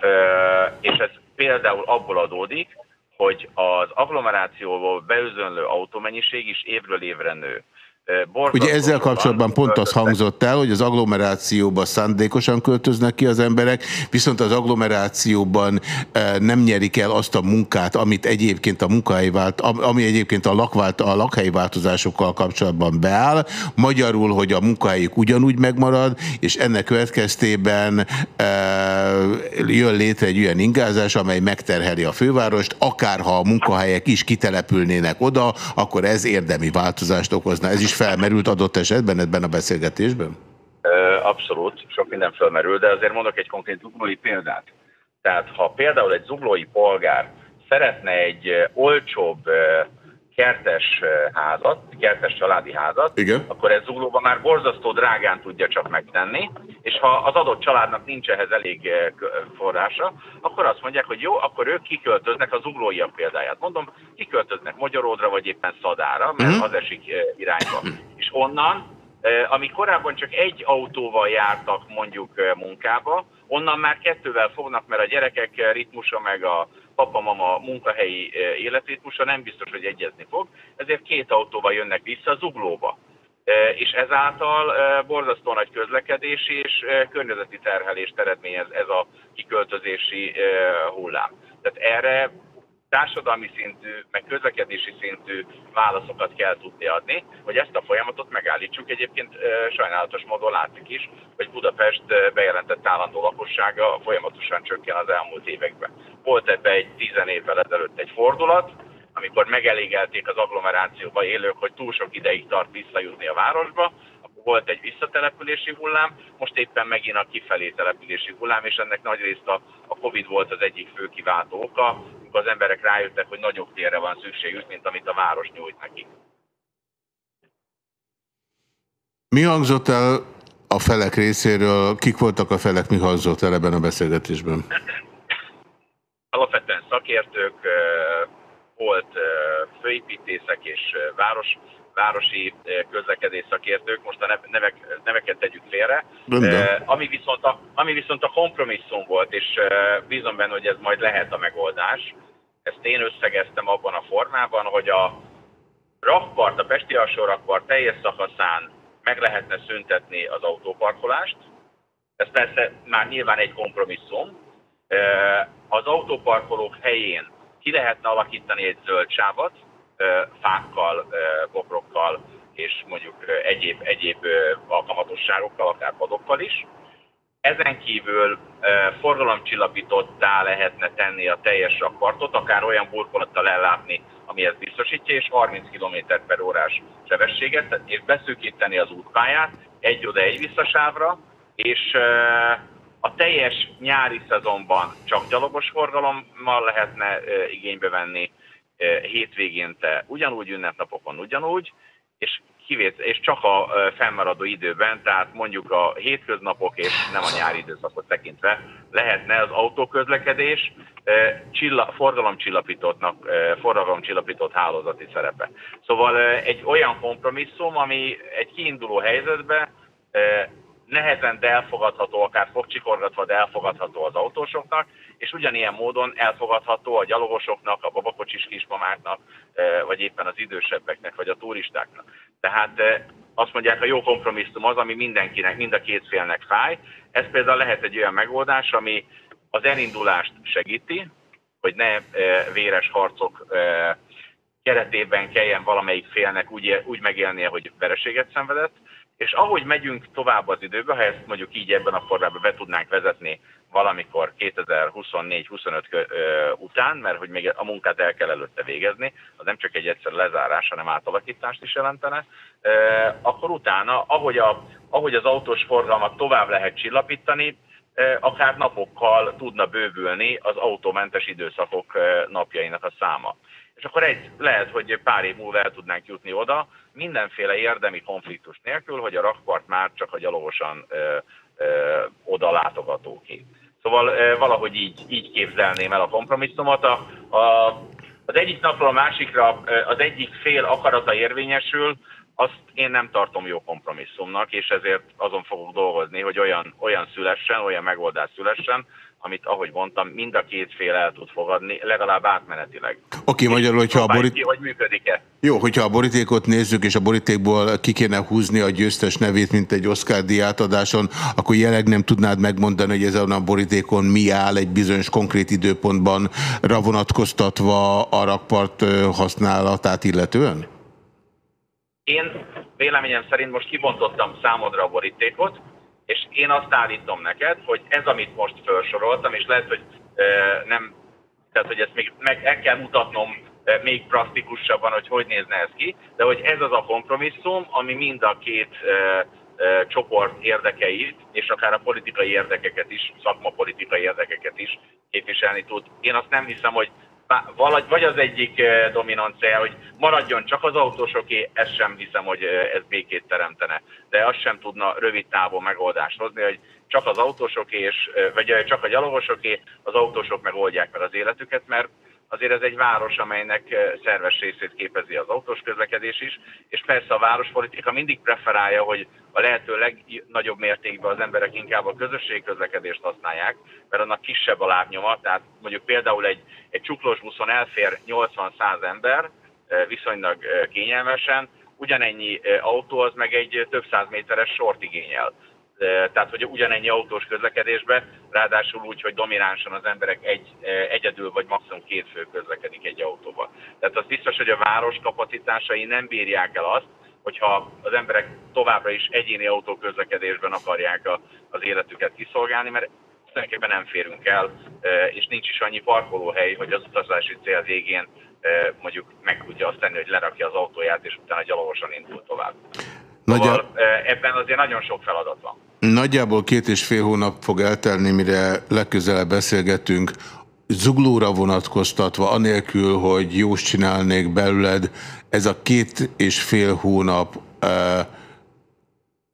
S10: és ez például abból adódik, hogy az agglomerációból beüzönlő autómennyiség is évről évre nő. Borzasztó
S2: Ugye ezzel kapcsolatban pont az hangzott el, hogy az agglomerációba szándékosan költöznek ki az emberek, viszont az agglomerációban eh, nem nyerik el azt a munkát, amit egyébként a munkahelyi vált, am- ami egyébként a, lakvált, a lakhelyi változásokkal kapcsolatban beáll. Magyarul, hogy a munkahelyük ugyanúgy megmarad, és ennek következtében eh, jön létre egy olyan ingázás, amely megterheli a fővárost, akár ha a munkahelyek is kitelepülnének oda, akkor ez érdemi változást okozna. Ez is felmerült adott esetben ebben a beszélgetésben?
S10: Abszolút, sok minden fölmerül, de azért mondok egy konkrét zuglói példát. Tehát ha például egy zuglói polgár szeretne egy olcsóbb kertes ö, házat, kertes családi házat,
S2: Igen.
S10: akkor ez zuglóban már borzasztó drágán tudja csak megtenni, és ha az adott családnak nincs ehhez elég k- forrása, akkor azt mondják, hogy jó, akkor ők kiköltöznek az zuglóiak példáját. Mondom, kiköltöznek Magyaródra, vagy éppen Szadára, mert
S2: Mhm.
S10: az esik ö, irányba. És onnan Eh, ami korábban csak egy autóval jártak mondjuk eh, munkába, onnan már kettővel fognak, mert a gyerekek ritmusa meg a papa-mama munkahelyi eh, életritmusa nem biztos, hogy egyezni fog, ezért két autóval jönnek vissza zuglóba. Eh, És ezáltal eh, borzasztó nagy közlekedési és környezeti terhelést eredményez ez a kiköltözési hullám. Tehát erre társadalmi szintű, meg közlekedési szintű válaszokat kell tudni adni, hogy ezt a folyamatot megállítsuk. Egyébként sajnálatos módon látszik is, hogy Budapest bejelentett állandó lakossága folyamatosan csökken az elmúlt években. Volt ebbe egy tizen évvel ezelőtt egy fordulat, amikor megelégelték az agglomerációban élők, hogy túl sok ideig tart visszajutni a városba, volt egy visszatelepülési hullám, most éppen megint a kifelé települési hullám, és ennek nagy részt a, a Covid volt az egyik fő kiváltó oka, az emberek rájöttek, hogy nagyobb térre van szükségük, mint amit a város nyújt nekik.
S2: Mi hangzott el a felek részéről, kik voltak a felek, mi hangzott el ebben a beszélgetésben?
S10: Alapvetően szakértők, volt főépítészek és város, városi ö, közlekedés szakértők, most a nev- nevek, neveket tegyük félre. Ö, Ami viszont, a, ami viszont a kompromisszum volt, és ö, bízom benne, hogy ez majd lehet a megoldás, ezt én összegeztem abban a formában, hogy a rakpart, a Pesti alsó rakpart teljes szakaszán meg lehetne szüntetni az autóparkolást, Ez persze már nyilván egy kompromisszum. Az autóparkolók helyén ki lehetne alakítani egy zöld sávot, fákkal, bokrokkal és mondjuk egyéb, egyéb alkalmatosságokkal, akár padokkal is. Ezen kívül forgalomcsillapítottá lehetne tenni a teljes rakpartot, akár olyan burkolattal ellátni, ami ezt biztosítja, és 30 km per órás sebességet, és beszűkíteni az útpályát egy oda egy visszasávra, és a teljes nyári szezonban csak gyalogos forgalommal lehetne igénybe venni, hétvégénte ugyanúgy, ünnepnapokon ugyanúgy, és kivét, és csak a fennmaradó időben, tehát mondjuk a hétköznapok és nem a nyári időszakot tekintve lehetne az autóközlekedés csilla, forgalomcsillapítottnak, forgalomcsillapított hálózati szerepe. Szóval egy olyan kompromisszum, ami egy kiinduló helyzetben nehezen de elfogadható, akár fogcsikorgatva, de elfogadható az autósoknak, és ugyanilyen módon elfogadható a gyalogosoknak, a babakocsis kismamáknak, eh, vagy éppen az idősebbeknek, vagy a turistáknak. Tehát eh, azt mondják, a jó kompromisszum az, ami mindenkinek, mind a két félnek fáj. Ez például lehet egy olyan megoldás, ami az elindulást segíti, hogy ne eh, véres harcok keretében kelljen valamelyik félnek úgy, úgy megélnie, hogy vereséget szenvedett, és ahogy megyünk tovább az időbe, ha ezt mondjuk így ebben a formában be tudnánk vezetni valamikor 2024-25 után, mert hogy még a munkát el kell előtte végezni, az nem csak egy egyszer lezárás, hanem átalakítást is jelentene, akkor utána, ahogy, a, ahogy az autós forgalmat tovább lehet csillapítani, akár napokkal tudna bővülni az autómentes időszakok napjainak a száma. És akkor egy, lehet, hogy pár év múlva el tudnánk jutni oda, mindenféle érdemi konfliktus nélkül, hogy a rakpart már csak a gyalogosan ö, ö, oda látogató ki. Szóval ö, valahogy így, így képzelném el a kompromisszumot. A, a, az egyik napról a másikra az egyik fél akarata érvényesül, azt én nem tartom jó kompromisszumnak, és ezért azon fogok dolgozni, hogy olyan, olyan szülessen, olyan megoldás szülessen, amit, ahogy mondtam, mind a két fél el tud fogadni, legalább átmenetileg.
S2: Oké, magyarul, hogyha a borít...
S10: ki, hogy működik-e.
S2: Jó, hogyha a borítékot nézzük, és a borítékból ki kéne húzni a győztes nevét, mint egy Oscar díjátadáson, akkor jelenleg nem tudnád megmondani, hogy ezen a borítékon mi áll egy bizonyos konkrét időpontban vonatkoztatva a rakpart használatát illetően?
S10: Én véleményem szerint most kibontottam számodra a borítékot, és én azt állítom neked, hogy ez, amit most felsoroltam, és lehet, hogy nem, tehát hogy ezt még meg el kell mutatnom még plastikusabban, hogy hogy nézne ez ki, de hogy ez az a kompromisszum, ami mind a két csoport érdekeit, és akár a politikai érdekeket is, szakmapolitikai érdekeket is képviselni tud. Én azt nem hiszem, hogy valagy, vagy az egyik dominancia, hogy maradjon csak az autósoké, ezt sem hiszem, hogy ez békét teremtene. De azt sem tudna rövid távon megoldást hozni, hogy csak az autósoké, és, vagy csak a gyalogosoké, az autósok megoldják meg az életüket, mert azért ez egy város, amelynek eh, szerves részét képezi az autós közlekedés is, és persze a várospolitika mindig preferálja, hogy a lehető legnagyobb mértékben az emberek inkább a közösségi közlekedést használják, mert annak kisebb a lábnyoma, tehát mondjuk például egy, egy csuklós buszon elfér 80-100 ember eh, viszonylag eh, kényelmesen, ugyanennyi autó az meg egy több száz méteres sort igényel. Eh, Tehát, hogy ugyanennyi autós közlekedésbe, ráadásul úgy, hogy dominánsan az emberek egy, egyedül vagy maximum két fő közlekedik egy autóban. Tehát az biztos, hogy a város kapacitásai nem bírják el azt, hogyha az emberek továbbra is egyéni autóközlekedésben akarják a, az életüket kiszolgálni, mert tulajdonképpen nem férünk el, és nincs is annyi parkolóhely, hogy az utazási cél végén mondjuk meg tudja azt tenni, hogy lerakja az autóját, és utána gyalogosan indul tovább.
S2: Nagyja...
S10: Szóval ebben azért nagyon sok feladat van.
S2: Nagyjából két és fél hónap fog eltelni, mire legközelebb beszélgetünk. Zuglóra vonatkoztatva, anélkül, hogy jóst csinálnék belőled, ez a két és fél hónap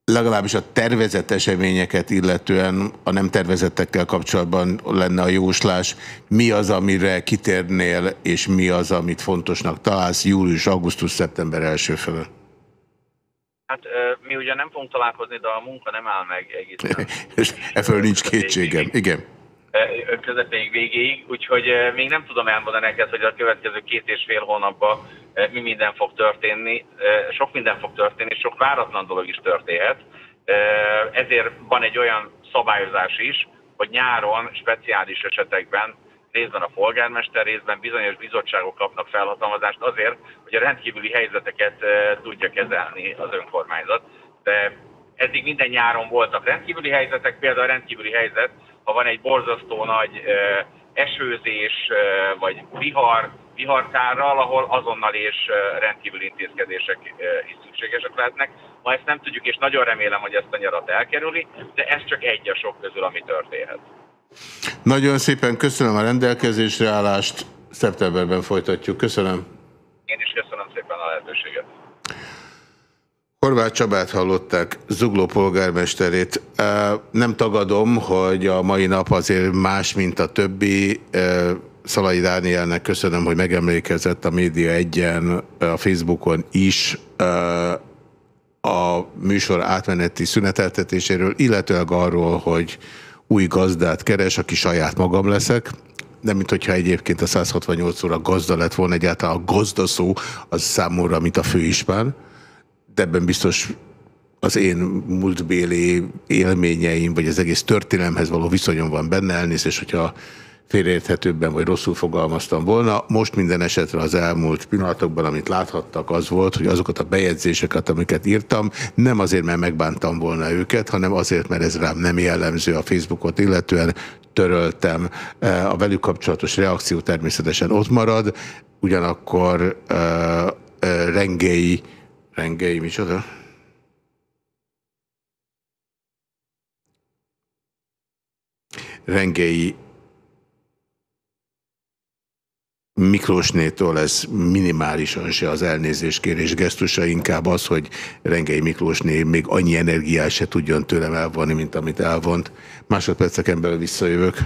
S2: legalábbis a tervezett eseményeket illetően a nem tervezettekkel kapcsolatban lenne a jóslás. Mi az, amire kitérnél, és mi az, amit fontosnak találsz július, augusztus, szeptember első fele?
S10: Hát mi ugye nem fogunk találkozni, de a munka nem áll meg egészen
S2: És efelől nincs kétségem. Igen.
S10: közepéig végéig, úgyhogy még nem tudom elmondani neked, hogy a következő két és fél hónapban mi minden fog történni. Sok minden fog történni, sok váratlan dolog is történhet. Ezért van egy olyan szabályozás is, hogy nyáron speciális esetekben részben a polgármester, részben bizonyos bizottságok kapnak felhatalmazást azért, hogy a rendkívüli helyzeteket tudja kezelni az önkormányzat. De eddig minden nyáron voltak rendkívüli helyzetek, például a rendkívüli helyzet, ha van egy borzasztó nagy esőzés vagy vihar, viharkárral, ahol azonnal és rendkívüli intézkedések is szükségesek lehetnek. Ma ezt nem tudjuk, és nagyon remélem, hogy ezt a nyarat elkerüli, de ez csak egy a sok közül, ami történhet.
S2: Nagyon szépen köszönöm a rendelkezésre állást, szeptemberben folytatjuk. Köszönöm.
S10: Én is köszönöm szépen a lehetőséget.
S2: Horváth Csabát hallották, Zugló polgármesterét. Nem tagadom, hogy a mai nap azért más, mint a többi. Szalai Dánielnek köszönöm, hogy megemlékezett a Média egyen a Facebookon is a műsor átmeneti szüneteltetéséről, illetőleg arról, hogy új gazdát keres, aki saját magam leszek. Nem, mint hogyha egyébként a 168 óra gazda lett volna, egyáltalán a gazda az számomra, mint a főispán de ebben biztos az én múltbéli élményeim, vagy az egész történelemhez való viszonyom van benne, elnézést, hogyha félreérthetőbben vagy rosszul fogalmaztam volna. Most minden esetre az elmúlt pillanatokban, amit láthattak, az volt, hogy azokat a bejegyzéseket, amiket írtam, nem azért, mert megbántam volna őket, hanem azért, mert ez rám nem jellemző a Facebookot, illetően töröltem. A velük kapcsolatos reakció természetesen ott marad, ugyanakkor uh, uh, rengei Rengei, micsoda? Rengei Miklósnétól ez minimálisan se az elnézéskérés gesztusa, inkább az, hogy Rengei Miklósné még annyi energiát se tudjon tőlem elvonni, mint amit elvont. Másodperceken belül visszajövök.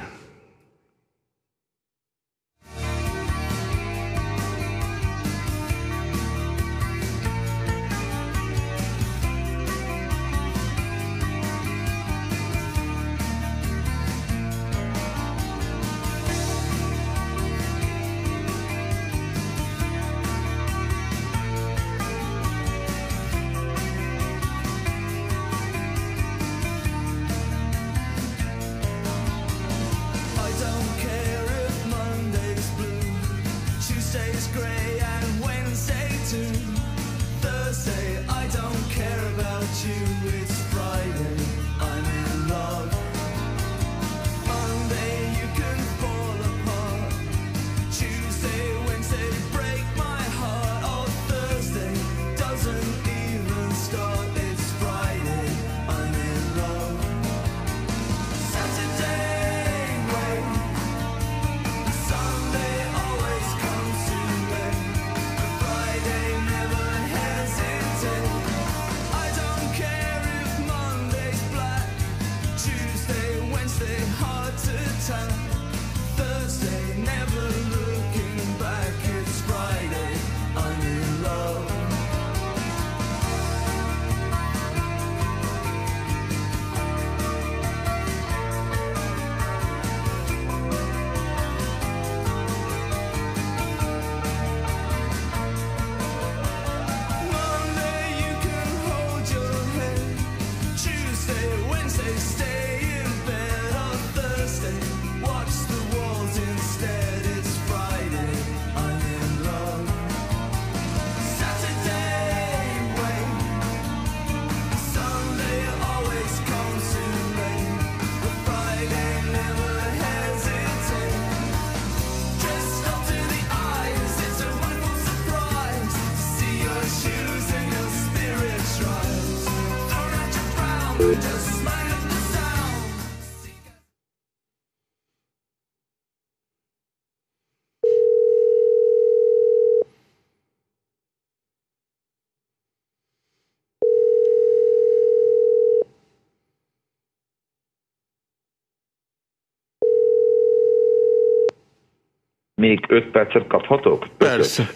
S11: 5 percet kaphatok?
S2: Persze.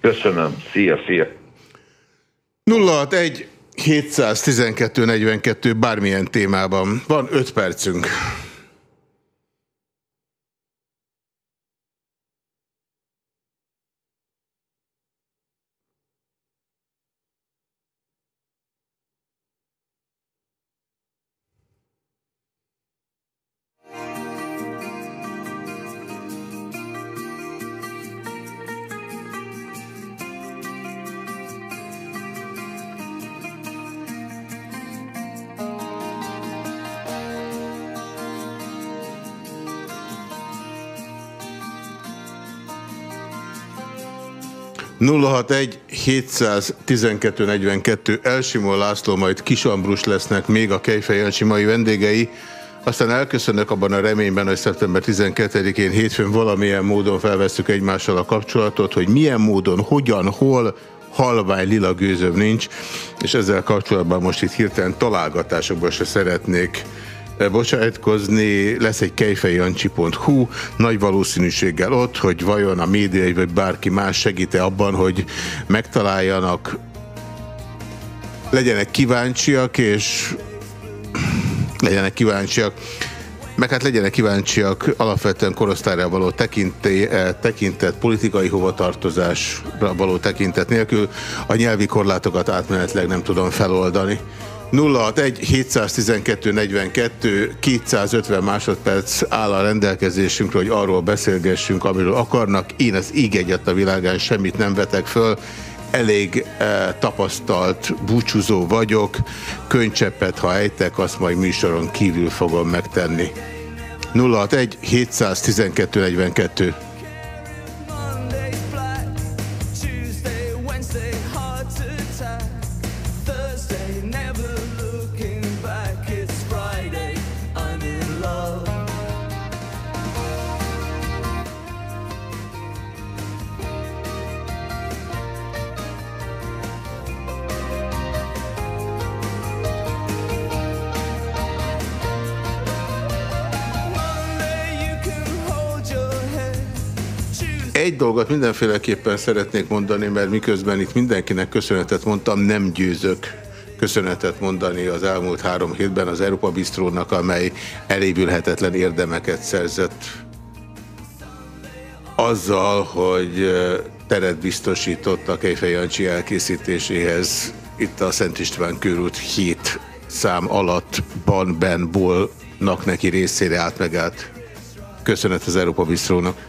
S11: Köszönöm. Szia, szia.
S2: 061 712 42 bármilyen témában. Van 5 percünk. 061 712 42 Elsimó László, majd Kis Ambrus lesznek még a Kejfej Jancsi mai vendégei. Aztán elköszönök abban a reményben, hogy szeptember 12-én hétfőn valamilyen módon felveszük egymással a kapcsolatot, hogy milyen módon, hogyan, hol, halvány lila gőzöm nincs, és ezzel kapcsolatban most itt hirtelen találgatásokban se szeretnék bocsájtkozni, lesz egy kejfejancsi.hu, nagy valószínűséggel ott, hogy vajon a médiai vagy bárki más segíte abban, hogy megtaláljanak, legyenek kíváncsiak, és legyenek kíváncsiak, meg hát legyenek kíváncsiak alapvetően korosztályra való tekinté, eh, tekintet, politikai hovatartozásra való tekintet nélkül a nyelvi korlátokat átmenetleg nem tudom feloldani. 061 712 42 250 másodperc áll a rendelkezésünkre, hogy arról beszélgessünk, amiről akarnak. Én az íg egyet a világán semmit nem vetek föl, elég eh, tapasztalt búcsúzó vagyok, könycseppet, ha ejtek, azt majd műsoron kívül fogom megtenni. 061 712 42 dolgot mindenféleképpen szeretnék mondani, mert miközben itt mindenkinek köszönetet mondtam, nem győzök köszönetet mondani az elmúlt három hétben az Európa Bistrónak, amely elévülhetetlen érdemeket szerzett azzal, hogy teret biztosított a Kejfej Jancsi elkészítéséhez itt a Szent István körút 7 szám alatt ban ben bolnak neki részére át meg. Köszönet az Európa Bistrónak.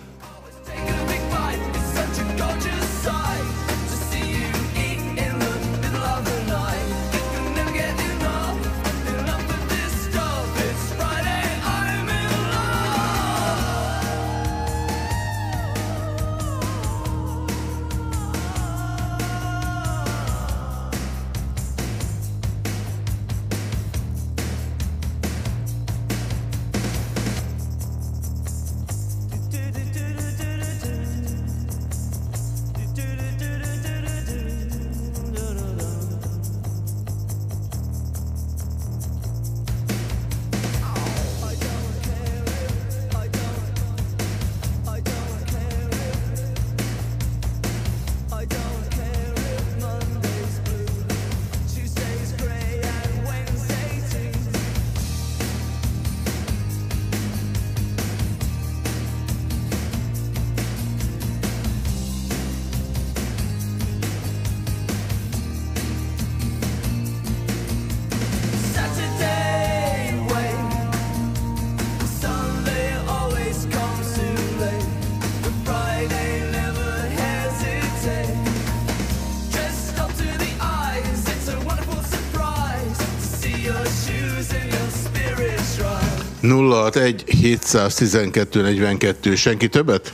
S2: 061 712 42 senki többet?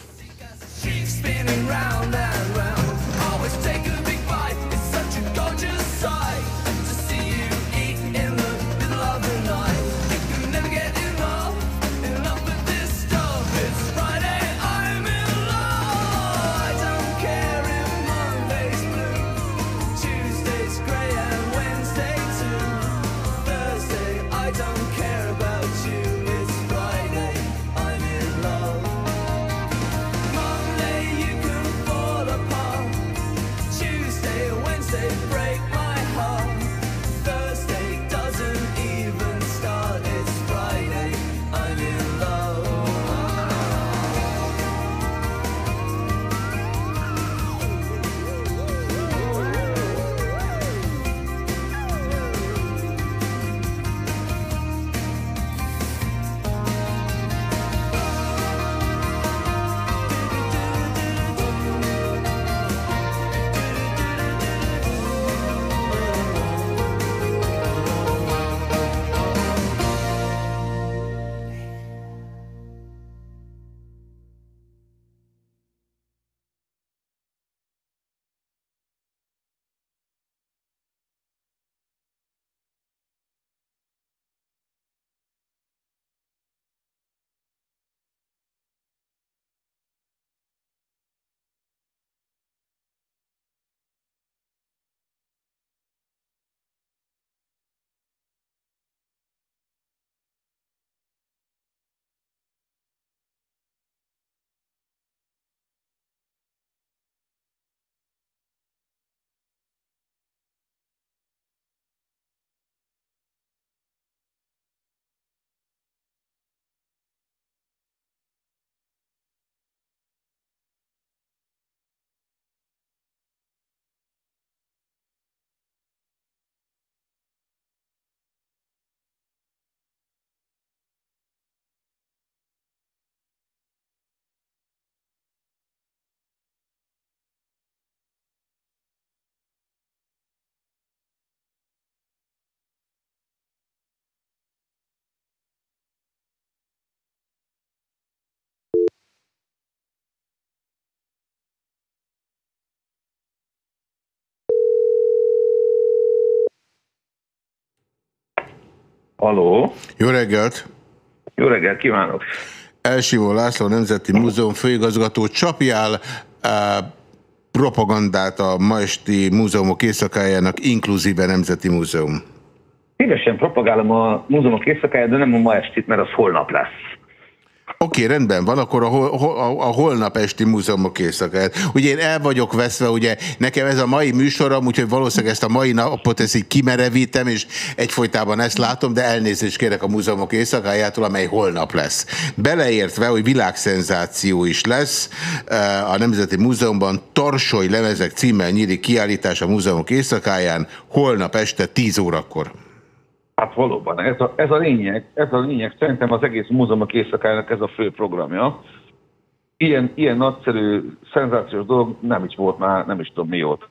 S11: Haló.
S2: Jó reggelt!
S11: Jó reggelt kívánok!
S2: Elsimó László Nemzeti Múzeum főigazgató csapjál uh, propagandát a ma esti múzeumok éjszakájának inkluzíve Nemzeti Múzeum.
S11: Szívesen propagálom a múzeumok éjszakáját, de nem a ma estit, mert az holnap lesz.
S2: Oké, okay, rendben van, akkor a, hol, a, a holnap esti múzeumok éjszakáját. Ugye én el vagyok veszve, ugye nekem ez a mai műsorom, úgyhogy valószínűleg ezt a mai napot ezt így kimerevítem, és egyfolytában ezt látom, de elnézést kérek a múzeumok éjszakájától, amely holnap lesz. Beleértve, hogy világszenzáció is lesz, eh, a Nemzeti Múzeumban Tarsoly lemezek címmel nyílik kiállítás a múzeumok éjszakáján, holnap este 10 órakor.
S11: Hát valóban, ez a, ez a lényeg, ez a lényeg. Szerintem az egész múzeumok éjszakájának ez a fő programja. Ilyen, ilyen nagyszerű, szenzációs dolog nem is volt már, nem is tudom mióta.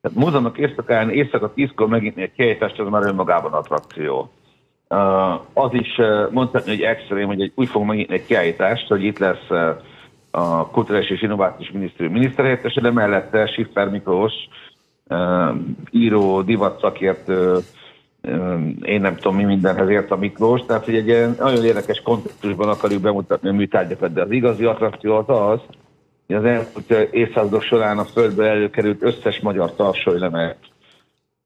S11: Tehát múzeumok éjszakáján éjszaka tízkor megnyitni egy kiállítást, az már önmagában attrakció. Uh, az is uh, mondhatni, hogy extrém, hogy egy, úgy fog megnyitni egy kiállítást, hogy itt lesz uh, a Kulturális és Innovációs Minisztérium miniszterhelyettese, de mellette Siffer Miklós, uh, író, divatszakértő, én nem tudom, mi mindenhez ért a Miklós, tehát hogy egy ilyen nagyon érdekes kontextusban akarjuk bemutatni a műtárgyakat, de az igazi attrakció az az, hogy az elmúlt évszázadok során a földbe előkerült összes magyar tarsolylemez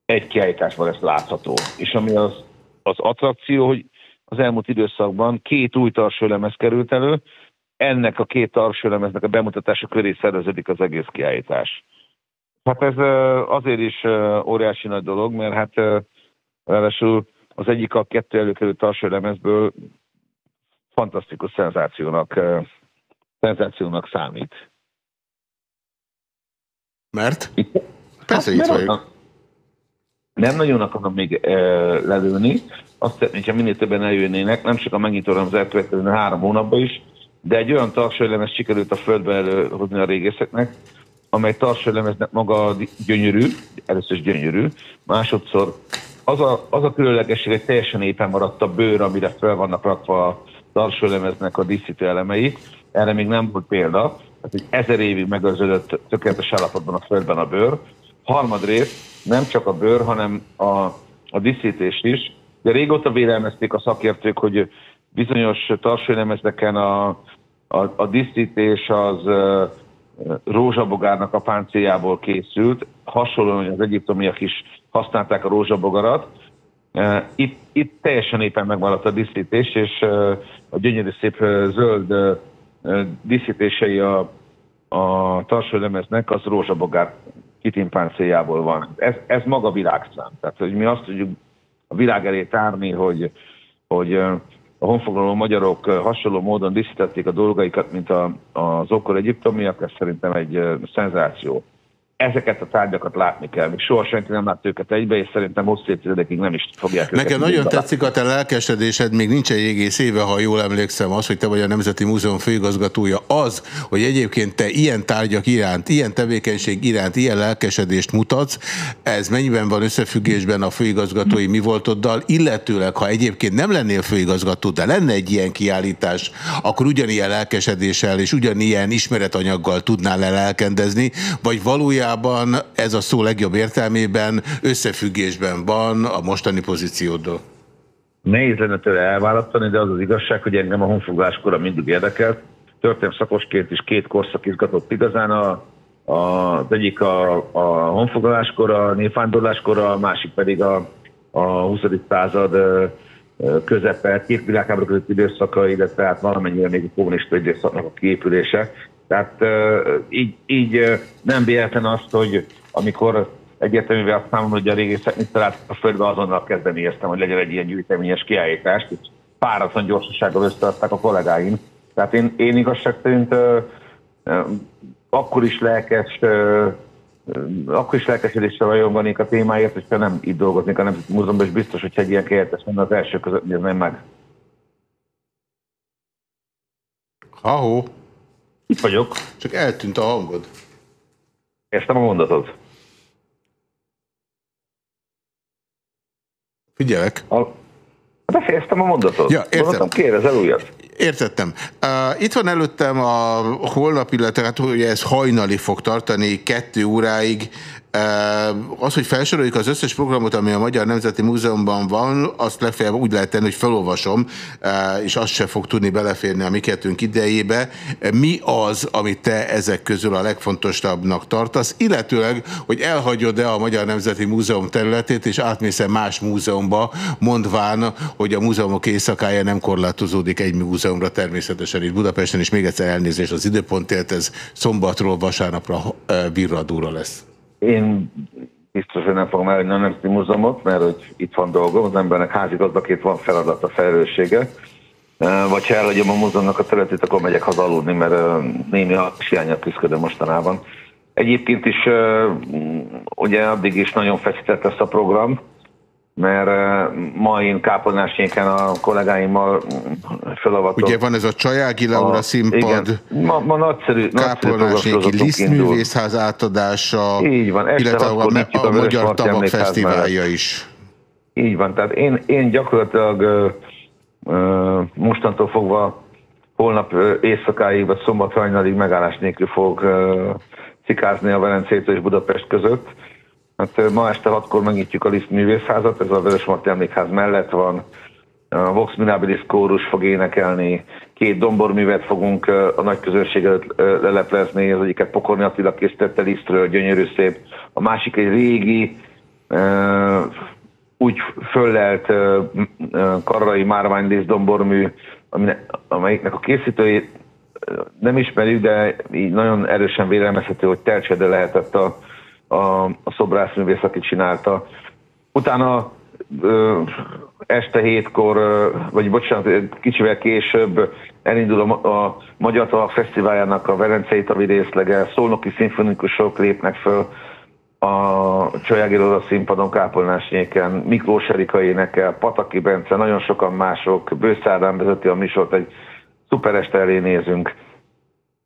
S11: egy kiállításban lesz látható. És ami az, az attrakció, hogy az elmúlt időszakban két új tarsolylemez került elő, ennek a két tarsolylemeznek a bemutatása köré szerveződik az egész kiállítás. Hát ez azért is óriási nagy dolog, mert hát Ráadásul az egyik a kettő előkerült tarsó lemezből fantasztikus szenzációnak, szenzációnak számít.
S2: Mert? Persze hát, itt vagyok.
S11: Nem nagyon akarom még e, lelőni. Azt szeretném, hogyha minél többen eljönnének, nem csak a megnyitóra az elkövetkező három hónapban is, de egy olyan tarsajlemez sikerült a földbe előhozni a régészeknek, amely tarsajlemeznek maga gyönyörű, először is gyönyörű, másodszor az a, az a különlegesség, hogy teljesen éppen maradt a bőr, amire fel vannak rakva a tarsólemeznek a díszítő elemei. Erre még nem volt példa. Tehát, hogy ezer évig megőrződött tökéletes állapotban a földben a bőr. Harmadrészt nem csak a bőr, hanem a, a díszítés is. De régóta vélelmezték a szakértők, hogy bizonyos tarsólemezeken a, a, a díszítés az rózsabogárnak a páncéljából készült, hasonlóan, hogy az egyiptomiak is használták a rózsabogarat. Itt, itt teljesen éppen megmaradt a díszítés, és a gyönyörű szép zöld díszítései a, a tarsólemeznek az rózsabogár kitimpáncéljából van. Ez, ez maga világszám. Tehát, hogy mi azt tudjuk a világ elé tárni, hogy, hogy a honfoglaló magyarok hasonló módon díszítették a dolgaikat, mint a, az okkor egyiptomiak, ez szerintem egy szenzáció ezeket a tárgyakat látni kell. Még soha senki nem lát őket egybe, és szerintem hosszú évtizedekig nem is fogják
S2: Nekem nagyon tetszik a te lelkesedésed, még nincs egy egész éve, ha jól emlékszem, az, hogy te vagy a Nemzeti Múzeum főigazgatója, az, hogy egyébként te ilyen tárgyak iránt, ilyen tevékenység iránt, ilyen lelkesedést mutatsz, ez mennyiben van összefüggésben a főigazgatói mi voltoddal, illetőleg, ha egyébként nem lennél főigazgató, de lenne egy ilyen kiállítás, akkor ugyanilyen lelkesedéssel és ugyanilyen ismeretanyaggal tudnál lelkendezni, vagy valójában valójában ez a szó legjobb értelmében összefüggésben van a mostani pozícióddal?
S11: Nehéz lenne tőle elválasztani, de az az igazság, hogy engem a honfoglaláskora mindig érdekelt. Történelmi szakosként is két korszak izgatott igazán. A, a, az egyik a, a honfoglaláskor, a népvándorláskor, a másik pedig a, a 20. század közepe, két világháború között időszaka, illetve hát valamennyire még a kommunista időszaknak a kiépülése. Tehát így, így nem véletlen azt, hogy amikor egyértelművel azt számom, hogy a régészek mit találtak a földbe, azonnal kezdeményeztem, hogy legyen egy ilyen gyűjteményes kiállítást, és páratlan gyorsasággal összeadták a kollégáim. Tehát én, én igazság szerint akkor is lelkes, akkor is lelkesedéssel rajonganék a témáért, hogyha nem itt dolgoznék a Nemzeti Múzeumban, és biztos, hogy egy ilyen kiállítás lenne az első között nézném meg.
S2: Ha-ho.
S11: Itt vagyok.
S2: Csak eltűnt a hangod.
S11: Értem a mondatot.
S2: Figyelek.
S11: A... Befejeztem a mondatot.
S2: Ja, értem. Mondottam,
S11: kérdezel újat.
S2: Értettem. Uh, itt van előttem a holnap, illetve hát ugye ez hajnali fog tartani kettő óráig. Az, hogy felsoroljuk az összes programot, ami a Magyar Nemzeti Múzeumban van, azt legfeljebb úgy lehet tenni, hogy felolvasom, és azt se fog tudni beleférni a mi kettőnk idejébe. Mi az, amit te ezek közül a legfontosabbnak tartasz, illetőleg, hogy elhagyod-e a Magyar Nemzeti Múzeum területét, és átmész más múzeumba, mondván, hogy a múzeumok éjszakája nem korlátozódik egy múzeumra természetesen itt Budapesten, és még egyszer elnézést az időpontért, ez szombatról vasárnapra virradúra lesz.
S11: Én biztos, hogy nem fogom elhagyni a Nemzeti Múzeumot, mert hogy itt van dolgom, az embernek házigazdaként van feladata, felelőssége. Vagy ha elhagyom a múzeumnak a területét, akkor megyek haza aludni, mert némi hiányat küzdködöm mostanában. Egyébként is ugye addig is nagyon feszített ezt a program, mert ma én kápolnásnyéken a kollégáimmal felavatok.
S2: Ugye van ez a Csajági Laura színpad,
S11: igen, ma, ma nagyszerű,
S2: kápolnásnyéki Lisztművészház átadása,
S11: Így van,
S2: illetve a, a, a, a Magyar Tavak Fesztiválja is.
S11: Így van, tehát én, én gyakorlatilag ö, ö, mostantól fogva holnap éjszakáig, vagy szombat hajnalig megállás nélkül fog ö, cikázni a Velencétől és Budapest között Hát ma este hatkor megnyitjuk a Liszt művészházat, ez a Vörös Marti Emlékház mellett van. A Vox Minabilis kórus fog énekelni, két domborművet fogunk a nagy közönség előtt leleplezni, az egyiket Pokorni Attila készítette Lisztről, gyönyörű szép. A másik egy régi, úgy föllelt karrai márványdísz dombormű, amelyiknek a készítőjét nem ismerjük, de így nagyon erősen vélelmezhető, hogy Telcsede lehetett a a, a szobrászművész, aki csinálta. Utána ö, este hétkor, vagy bocsánat, kicsivel később elindul a, a Magyar Tavak Fesztiváljának a Velencei Tavi részlege, szolnoki szimfonikusok lépnek föl a Csajági a színpadon Kápolnásnyéken, Miklós Erika énekel, Pataki Bence, nagyon sokan mások, Bőszádán vezeti a műsort, egy szuper este elé nézünk.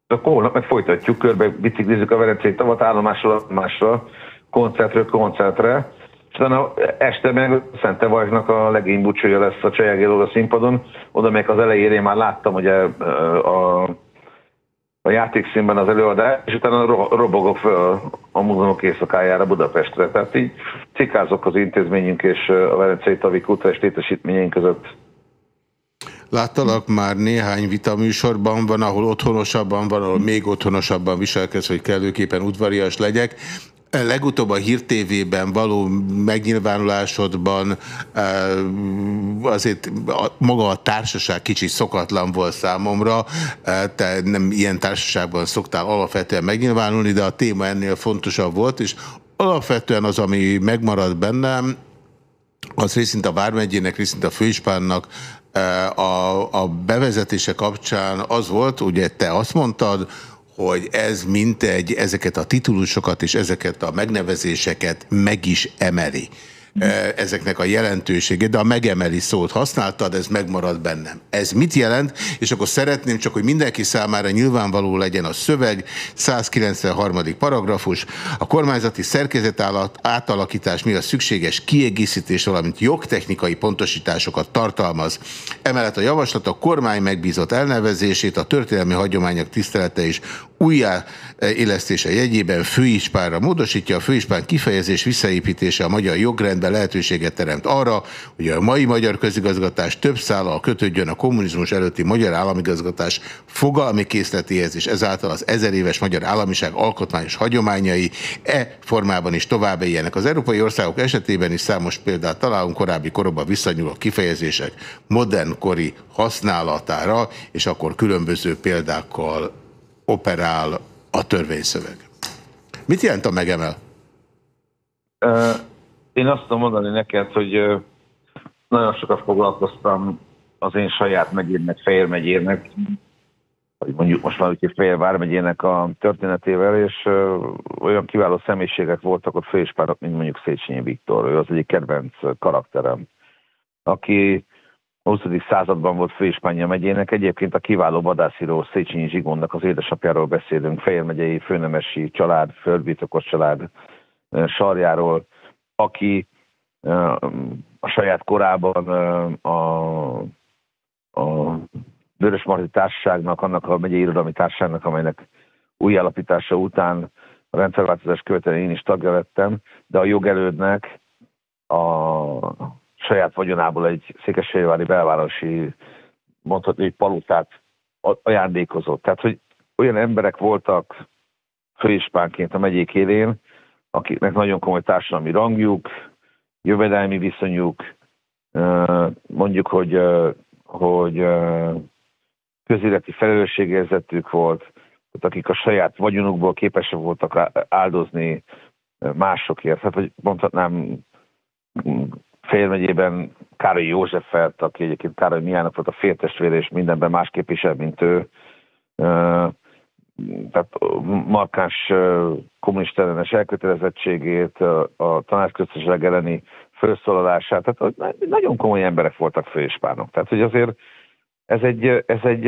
S11: Akkor holnap meg folytatjuk, körbe biciklizzük a Velencei tavat állomásról állomásra, koncertről koncertre, és utána este meg Szente Vajknak a legény búcsúja lesz a Csajági a színpadon, oda még az elejére én már láttam ugye a, a játékszínben az előadás, és utána robogok fel a múzeumok éjszakájára Budapestre. Tehát így cikázok az intézményünk és a Velencei Tavi Kultúrás létesítményeink között.
S2: Láttalak már néhány vitaműsorban, van, ahol otthonosabban, van, ahol még otthonosabban viselkedsz, hogy kellőképpen udvarias legyek. Legutóbb a Hír TV-ben való megnyilvánulásodban azért maga a társaság kicsit szokatlan volt számomra, te nem ilyen társaságban szoktál alapvetően megnyilvánulni, de a téma ennél fontosabb volt, és alapvetően az, ami megmarad bennem, az részint a Vármegyének, részint a Főispánnak a, a bevezetése kapcsán az volt, ugye te azt mondtad, hogy ez mintegy ezeket a titulusokat és ezeket a megnevezéseket meg is emeli ezeknek a jelentősége, de a megemeli szót használtad, ez megmarad bennem. Ez mit jelent? És akkor szeretném csak, hogy mindenki számára nyilvánvaló legyen a szöveg, 193. paragrafus, a kormányzati szerkezet átalakítás mi a szükséges kiegészítés, valamint jogtechnikai pontosításokat tartalmaz. Emellett a javaslat a kormány megbízott elnevezését, a történelmi hagyományok tisztelete és újjáélesztése jegyében főispánra módosítja. A főispán kifejezés visszaépítése a magyar jogrendben lehetőséget teremt arra, hogy a mai magyar közigazgatás több szállal kötődjön a kommunizmus előtti magyar államigazgatás fogalmi készletéhez, és ezáltal az ezer éves magyar államiság alkotmányos hagyományai e formában is tovább éljenek. Az európai országok esetében is számos példát találunk korábbi korokban visszanyúló kifejezések modernkori használatára, és akkor különböző példákkal operál a törvényszöveg. Mit jelent a megemel?
S11: Én azt tudom mondani neked, hogy nagyon sokat foglalkoztam az én saját megyének, Fejér megyének, vagy mondjuk most már úgyhogy Fejér vármegyének a történetével, és olyan kiváló személyiségek voltak ott főispánok, mint mondjuk Széchenyi Viktor, ő az egyik kedvenc karakterem, aki a 20. században volt főispánja megyének. Egyébként a kiváló vadászíró Széchenyi Zsigondnak az édesapjáról beszélünk, Fejér megyei főnemesi család, földbirtokos család sarjáról, aki a saját korában a, a Vörös Marti Társaságnak, annak a megyei irodalmi társaságnak, amelynek új alapítása után a rendszerváltozás követően én is tagja lettem, de a jogelődnek a saját vagyonából egy székesfehérvári belvárosi, mondhatni, egy palotát a- ajándékozott. Tehát, hogy olyan emberek voltak főispánként a megyék élén, akiknek nagyon komoly társadalmi rangjuk, jövedelmi viszonyuk, mondjuk, hogy, hogy közéleti felelősségérzetük volt, tehát akik a saját vagyonukból képesek voltak áldozni másokért. Hát, hogy mondhatnám, mm, Fejér megyében Károly Józsefet, aki egyébként Károly Miának volt a féltestvére, és mindenben más képvisel, mint ő. Tehát markáns kommunista ellenes elkötelezettségét, a, tanácsköztesleg elleni felszólalását, tehát nagyon komoly emberek voltak főispánok. Tehát, hogy azért ez egy, ez egy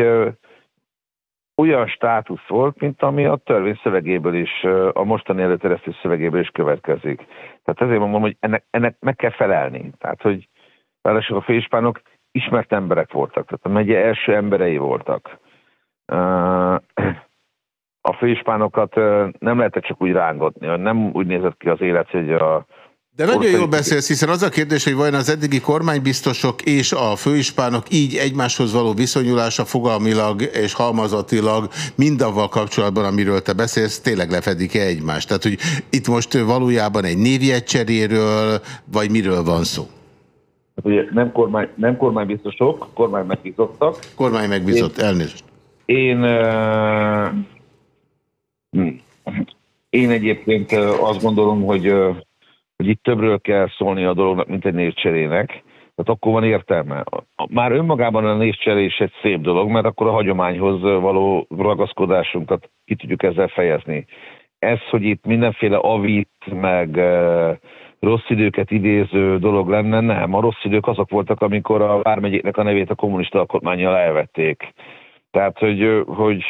S11: olyan státusz volt, mint ami a törvény szövegéből is, a mostani előteresztő szövegéből is következik. Tehát ezért mondom, hogy ennek, ennek meg kell felelni. Tehát, hogy ráadásul a főispánok ismert emberek voltak, tehát a megye első emberei voltak. Ö, A főispánokat nem lehetett csak úgy rángatni, nem úgy nézett ki az élet, hogy a
S2: De nagyon jól beszélsz, hiszen az a kérdés, hogy vajon az eddigi kormánybiztosok és a főispánok így egymáshoz való viszonyulása fogalmilag és halmazatilag mindavval kapcsolatban, amiről te beszélsz, tényleg lefedik-e egymást? Tehát, hogy itt most valójában egy névjegycseréről, vagy miről van szó?
S11: Hát ugye nem, kormány, nem kormánybiztosok, kormány megbízottak.
S2: Kormány megbízott, elnézést.
S11: Én, ö, hm, én egyébként azt gondolom, hogy, hogy itt többről kell szólni a dolognak, mint egy névcserének. Tehát akkor van értelme. Már önmagában a névcseré is egy szép dolog, mert akkor a hagyományhoz való ragaszkodásunkat ki tudjuk ezzel fejezni. Ez, hogy itt mindenféle avit, meg rossz időket idéző dolog lenne, nem. A rossz idők azok voltak, amikor a vármegyéknek a nevét a kommunista alkotmányjal elvették. Tehát, hogy, hogy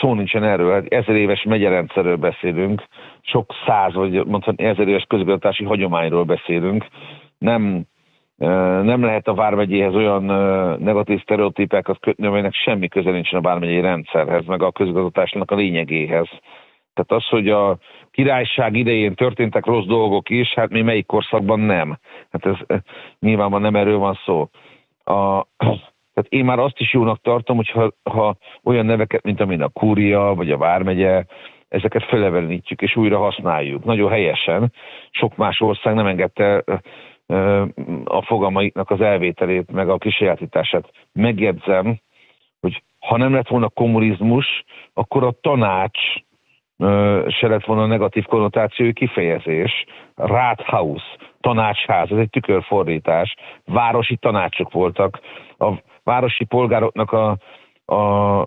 S11: szó nincsen erről. Hát Ezer éves megyerendszerről beszélünk, sok száz, vagy mondhatni ezer éves közigazgatási hagyományról beszélünk. Nem, nem lehet a vármegyéhez olyan negatív sztereotípákat kötni, amelynek semmi köze nincsen a vármegyei rendszerhez, meg a közigazgatásnak a lényegéhez. Tehát az, hogy a királyság idején történtek rossz dolgok is, hát mi melyik korszakban nem. Hát ez nyilvánvalóan nem erről van szó. A, tehát én már azt is jónak tartom, hogyha ha olyan neveket, mint amilyen a kúria, vagy a vármegye, ezeket felevelenítjük és újra használjuk. Nagyon helyesen. Sok más ország nem engedte a fogalmaiknak az elvételét, meg a kisajátítását. Megjegyzem, hogy ha nem lett volna kommunizmus, akkor a tanács se lett volna negatív konnotációi kifejezés. Rathaus, tanácsház, ez egy tükörfordítás. Városi tanácsok voltak. A városi polgároknak a, a,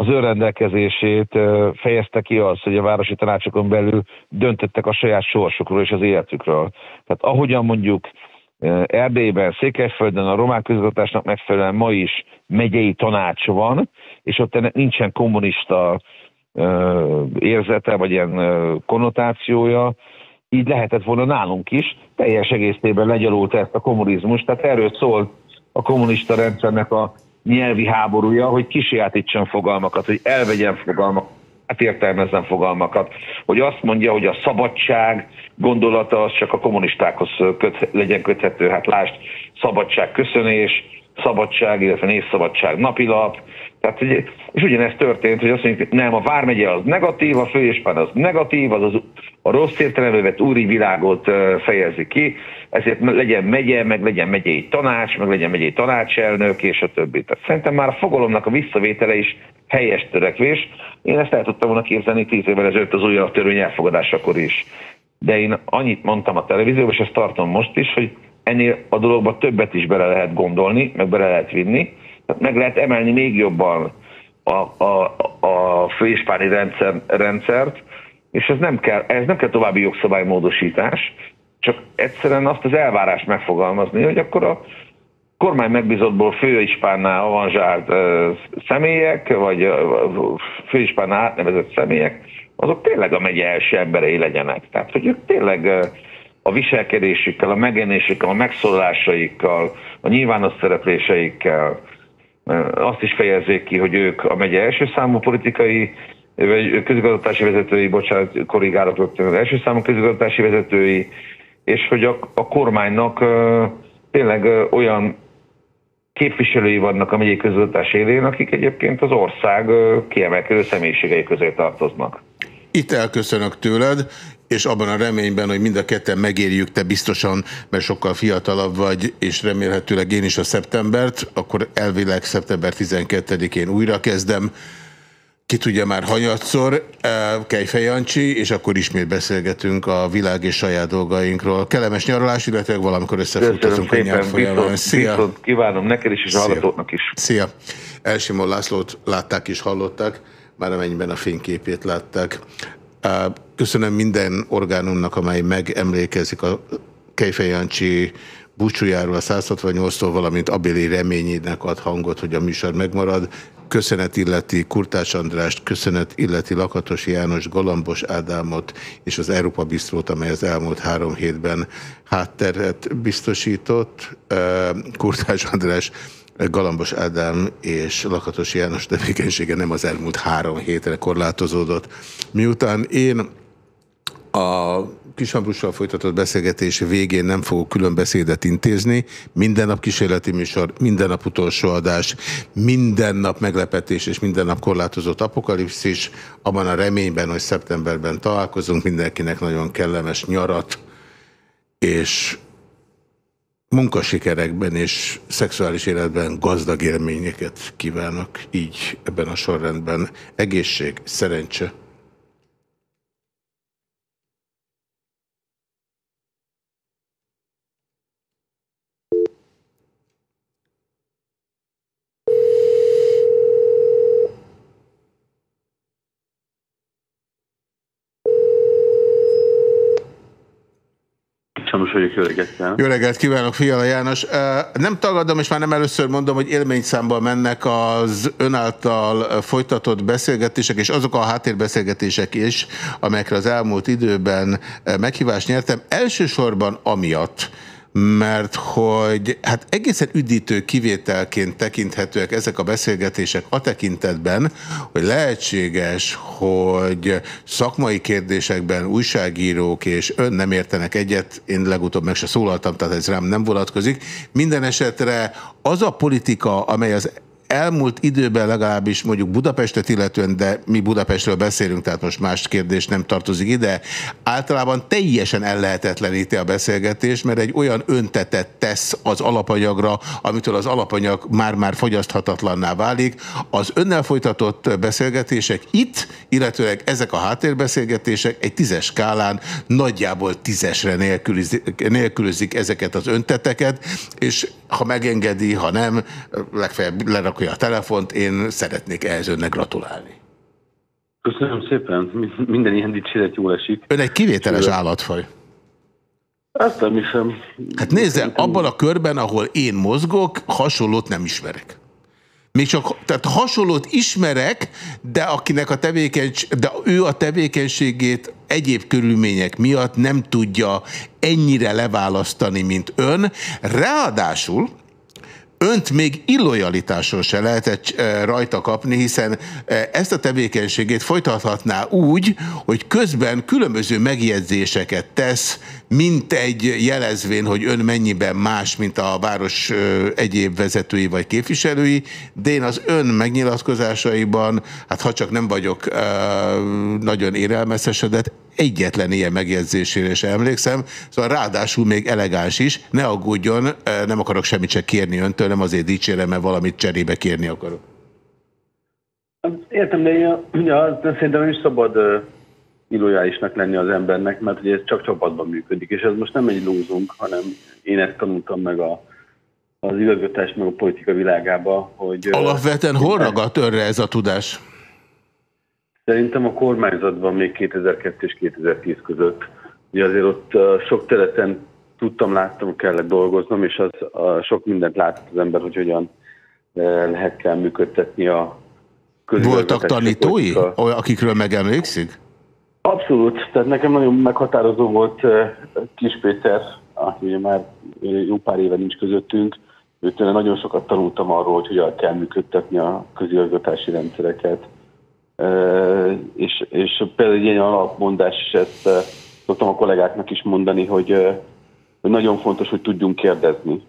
S11: az önrendelkezését fejezte ki az, hogy a városi tanácsokon belül döntöttek a saját sorsukról és az életükről. Tehát ahogyan mondjuk Erdélyben, Székelyföldön a román közgatásnak megfelelően ma is megyei tanács van, és ott ennek nincsen kommunista érzete, vagy ilyen konnotációja, így lehetett volna nálunk is, teljes egészében legyalult ezt a kommunizmus, tehát erről szól a kommunista rendszernek a nyelvi háborúja, hogy kisjátítson fogalmakat, hogy elvegyen fogalmakat, hát értelmezzen fogalmakat, hogy azt mondja, hogy a szabadság gondolata az csak a kommunistákhoz köt, legyen köthető. Hát lásd, szabadság köszönés, szabadság, illetve névszabadság napilap. Tehát, ugye, és ugyanezt történt, hogy azt mondjuk, hogy nem, a Vármegye az negatív, a főispán az negatív, az, az a rossz értelembe vett úri világot fejezi ki, ezért legyen megye, meg legyen megyei tanács, meg legyen megyei tanácselnök, és a többi. Tehát szerintem már a fogalomnak a visszavétele is helyes törekvés. Én ezt el tudtam volna képzelni tíz évvel ezelőtt az új törvény elfogadásakor is. De én annyit mondtam a televízióban, és ezt tartom most is, hogy ennél a dologba többet is bele lehet gondolni, meg bele lehet vinni, meg lehet emelni még jobban a, a, a főispáni rendszer, rendszert, és ez nem kell, ez nem kell további jogszabálymódosítás, csak egyszerűen azt az elvárást megfogalmazni, hogy akkor a kormány megbízottból főispánnál avanzsált személyek, vagy főispánnál átnevezett személyek, azok tényleg a megye első emberei legyenek. Tehát, hogy ők tényleg a viselkedésükkel, a megjelenésükkel, a megszólalásaikkal, a nyilvános szerepléseikkel azt is fejezzék ki, hogy ők a megye első számú politikai vagy közigazgatási vezetői, bocsánat, az első számú közigazgatási vezetői, és hogy a, a kormánynak tényleg olyan képviselői vannak a megyei közigazgatás élén, akik egyébként az ország kiemelkedő személyiségei közé tartoznak.
S2: Itt elköszönök tőled, és abban a reményben, hogy mind a ketten megérjük, te biztosan, mert sokkal fiatalabb vagy, és remélhetőleg én is a szeptembert, akkor elvileg szeptember 12-én újra kezdem. Ki tudja már hanyatszor, eh, Kejfej Jancsi, és akkor ismét beszélgetünk a világ és saját dolgainkról. Kellemes nyaralás, illetve valamikor
S11: Köszönöm
S2: összefutottunk a nyár
S11: szépen,
S2: folyamán.
S11: viszont,
S2: Szia!
S11: viszont kívánom neked is, és a
S2: Szia.
S11: hallgatóknak is.
S2: Szia! Elsimon Lászlót látták és hallották, már amennyiben a fényképét látták. Köszönöm minden orgánumnak, amely megemlékezik a Kejfej Jancsi búcsújáról, a 168-tól, valamint abéli reményének ad hangot, hogy a műsor megmarad. Köszönet illeti Kurtás Andrást, köszönet illeti Lakatos János, Galambos Ádámot és az Európa Bistrót, amely az elmúlt három hétben hátteret biztosított. Kurtás András Galambos Ádám és Lakatos János tevékenysége nem az elmúlt három hétre korlátozódott. Miután én a Kisambrussal folytatott beszélgetés végén nem fogok külön beszédet intézni. Minden nap kísérleti műsor, minden nap utolsó adás, minden nap meglepetés és minden nap korlátozott apokalipszis. Abban a reményben, hogy szeptemberben találkozunk, mindenkinek nagyon kellemes nyarat, és munkasikerekben és szexuális életben gazdag élményeket kívánok, így ebben a sorrendben. Egészség, szerencse.
S12: Csanos vagyok, jó reggelt kívánok.
S2: Jó reggelt kívánok, Fiala János. Nem tagadom, és már nem először mondom, hogy élményszámban mennek az ön által folytatott beszélgetések, és azok a háttérbeszélgetések is, amelyekre az elmúlt időben meghívást nyertem. Elsősorban amiatt, mert hogy hát egészen üdítő kivételként tekinthetőek ezek a beszélgetések a tekintetben, hogy lehetséges, hogy szakmai kérdésekben újságírók és ön nem értenek egyet, én legutóbb meg se szólaltam, tehát ez rám nem vonatkozik. Minden esetre az a politika, amely az elmúlt időben legalábbis mondjuk Budapestet illetően, de mi Budapestről beszélünk, tehát most más kérdés nem tartozik ide, általában teljesen ellehetetleníti a beszélgetést, mert egy olyan öntetet tesz az alapanyagra, amitől az alapanyag már-már fogyaszthatatlanná válik. Az önnel folytatott beszélgetések itt, illetőleg ezek a háttérbeszélgetések egy tízes skálán nagyjából tízesre nélkülözik, nélkülözik ezeket az önteteket, és ha megengedi, ha nem, legfeljebb a telefont, én szeretnék ehhez önnek gratulálni.
S12: Köszönöm szépen, Mi- minden ilyen dicséret jól esik.
S2: Ön egy kivételes állatfaj.
S12: Azt nem hiszem.
S2: Hát nézze, abban a körben, ahol én mozgok, hasonlót nem ismerek. Még csak, tehát hasonlót ismerek, de akinek a tevékenység, de ő a tevékenységét egyéb körülmények miatt nem tudja ennyire leválasztani, mint ön. Ráadásul önt még illojalitáson se lehetett eh, rajta kapni, hiszen eh, ezt a tevékenységét folytathatná úgy, hogy közben különböző megjegyzéseket tesz, mint egy jelezvén, hogy ön mennyiben más, mint a város egyéb vezetői vagy képviselői, de én az ön megnyilatkozásaiban, hát ha csak nem vagyok nagyon érelmeszesedett, egyetlen ilyen megjegyzésére sem emlékszem, szóval ráadásul még elegáns is, ne aggódjon, nem akarok semmit se kérni öntől, nem azért dicsérem, mert valamit cserébe kérni akarok.
S12: Értem, de ugye, az- de szerintem is szabad illojálisnak lenni az embernek, mert ugye ez csak csapatban működik, és ez most nem egy lózunk, hanem én ezt tanultam meg a, az igazgatás meg a politika világába, hogy...
S2: Alapvetően hol ragadt önre ez a tudás?
S12: Szerintem a kormányzatban még 2002 és 2010 között. Ugye azért ott sok területen tudtam, láttam, kellett dolgoznom, és az, a, sok mindent látott az ember, hogy hogyan lehet kell működtetni a
S2: Voltak tanítói, akikről megemlékszik?
S12: Abszolút, tehát nekem nagyon meghatározó volt eh, Kis Péter, aki már eh, jó pár éve nincs közöttünk, őtől nagyon sokat tanultam arról, hogy hogyan kell működtetni a közigazgatási rendszereket. Eh, és, és például egy ilyen alapmondás, és ezt szoktam a kollégáknak is mondani, hogy, hogy nagyon fontos, hogy tudjunk kérdezni.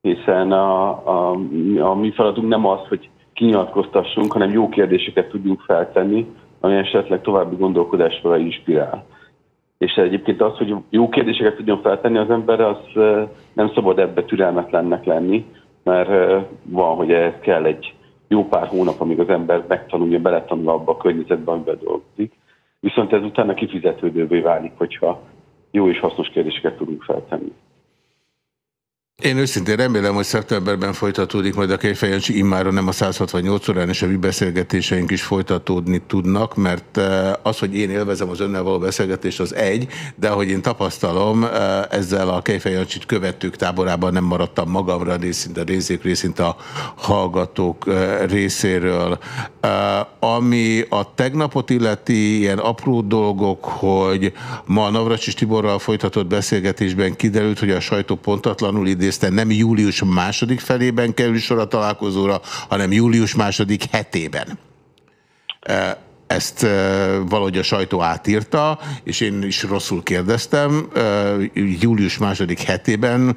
S12: Hiszen a, a, a mi feladatunk nem az, hogy kinyilatkoztassunk, hanem jó kérdéseket tudjunk feltenni, ami esetleg további gondolkodásra inspirál. És egyébként az, hogy jó kérdéseket tudjon feltenni az emberre, az nem szabad ebbe türelmetlennek lenni, mert van, hogy ehhez kell egy jó pár hónap, amíg az ember megtanulja, beletanul abba a környezetbe, amiben dolgozik. Viszont ez utána kifizetődővé válik, hogyha jó és hasznos kérdéseket tudunk feltenni.
S2: Én őszintén remélem, hogy szeptemberben folytatódik majd a Kejfejancsi immáron nem a 168 órán, és a mi beszélgetéseink is folytatódni tudnak, mert eh, az, hogy én élvezem az önnel való beszélgetést, az egy, de ahogy én tapasztalom, eh, ezzel a Kejfejancsit követők táborában nem maradtam magamra, részint a részék, részint a hallgatók eh, részéről. Ami a tegnapot illeti ilyen apró dolgok, hogy ma Navracsis Tiborral folytatott beszélgetésben kiderült, hogy a sajtó pontatlanul idézte, nem július második felében kerül sor a találkozóra, hanem július második hetében. Ezt valahogy a sajtó átírta, és én is rosszul kérdeztem. Július második hetében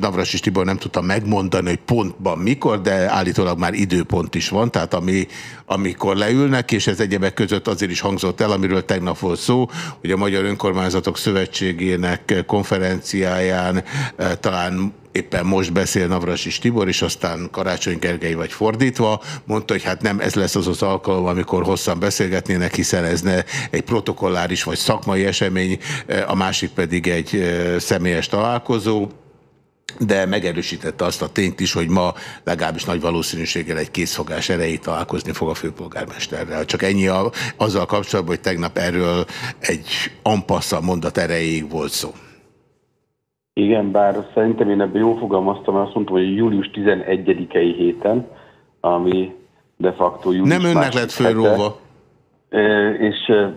S2: Navras és Tibor nem tudta megmondani, hogy pontban mikor, de állítólag már időpont is van, tehát ami, amikor leülnek, és ez egyebek között azért is hangzott el, amiről tegnap volt szó, hogy a Magyar Önkormányzatok Szövetségének konferenciáján talán éppen most beszél Navrasis Tibor, és aztán Karácsony Gergely vagy fordítva, mondta, hogy hát nem ez lesz az az alkalom, amikor hosszan beszélgetnének, hiszen ez ne egy protokolláris vagy szakmai esemény, eh, a másik pedig egy eh, személyes találkozó, de megerősítette azt a tényt is, hogy ma legalábbis nagy valószínűséggel egy készfogás erejét találkozni fog a főpolgármesterrel. Csak ennyi a, azzal kapcsolatban, hogy tegnap erről egy ampassa mondat erejéig volt szó.
S12: Igen, bár szerintem én ebben jól fogalmaztam, mert azt mondtam, hogy július 11-i héten, ami de facto július
S2: Nem önnek lett fölróva.
S12: És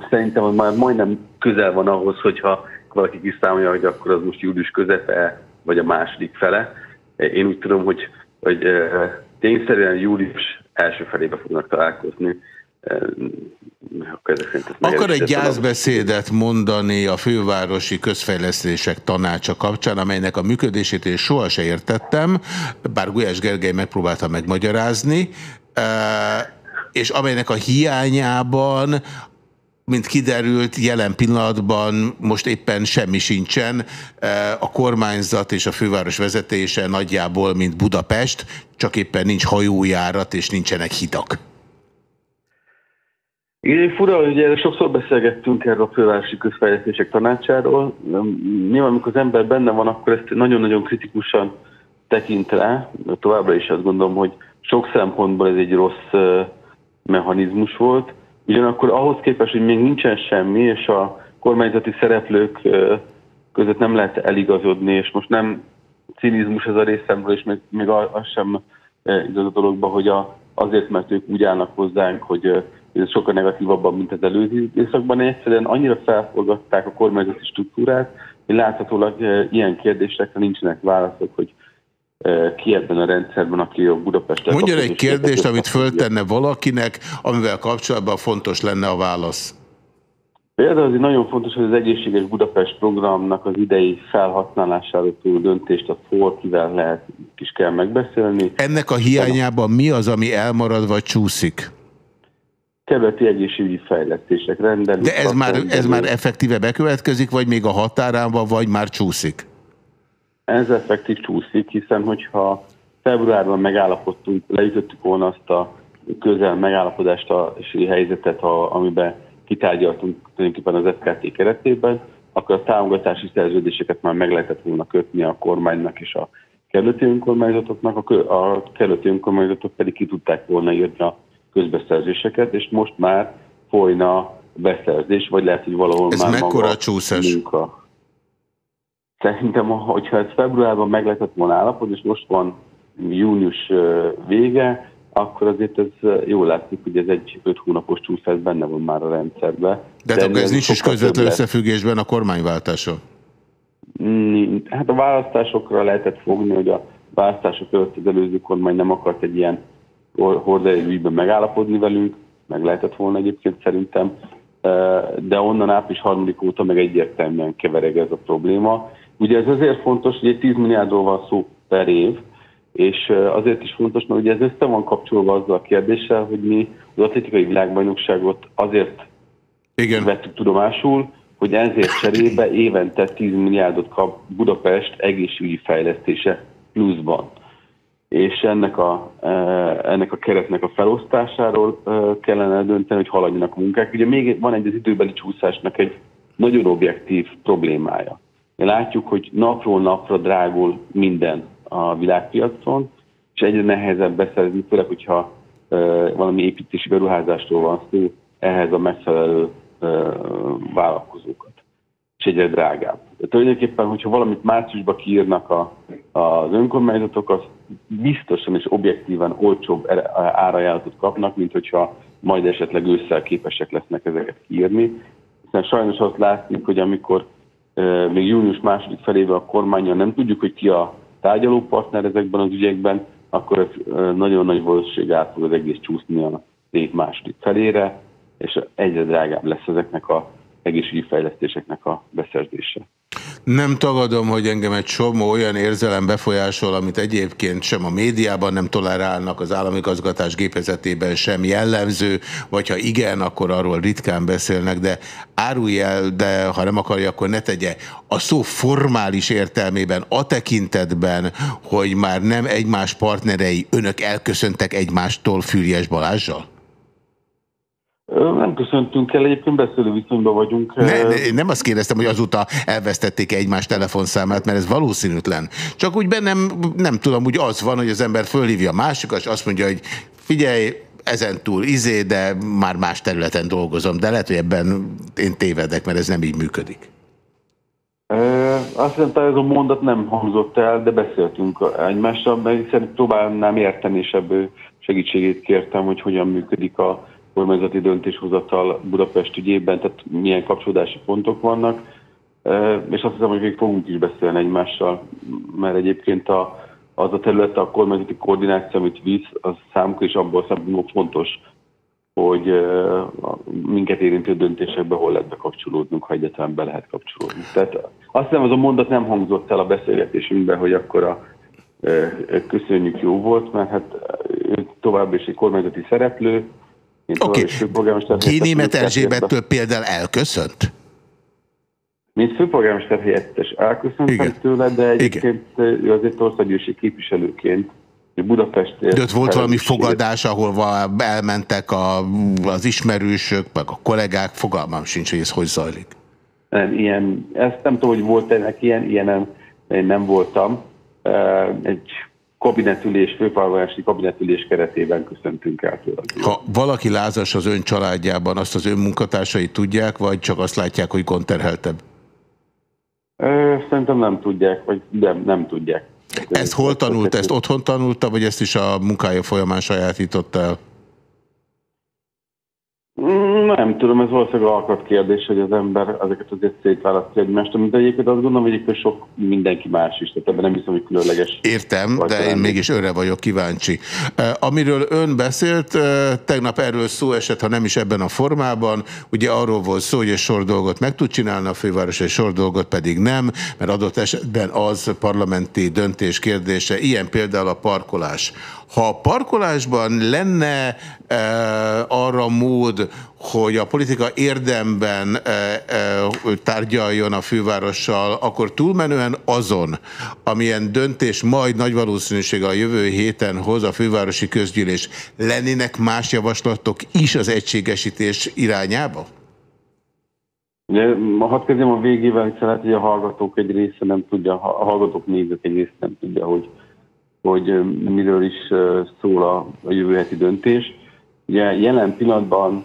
S12: szerintem már majdnem közel van ahhoz, hogyha valaki kiszámolja, hogy akkor az most július közepe, vagy a második fele. Én úgy tudom, hogy, hogy tényszerűen július első felébe fognak találkozni.
S2: Akar egy gyászbeszédet mondani a fővárosi közfejlesztések tanácsa kapcsán, amelynek a működését én soha se értettem, bár Gulyás Gergely megpróbálta megmagyarázni, eh, és amelynek a hiányában mint kiderült, jelen pillanatban most éppen semmi sincsen. Eh, A kormányzat és a főváros vezetése nagyjából, mint Budapest, csak éppen nincs hajójárat és nincsenek hidak.
S12: Igen, fura, erre sokszor beszélgettünk erről a fővárosi közfejlesztések tanácsáról. Nyilván, amikor az ember benne van, akkor ezt nagyon-nagyon kritikusan tekint rá. Továbbra is azt gondolom, hogy sok szempontból ez egy rossz mechanizmus volt. Ugyanakkor ahhoz képest, hogy még nincsen semmi, és a kormányzati szereplők között nem lehet eligazodni, és most nem cinizmus ez a részemről, és még, még az sem igaz a dologba, hogy a, azért, mert ők úgy állnak hozzánk, hogy ez sokkal negatívabban, mint az előző időszakban. Egyszerűen annyira felforgatták a kormányzati struktúrát, hogy láthatólag eh, ilyen kérdésekre nincsenek válaszok, hogy eh, ki ebben a rendszerben, aki a Budapestet...
S2: Mondjon egy kérdést, amit föltenne valakinek, amivel kapcsolatban fontos lenne a válasz.
S12: Például azért nagyon fontos, hogy az Egészséges Budapest programnak az idei felhasználásáról szóló döntést a hol kivel lehet is kell megbeszélni.
S2: Ennek a hiányában mi az, ami elmarad vagy csúszik?
S12: Kerületi egészségügyi fejlesztések rendelő.
S2: De ez már, ez már effektíve bekövetkezik, vagy még a határán van, vagy már csúszik?
S12: Ez effektív csúszik, hiszen hogyha februárban megállapodtunk, leütöttük volna azt a közel megállapodást a és helyzetet, a, amiben kitárgyaltunk tulajdonképpen az FKT keretében, akkor a támogatási szerződéseket már meg lehetett volna kötni a kormánynak és a kerületi önkormányzatoknak, a, a kerületi önkormányzatok pedig ki tudták volna írni a közbeszerzéseket, és most már folyna beszerzés, vagy lehet, hogy valahol
S2: Ez
S12: már
S2: mekkora
S12: maga
S2: csúszás?
S12: munka. Szerintem, hogyha ez februárban meg lehetett volna állapodni, és most van június vége, akkor azért ez jól látszik, hogy ez egy öt hónapos csúszás benne van már a rendszerben.
S2: De, De akkor ez nincs is közvetlen összefüggésben a kormányváltása.
S12: Hát a választásokra lehetett fogni, hogy a választások előtt az előző kormány nem akart egy ilyen horderejű ügyben megállapodni velünk. meg lehetett volna egyébként szerintem, de onnan április harmadik óta meg egyértelműen kevereg ez a probléma. Ugye ez azért fontos, hogy egy 10 milliárdról van szó per év, és azért is fontos, mert ugye ez össze van kapcsolva azzal a kérdéssel, hogy mi az atlétikai világbajnokságot azért
S2: Igen.
S12: vettük tudomásul, hogy ezért cserébe évente 10 milliárdot kap Budapest egészségügyi fejlesztése pluszban. És ennek a, ennek a keretnek a felosztásáról kellene dönteni, hogy haladjanak a munkák. Ugye még van egy az időbeli csúszásnak egy nagyon objektív problémája. Látjuk, hogy napról napra drágul minden a világpiacon, és egyre nehezebb beszerezni, főleg, hogyha valami építési beruházástól van szó, ehhez a megfelelő vállalkozókat. És egyre drágább. De tulajdonképpen, hogyha valamit márciusban kiírnak a, az önkormányzatok, az biztosan és objektíven olcsóbb árajánlatot kapnak, mint hogyha majd esetleg ősszel képesek lesznek ezeket kiírni. Hiszen sajnos azt látjuk, hogy amikor még június második felével a kormányon nem tudjuk, hogy ki a tárgyalópartner ezekben az ügyekben, akkor ez nagyon nagy valószínűség át fog az egész csúszni a év második felére, és egyre drágább lesz ezeknek a egészségügyi fejlesztéseknek a beszerzése.
S2: Nem tagadom, hogy engem egy csomó olyan érzelem befolyásol, amit egyébként sem a médiában nem tolerálnak, az állami gazgatás gépezetében sem jellemző, vagy ha igen, akkor arról ritkán beszélnek, de árulj el, de ha nem akarja, akkor ne tegye. A szó formális értelmében, a tekintetben, hogy már nem egymás partnerei, önök elköszöntek egymástól Füriyes Balázsjal?
S12: Nem köszöntünk el, egyébként beszélő viszonyban vagyunk.
S2: Ne, ne, nem azt kérdeztem, hogy azóta elvesztették -e egymás telefonszámát, mert ez valószínűtlen. Csak úgy bennem, nem tudom, úgy az van, hogy az ember fölhívja a másikat, és azt mondja, hogy figyelj, ezen túl izé, de már más területen dolgozom, de lehet, hogy ebben én tévedek, mert ez nem így működik.
S12: E, azt hiszem, ez a mondat nem hangzott el, de beszéltünk egymással, mert szerintem próbálnám érteni, és ebből segítségét kértem, hogy hogyan működik a kormányzati döntéshozatal Budapest ügyében, tehát milyen kapcsolódási pontok vannak, és azt hiszem, hogy még fogunk is beszélni egymással, mert egyébként a, az a terület, a kormányzati koordináció, amit visz, az számukra is abból szempontból fontos, hogy minket érintő döntésekbe hol lehet bekapcsolódnunk, ha egyáltalán be lehet kapcsolódni. Tehát azt hiszem, az a mondat nem hangzott el a beszélgetésünkben, hogy akkor a köszönjük jó volt, mert hát ő tovább is egy kormányzati szereplő,
S2: Oké, okay. Génémet Erzsébettől például elköszönt?
S12: Mint főpolgármester helyettes elköszöntem tőle, de egyébként ő azért országgyűlési képviselőként Budapestért.
S2: De ott volt valami fogadás, ahol elmentek a, az ismerősök, meg a kollégák, fogalmam sincs, hogy ez hogy zajlik.
S12: Nem, ilyen, ezt nem tudom, hogy volt ennek ilyen, ilyen nem, én nem voltam. Egy kabinetülés, főpolgármesteri kabinetülés keretében köszöntünk el tőle.
S2: Ha valaki lázas az ön családjában, azt az ön munkatársai tudják, vagy csak azt látják, hogy gondterheltebb?
S12: Szerintem nem tudják, vagy nem, nem tudják.
S2: Ezt hol tanult? Ezt otthon tanulta, vagy ezt is a munkája folyamán sajátította el?
S12: Nem tudom, ez valószínűleg alkat kérdés, hogy az ember ezeket azért szétválasztja egymást, de egyébként azt gondolom, hogy egyébként sok mindenki más is, tehát ebben nem hiszem, hogy különleges.
S2: Értem, de én mégis önre vagyok kíváncsi. Amiről ön beszélt, tegnap erről szó esett, ha nem is ebben a formában, ugye arról volt szó, hogy egy sor dolgot meg tud csinálni a főváros, egy sor dolgot pedig nem, mert adott esetben az parlamenti döntés kérdése, ilyen például a parkolás. Ha a parkolásban lenne e, arra mód, hogy a politika érdemben e, e, tárgyaljon a fővárossal, akkor túlmenően azon, amilyen döntés majd nagy valószínűség a jövő héten hoz a fővárosi közgyűlés, lennének más javaslatok is az egységesítés irányába?
S12: Ugye, hadd kezdjem a végével, hiszen lehet, hogy a hallgatók egy része nem tudja, a hallgatók nézők egy része nem tudja, hogy hogy miről is szól a, a jövő heti döntés. Ugye jelen pillanatban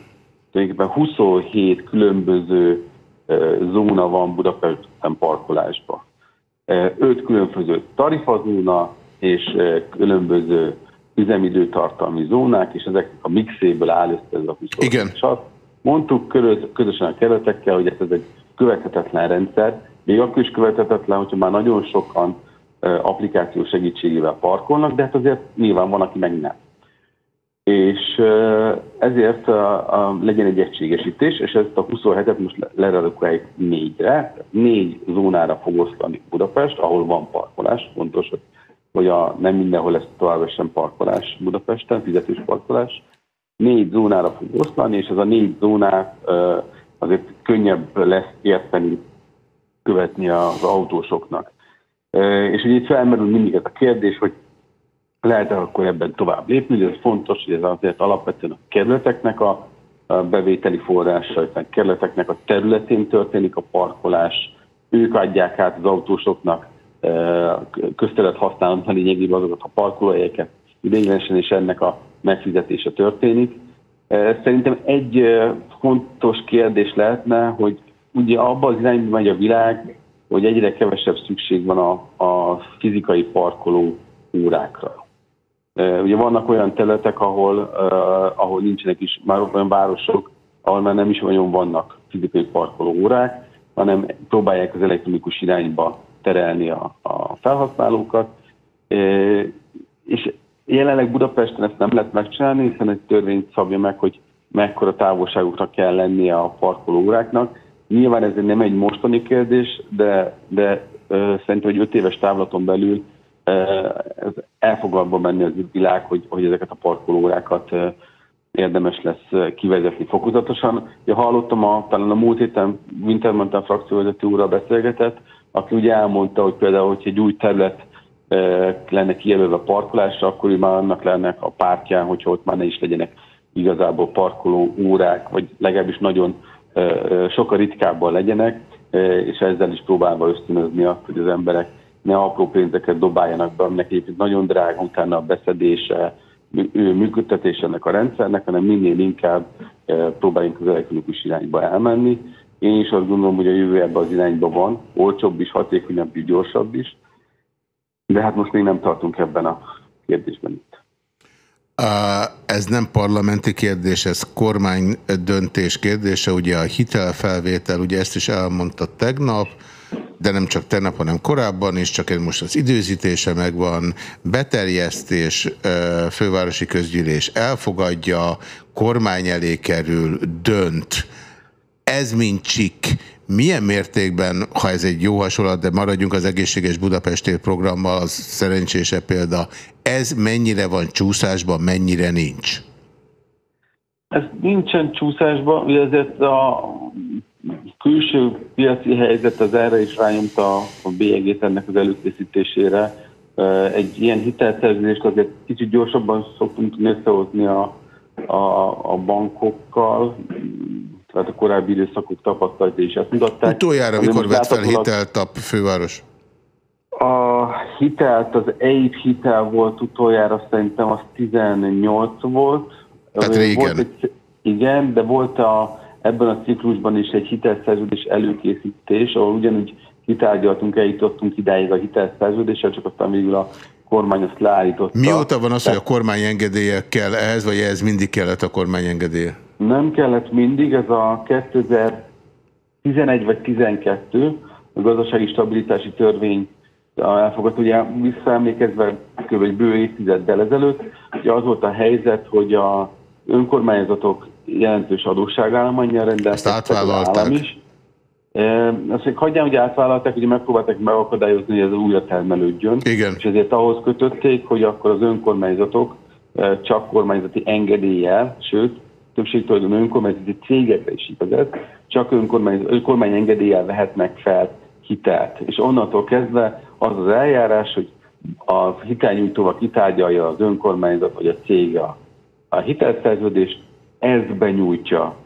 S12: tulajdonképpen 27 különböző zóna van Budapesten parkolásban. Öt különböző tarifazóna és különböző üzemidőtartalmi zónák, és ezek a mixéből áll össze ez a 27.
S2: Igen.
S12: És azt mondtuk közösen a keretekkel, hogy ez egy követhetetlen rendszer, még akkor is követhetetlen, hogyha már nagyon sokan applikáció segítségével parkolnak, de hát azért nyilván van, aki meg nem. És ezért legyen egy egységesítés, és ezt a 27-et most le- leredukáljuk négyre, négy zónára fog osztani Budapest, ahol van parkolás, fontos, hogy, a, nem mindenhol lesz továbbra sem parkolás Budapesten, fizetős parkolás, négy zónára fog osztani, és ez a négy zónát azért könnyebb lesz érteni, követni az autósoknak. És ugye itt felmerül mindig ez a kérdés, hogy lehet-e akkor ebben tovább lépni, de ez fontos, hogy ez azért alapvetően a kerületeknek a a bevételi forrása, hiszen kerületeknek a területén történik a parkolás, ők adják át az autósoknak közterület használatban lényegében azokat a parkolóhelyeket ideiglenesen, és ennek a megfizetése történik. Szerintem egy fontos kérdés lehetne, hogy ugye abban az irányba megy a világ, hogy egyre kevesebb szükség van a, a fizikai parkoló órákra. Ugye vannak olyan területek, ahol, uh, ahol nincsenek is már olyan városok, ahol már nem is nagyon vannak fizikai parkoló órák, hanem próbálják az elektronikus irányba terelni a, a felhasználókat. És jelenleg Budapesten ezt nem lehet megcsinálni, hiszen egy törvény szabja meg, hogy mekkora távolságokra kell lennie a parkoló óráknak. Nyilván ez nem egy mostani kérdés, de, de szerintem egy öt éves távlaton belül ö, ez el fog abban menni az világ, hogy, hogy ezeket a parkolórákat érdemes lesz kivezetni fokozatosan. Ja, hallottam, a, talán a múlt héten Wintermantel frakcióvezető úrral beszélgetett, aki ugye elmondta, hogy például, hogy egy új terület lenne kijelölve parkolásra, akkor már annak lenne a pártján, hogyha ott már ne is legyenek igazából parkoló órák, vagy legalábbis nagyon sokkal ritkábban legyenek, és ezzel is próbálva ösztönözni azt, hogy az emberek ne apró pénzeket dobáljanak be, aminek egyébként nagyon drága utána a beszedése, működtetése ennek a rendszernek, hanem minél inkább próbáljunk az elektronikus irányba elmenni. Én is azt gondolom, hogy a jövő ebbe az irányba van, olcsóbb is, hatékonyabb is, gyorsabb is, de hát most még nem tartunk ebben a kérdésben itt.
S2: Ez nem parlamenti kérdés, ez kormány döntés kérdése. Ugye a hitelfelvétel, ugye ezt is elmondta tegnap, de nem csak tegnap, hanem korábban is, csak most az időzítése megvan, beterjesztés, fővárosi közgyűlés elfogadja, kormány elé kerül, dönt. Ez mint csik. Milyen mértékben, ha ez egy jó hasonlat, de maradjunk az egészséges Budapestér programmal, az szerencsése példa, ez mennyire van csúszásban, mennyire nincs?
S12: Ez nincsen csúszásban, ugye ezért a külső piaci helyzet az erre is rányomta a bélyegét ennek az előkészítésére. Egy ilyen hitelszerződést azért kicsit gyorsabban szoktunk összehozni a, a, a bankokkal, tehát a korábbi időszakok tapasztalatai is ezt mutatták.
S2: Utoljára, mikor vett fel hitelt a főváros?
S12: A hitelt, az EIB hitel volt utoljára, szerintem az 18 volt.
S2: Tehát régen.
S12: Volt egy, igen, de volt a, ebben a ciklusban is egy hitelszerződés előkészítés, ahol ugyanúgy kitárgyaltunk, eljutottunk idáig a hitelszerződéssel, csak aztán végül a kormány azt leállította.
S2: Mióta van az, hogy a kormány engedélye kell ehhez, vagy ez mindig kellett a kormány engedélye?
S12: Nem kellett mindig, ez a 2011 vagy 12 a gazdasági stabilitási törvény elfogadt, ugye visszaemlékezve kb. egy bő évtizeddel ezelőtt, ugye az volt a helyzet, hogy a önkormányzatok jelentős adósságállományjal rendelkeztek, az állam is. E, Azt még hagyján, hogy átvállalták, ugye megpróbálták megakadályozni, hogy ez újra termelődjön.
S2: Igen.
S12: És ezért ahhoz kötötték, hogy akkor az önkormányzatok e, csak kormányzati engedéllyel, sőt, többség tulajdonképpen önkormányzati cégekre is igaz ez, csak önkormány, kormány engedéllyel vehetnek fel hitelt. És onnantól kezdve az az eljárás, hogy a hitelnyújtóval kitárgyalja az önkormányzat vagy a cég a, a hitelszerződést, ez benyújtja,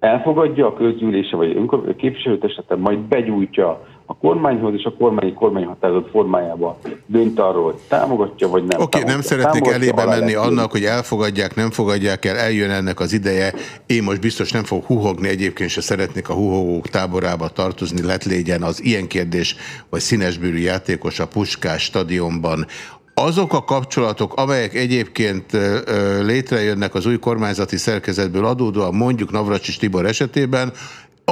S12: elfogadja a közgyűlése vagy a képviselőtestete, majd begyújtja a kormányhoz, és a kormány kormányhatározat formájában dönt arról, hogy támogatja vagy nem.
S2: Oké, okay, nem szeretnék
S12: Támogatja,
S2: elébe menni
S12: lehet
S2: annak, hogy elfogadják, nem fogadják el, eljön ennek az ideje. Én most biztos nem fog huhogni, egyébként se szeretnék a huhogók táborába tartozni, lett légyen az ilyen kérdés, vagy színesbőrű játékos a Puskás stadionban. Azok a kapcsolatok, amelyek egyébként létrejönnek az új kormányzati szerkezetből adódóan, mondjuk Navracsis Tibor esetében,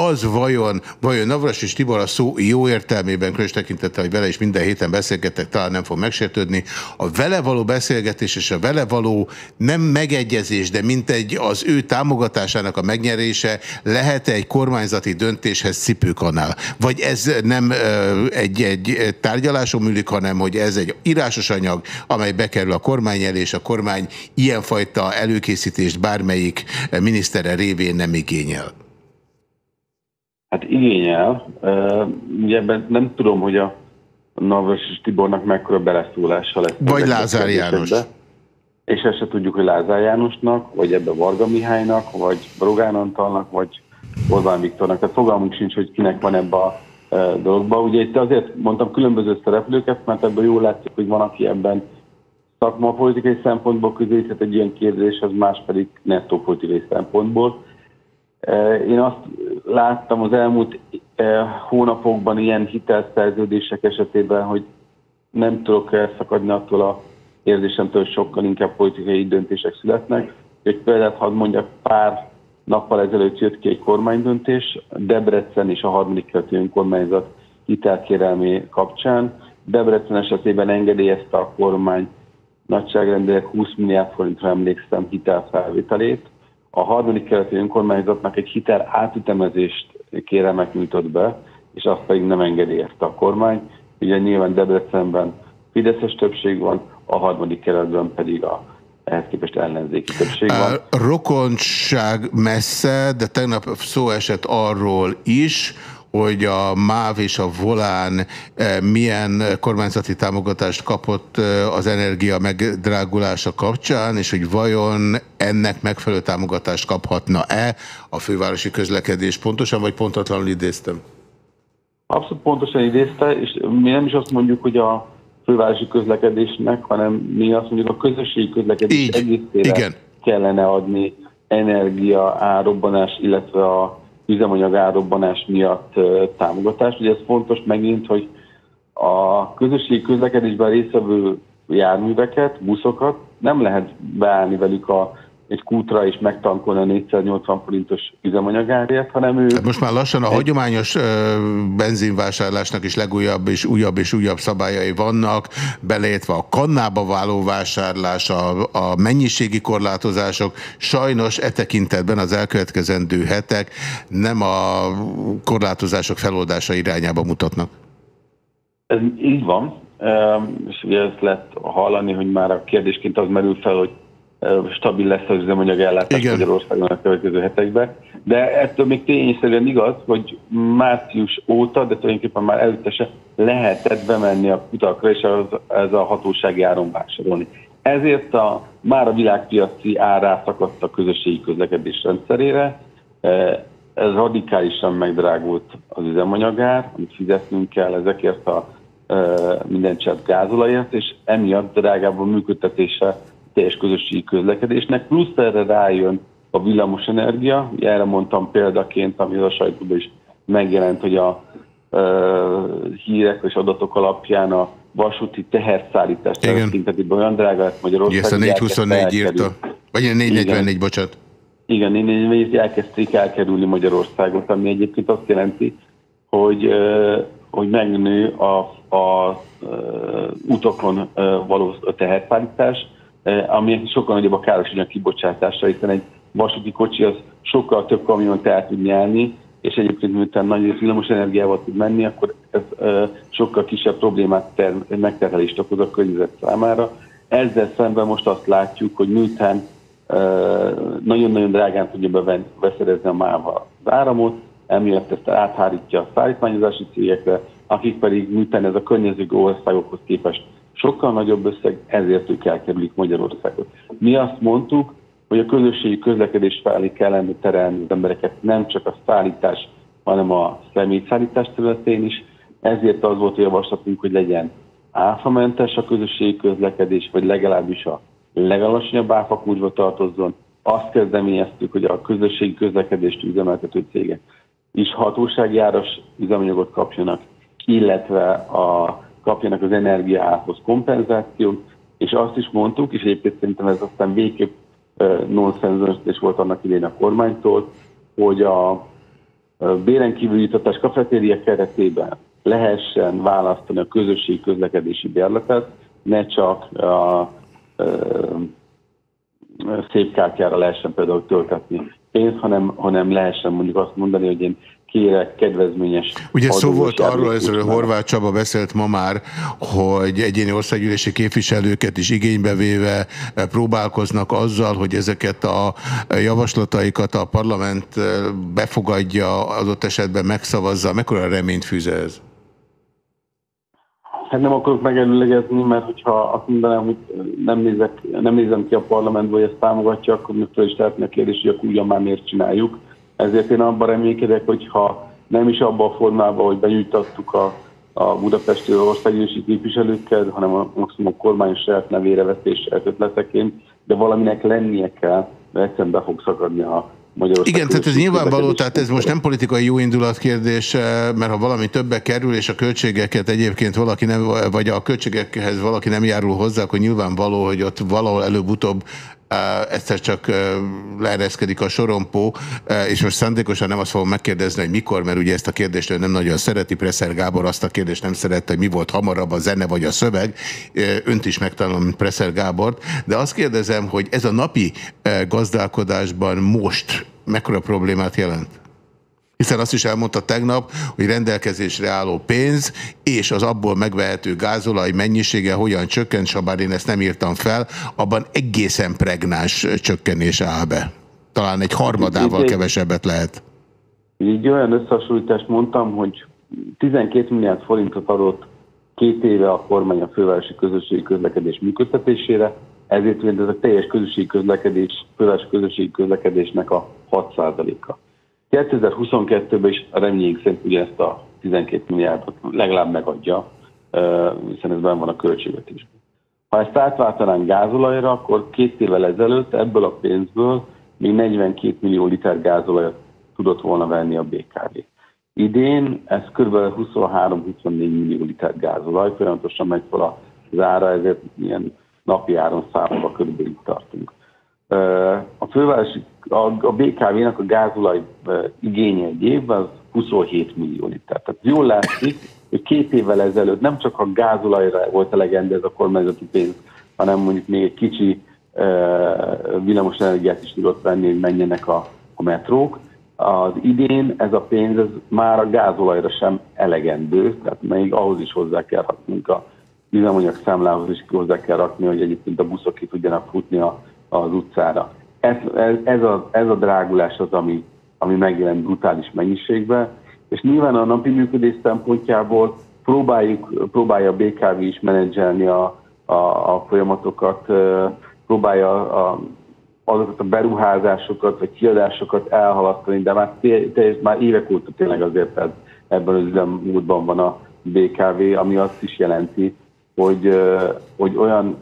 S2: az vajon, vajon Navras és Tibor a szó jó értelmében, különös tekintettel, hogy vele is minden héten beszélgetek, talán nem fog megsértődni, a vele való beszélgetés és a vele való nem megegyezés, de mint egy az ő támogatásának a megnyerése lehet -e egy kormányzati döntéshez cipőkanál? Vagy ez nem ö, egy, egy tárgyaláson műlik, hanem hogy ez egy írásos anyag, amely bekerül a kormány elé, és a kormány ilyenfajta előkészítést bármelyik minisztere révén nem igényel?
S12: Hát igényel. Ugye ebben nem tudom, hogy a Navras és Tibornak mekkora beleszólása lesz.
S2: Vagy Lázár. János.
S12: És ezt se tudjuk, hogy Lázár Jánosnak, vagy ebbe Varga Mihálynak, vagy Rogán Antalnak, vagy Orbán Viktornak. Tehát fogalmunk sincs, hogy kinek van ebbe a dologba. Ugye itt azért mondtam különböző szereplőket, mert ebből jól látszik, hogy van, aki ebben szakmapolitikai szempontból közelíthet egy ilyen kérdés, az más pedig nettó politikai szempontból. Én azt láttam az elmúlt e, hónapokban ilyen hitelszerződések esetében, hogy nem tudok elszakadni attól a érzésemtől, hogy sokkal inkább politikai döntések születnek. Egy példát hadd mondjak, pár nappal ezelőtt jött ki egy kormánydöntés, Debrecen és a harmadik kerületi önkormányzat hitelkérelmé kapcsán. Debrecen esetében engedélyezte a kormány nagyságrendileg 20 milliárd forintra emlékszem hitelfelvételét. A harmadik kerületi önkormányzatnak egy hitel átütemezést kérelmet nyújtott be, és azt pedig nem engedélyezte a kormány. Ugye nyilván Debrecenben Fideszes többség van, a harmadik kerületben pedig a ehhez képest ellenzéki többség van.
S2: Rokonság messze, de tegnap szó esett arról is, hogy a MÁV és a Volán eh, milyen kormányzati támogatást kapott eh, az energia megdrágulása kapcsán, és hogy vajon ennek megfelelő támogatást kaphatna-e a fővárosi közlekedés pontosan, vagy pontatlanul idéztem?
S12: Abszolút pontosan idézte, és mi nem is azt mondjuk, hogy a fővárosi közlekedésnek, hanem mi azt mondjuk a közösségi közlekedés
S2: Így,
S12: egészére
S2: igen.
S12: kellene adni energia árobbanás, illetve a üzemanyag árobbanás miatt támogatást. Ugye ez fontos megint, hogy a közösségi közlekedésben résztvevő járműveket, buszokat nem lehet beállni velük a, egy kútra és megtankolni a 480 forintos üzemanyagárért, hanem ő...
S2: Hát most már lassan a hagyományos benzinvásárlásnak is legújabb és újabb és újabb szabályai vannak, beleértve a kannába váló vásárlás, a, a mennyiségi korlátozások. Sajnos e tekintetben az elkövetkezendő hetek nem a korlátozások feloldása irányába mutatnak.
S12: Ez így van, és ugye ezt lehet hallani, hogy már a kérdésként az merül fel, hogy stabil lesz az üzemanyag ellátás
S2: Igen.
S12: Magyarországon a következő hetekben. De ettől még tényszerűen igaz, hogy március óta, de tulajdonképpen már előtte se lehetett bemenni a kutakra és az, ez a hatósági áron vásárolni. Ezért a, már a világpiaci árá szakadt a közösségi közlekedés rendszerére. Ez radikálisan megdrágult az üzemanyagár, amit fizetnünk kell ezekért a minden csepp gázolajért, és emiatt drágább a működtetése teljes közösségi közlekedésnek, plusz erre rájön a villamosenergia, Ugye erre mondtam példaként, ami a sajtóban is megjelent, hogy a ö, hírek és adatok alapján a vasúti teherszállítás tekintetében olyan drága lett Magyarország.
S2: Ezt a
S12: hogy
S2: 424
S12: elkezdte
S2: írta. Vagy a 444, bocsánat.
S12: Igen, én, én, én elkezdték elkerülni Magyarországot, ami egyébként azt jelenti, hogy, ö, hogy megnő a, a ö, utakon ö, való teherszállítás, ami sokkal nagyobb a károsanyag kibocsátása, hiszen egy vasúti kocsi az sokkal több kamiont el tud nyelni, és egyébként miután nagy villamos energiával tud menni, akkor ez ö, sokkal kisebb problémát ter- megterhelést okoz a környezet számára. Ezzel szemben most azt látjuk, hogy miután ö, nagyon-nagyon drágán tudja beven- beszerezni a máva az áramot, emiatt ezt áthárítja a szállítmányozási cégekre, akik pedig miután ez a környező országokhoz képest sokkal nagyobb összeg, ezért ők elkerülik Magyarországot. Mi azt mondtuk, hogy a közösségi közlekedés felé kellene terelni az embereket nem csak a szállítás, hanem a személyszállítás területén is. Ezért az volt a javaslatunk, hogy legyen áfamentes a közösségi közlekedés, vagy legalábbis a legalacsonyabb áfakulcsba tartozzon. Azt kezdeményeztük, hogy a közösségi közlekedést üzemeltető cégek is hatósági áras üzemanyagot kapjanak, illetve a, kapjanak az energiaárhoz kompenzációt, és azt is mondtuk, és egyébként szerintem ez aztán végképp döntés volt annak idején a kormánytól, hogy a béren kívüli jutatás kafetéria keretében lehessen választani a közösségi közlekedési bérletet, ne csak a ö, szép kártyára lehessen például töltetni pénzt, hanem, hanem lehessen mondjuk azt mondani, hogy én kérek kedvezményes
S2: Ugye szó volt arról, ezzel. Horváth Csaba beszélt ma már, hogy egyéni országgyűlési képviselőket is igénybe véve eh, próbálkoznak azzal, hogy ezeket a eh, javaslataikat a parlament eh, befogadja, adott esetben megszavazza. Mekkora reményt fűz ez?
S12: Hát nem akarok megelőlegezni, mert hogyha azt mondanám, hogy nem, nézek, nem nézem ki a parlamentbe, hogy ezt támogatja, akkor még föl is tehetne a kérdés, hogy akkor ugyan már miért csináljuk. Ezért én abban reménykedek, hogyha nem is abban a formában, hogy benyújtattuk a, a budapesti országgyűlési képviselőkkel, hanem a maximum a kormány saját nevére vetés saját ötleteként, de valaminek lennie kell, mert egyszerűen be fog szakadni a Magyarország.
S2: Igen, tehát ez nyilvánvaló, tehát ez most nem politikai jóindulat kérdés, eh, mert ha valami többe kerül, és a költségeket egyébként valaki nem, vagy a költségekhez valaki nem járul hozzá, akkor nyilvánvaló, hogy ott valahol előbb-utóbb egyszer csak leereszkedik a sorompó, és most szándékosan nem azt fogom megkérdezni, hogy mikor, mert ugye ezt a kérdést ő nem nagyon szereti, Presser Gábor azt a kérdést nem szerette, hogy mi volt hamarabb a zene vagy a szöveg, önt is megtalálom, mint Presser Gábort, de azt kérdezem, hogy ez a napi gazdálkodásban most mekkora problémát jelent? Hiszen azt is elmondta tegnap, hogy rendelkezésre álló pénz és az abból megvehető gázolaj mennyisége hogyan csökkent, s bár én ezt nem írtam fel, abban egészen pregnáns csökkenés áll be. Talán egy harmadával kevesebbet lehet.
S12: Így olyan összehasonlítást mondtam, hogy 12 milliárd forintot adott két éve a kormány a fővárosi közösségi közlekedés működtetésére, ezért ez a teljes közösségi közlekedés, fővárosi közösségi közlekedésnek a 6%-a. 2022-ben is a reményénk szerint ugye ezt a 12 milliárdot legalább megadja, hiszen ez benne van a költségvetésben. Ha ezt átváltanánk gázolajra, akkor két évvel ezelőtt ebből a pénzből még 42 millió liter gázolajat tudott volna venni a BKV. Idén ez kb. 23-24 millió liter gázolaj, folyamatosan megy fel az ára, ezért ilyen napi áron számolva körülbelül tartunk. A fővárosi, a, a BKV-nak a gázolaj igénye egy évben az 27 millió liter. Tehát jól látszik, hogy két évvel ezelőtt nem csak a gázolajra volt elegendő ez a kormányzati pénz, hanem mondjuk még egy kicsi villamos energiát is tudott venni, hogy menjenek a, a metrók. Az idén ez a pénz ez már a gázolajra sem elegendő, tehát még ahhoz is hozzá kell raknunk a üzemanyag számlához is hozzá kell rakni, hogy egyébként a buszok ki tudjanak futni a, az utcára. Ez, ez, ez, a, ez a drágulás az, ami, ami megjelent brutális mennyiségben, és nyilván a napi működés szempontjából próbáljuk, próbálja a BKV is menedzselni a, a, a folyamatokat, próbálja a, azokat a beruházásokat vagy kiadásokat elhalasztani, de már, té- már évek óta tényleg azért ez, ebben az üzemmódban van a BKV, ami azt is jelenti, hogy, hogy olyan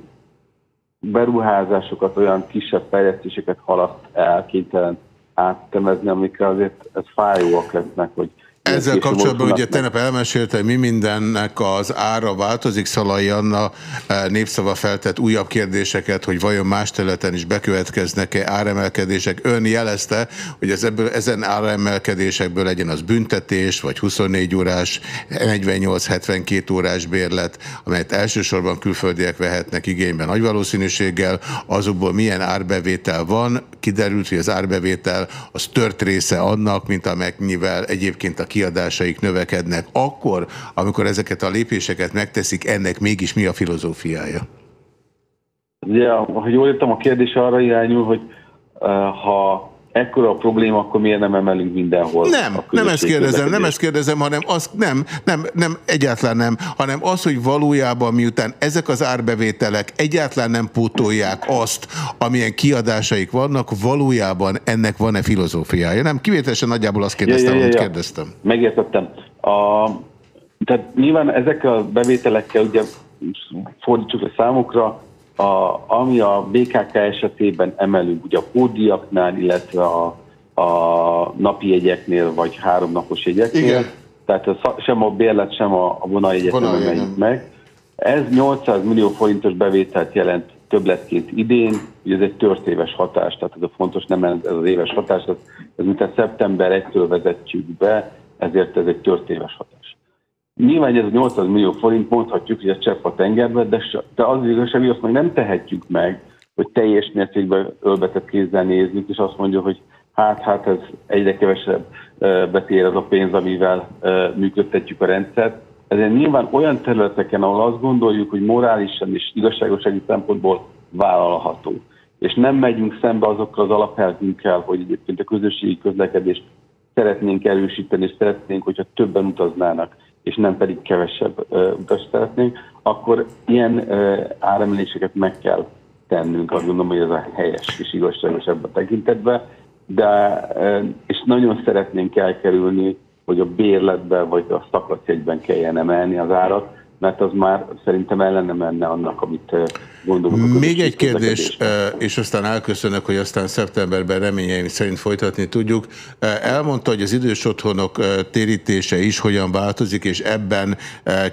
S12: beruházásokat, olyan kisebb fejlesztéseket halaszt el, kénytelen áttemezni, amikre azért ez fájóak lesznek, hogy
S2: Ezzel kapcsolatban ugye tegnap elmesélte, hogy mi mindennek az ára változik. Szalai Anna eh, népszava feltett újabb kérdéseket, hogy vajon más területen is bekövetkeznek-e áremelkedések. Ön jelezte, hogy ez ebből, ezen áremelkedésekből legyen az büntetés, vagy 24 órás, 48-72 órás bérlet, amelyet elsősorban külföldiek vehetnek igénybe nagy valószínűséggel, azokból milyen árbevétel van, kiderült, hogy az árbevétel az tört része annak, mint amennyivel egyébként a kiadásaik növekednek. Akkor, amikor ezeket a lépéseket megteszik, ennek mégis mi a filozófiája?
S12: Ugye, ha jól értem, a kérdés arra irányul, hogy uh, ha ekkora a probléma, akkor miért nem emelünk mindenhol?
S2: Nem, nem ezt kérdezem, nem ezt kérdezem, hanem azt nem, nem, nem, egyáltalán nem, hanem az, hogy valójában miután ezek az árbevételek egyáltalán nem pótolják azt, amilyen kiadásaik vannak, valójában ennek van-e filozófiája? Nem, kivételesen nagyjából azt kérdeztem,
S12: Ja, ja, ja,
S2: amit
S12: ja.
S2: kérdeztem.
S12: Megértettem. A, tehát nyilván ezekkel a bevételekkel, ugye fordítsuk a számokra, a, ami a BKK esetében emelünk, ugye a pódiaknál, illetve a, a napi jegyeknél, vagy háromnapos jegyeknél,
S2: Igen.
S12: tehát a, sem a bérlet, sem a, a vonaljegyet nem
S2: Vonaljegy
S12: emeljük
S2: nem.
S12: meg. Ez 800 millió forintos bevételt jelent többletként idén, hogy ez egy tört éves hatás, tehát ez a fontos, nem ez az éves hatás, ez, ez mint szeptember 1-től vezetjük be, ezért ez egy tört éves hatás. Nyilván ez a 800 millió forint, mondhatjuk, hogy ez csepp a tengerbe, de, de az igazság, hogy azt meg nem tehetjük meg, hogy teljes mértékben ölbetett kézzel nézzük, és azt mondjuk, hogy hát, hát ez egyre kevesebb betér az a pénz, amivel működtetjük a rendszert. Ezért nyilván olyan területeken, ahol azt gondoljuk, hogy morálisan és igazságossági szempontból vállalható, és nem megyünk szembe azokkal az alapelvünkkel, hogy egyébként a közösségi közlekedést szeretnénk erősíteni, és szeretnénk, hogyha többen utaznának, és nem pedig kevesebb utas szeretnénk, akkor ilyen áremeléseket meg kell tennünk. Azt gondolom, hogy ez a helyes és igazságos ebben a tekintetben de és nagyon szeretnénk elkerülni, hogy a bérletbe vagy a szakaszjegyben kelljen emelni az árat, mert az már szerintem ellene menne annak, amit gondolunk.
S2: Még egy kérdés, és aztán elköszönök, hogy aztán szeptemberben reményeim szerint folytatni tudjuk. Elmondta, hogy az idős otthonok térítése is hogyan változik, és ebben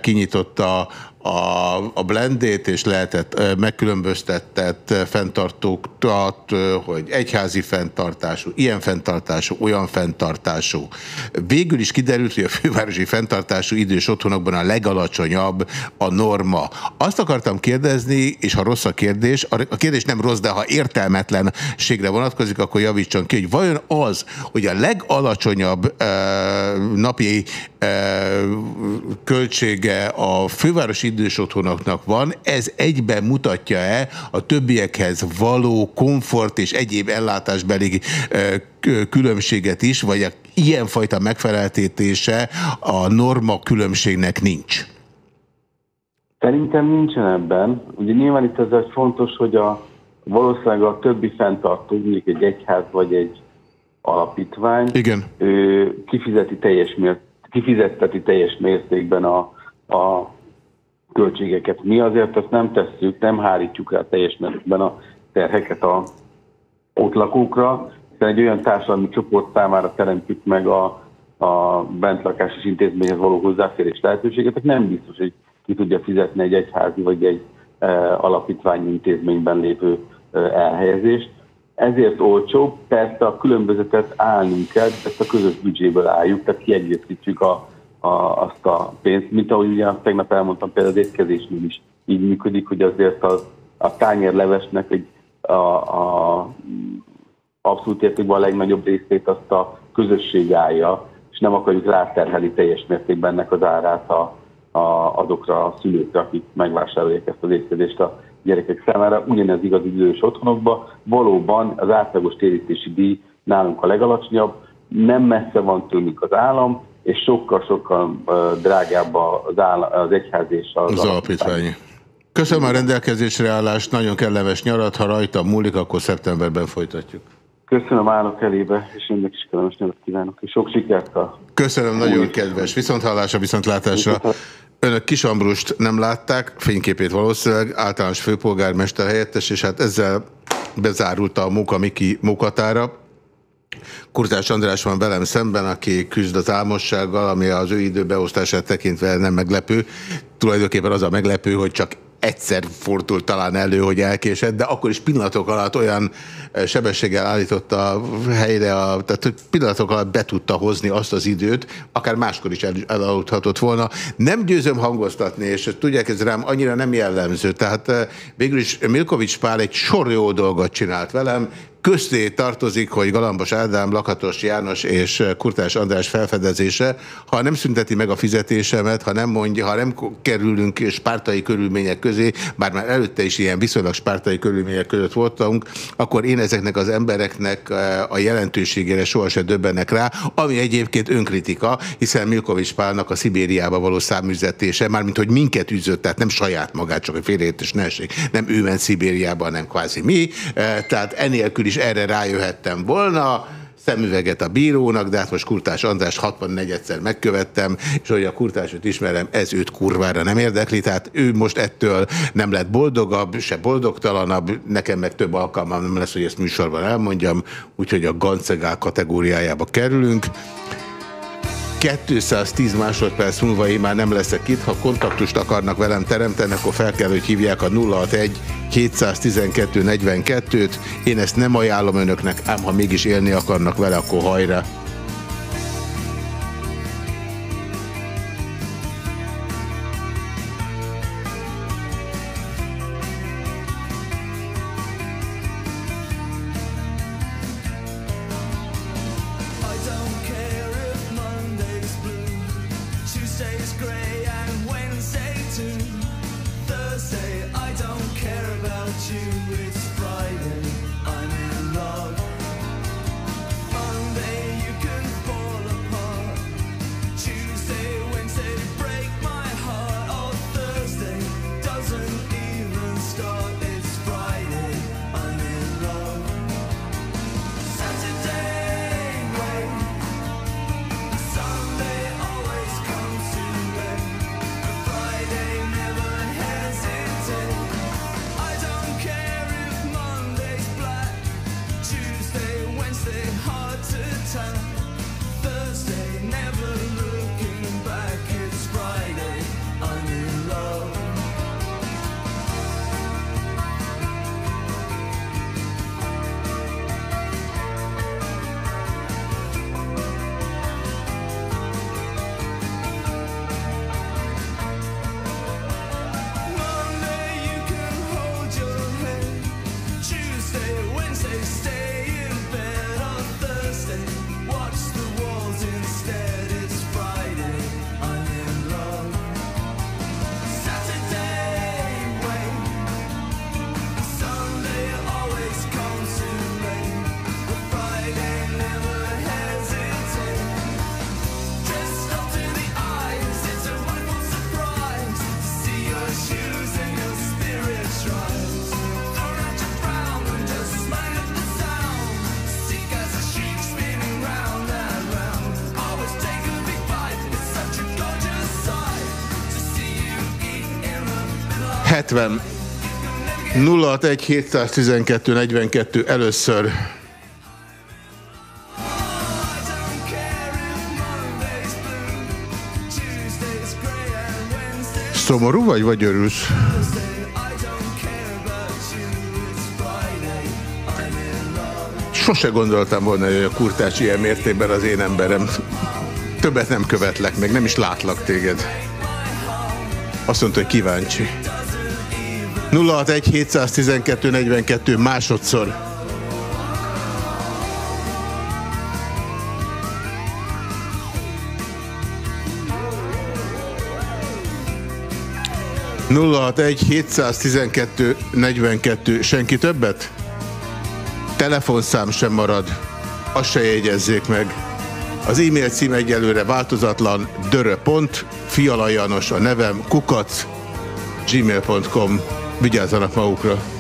S2: kinyitotta a, a blendét, és lehetett megkülönböztetett fenntartókat, hogy egyházi fenntartású, ilyen fenntartású, olyan fenntartású. Végül is kiderült, hogy a fővárosi fenntartású idős otthonokban a legalacsonyabb a norma. Azt akartam kérdezni, és ha rossz a kérdés, a kérdés nem rossz, de ha értelmetlenségre vonatkozik, akkor javítson ki, hogy vajon az, hogy a legalacsonyabb e, napi e, költsége a fővárosi idős otthonoknak van, ez egyben mutatja-e a többiekhez való komfort és egyéb ellátásbeli különbséget is, vagy a ilyenfajta megfeleltetése a norma különbségnek nincs?
S12: Szerintem nincsen ebben. Ugye nyilván itt ez egy fontos, hogy a valószínűleg a többi fenntartó, mondjuk egy egyház vagy egy alapítvány,
S2: Igen.
S12: Ő kifizeti teljes mért, kifizetteti teljes mértékben a, a költségeket. Mi azért ezt nem tesszük, nem hárítjuk el teljes mértékben a terheket a ott lakókra, hiszen egy olyan társadalmi csoport számára teremtjük meg a, a bentlakásos intézményhez való hozzáférés lehetőséget, nem biztos, hogy ki tudja fizetni egy egyházi vagy egy e, alapítványi intézményben lévő e, elhelyezést. Ezért olcsóbb, persze a különbözetet állnunk kell, ezt a közös büdzséből álljuk, tehát kiegészítjük a, a, azt a pénzt, mint ahogy ugye tegnap elmondtam például az étkezésnél is így működik, hogy azért a, a tányérlevesnek egy a, a abszolút értékben a legnagyobb részét azt a közösség állja, és nem akarjuk ráterheli teljes mértékben ennek az árát a, a, azokra a szülőkre, akik megvásárolják ezt az étkezést a gyerekek számára. Ugyanez igaz idős otthonokban. Valóban az átlagos térítési díj nálunk a legalacsonyabb, nem messze van tőlünk az állam, és sokkal-sokkal drágább az, áll, az egyház és az,
S2: az alapítvány. Köszönöm a rendelkezésre állást, nagyon kellemes nyarat, ha rajta múlik, akkor szeptemberben folytatjuk.
S12: Köszönöm, állok elébe, és önnek is kellemes nyarat kívánok, és sok sikert a...
S2: Köszönöm, nagyon kedves. Viszont hallásra, viszontlátásra. Önök Kisambrust nem látták, fényképét valószínűleg, általános főpolgármester helyettes, és hát ezzel bezárult a Móka Miki mókatára. Kurtás András van velem szemben, aki küzd az álmossággal, ami az ő időbeosztását tekintve nem meglepő. Tulajdonképpen az a meglepő, hogy csak egyszer fordult talán elő, hogy elkésett, de akkor is pillanatok alatt olyan sebességgel állította helyre, a, tehát pillanatok alatt be tudta hozni azt az időt, akár máskor is el, elaludhatott volna. Nem győzöm hangoztatni, és tudják, ez rám annyira nem jellemző. Tehát végül is Milkovics Pál egy sor jó dolgot csinált velem, közté tartozik, hogy Galambos Ádám, Lakatos János és Kurtás András felfedezése, ha nem szünteti meg a fizetésemet, ha nem mondja, ha nem kerülünk spártai körülmények közé, bár már előtte is ilyen viszonylag spártai körülmények között voltunk, akkor én ezeknek az embereknek eh, a jelentőségére sohasem döbbenek rá, ami egyébként önkritika, hiszen Milkovics Pálnak a Szibériába való számüzetése, mármint hogy minket üzött, tehát nem saját magát, csak a félreértés ne nem ő ment Szibériába, hanem kvázi mi, eh, tehát enélkül is is erre rájöhettem volna, szemüveget a bírónak, de hát most Kurtás András 64-szer megkövettem, és hogy a Kurtásot ismerem, ez őt kurvára nem érdekli, tehát ő most ettől nem lett boldogabb, se boldogtalanabb, nekem meg több alkalmam nem lesz, hogy ezt műsorban elmondjam, úgyhogy a gancegál kategóriájába kerülünk. 210 másodperc múlva én már nem leszek itt. Ha kontaktust akarnak velem teremteni, akkor fel kell, hogy hívják a 061
S1: 712 42-t. Én ezt nem ajánlom önöknek, ám ha mégis élni akarnak vele, akkor hajrá! 061 712 42 először. Szomorú vagy, vagy örülsz? Sose gondoltam volna, hogy a kurtás ilyen mértékben az én emberem. Többet nem követlek, meg nem is látlak téged. Azt mondta, hogy kíváncsi. 061 712 42 másodszor. nulla egy 712 42 senki többet? Telefonszám sem marad, azt se jegyezzék meg. Az e-mail cím egyelőre változatlan, dörö.fialajanos a nevem, kukac, gmail.com. Vigyázzanak magukra!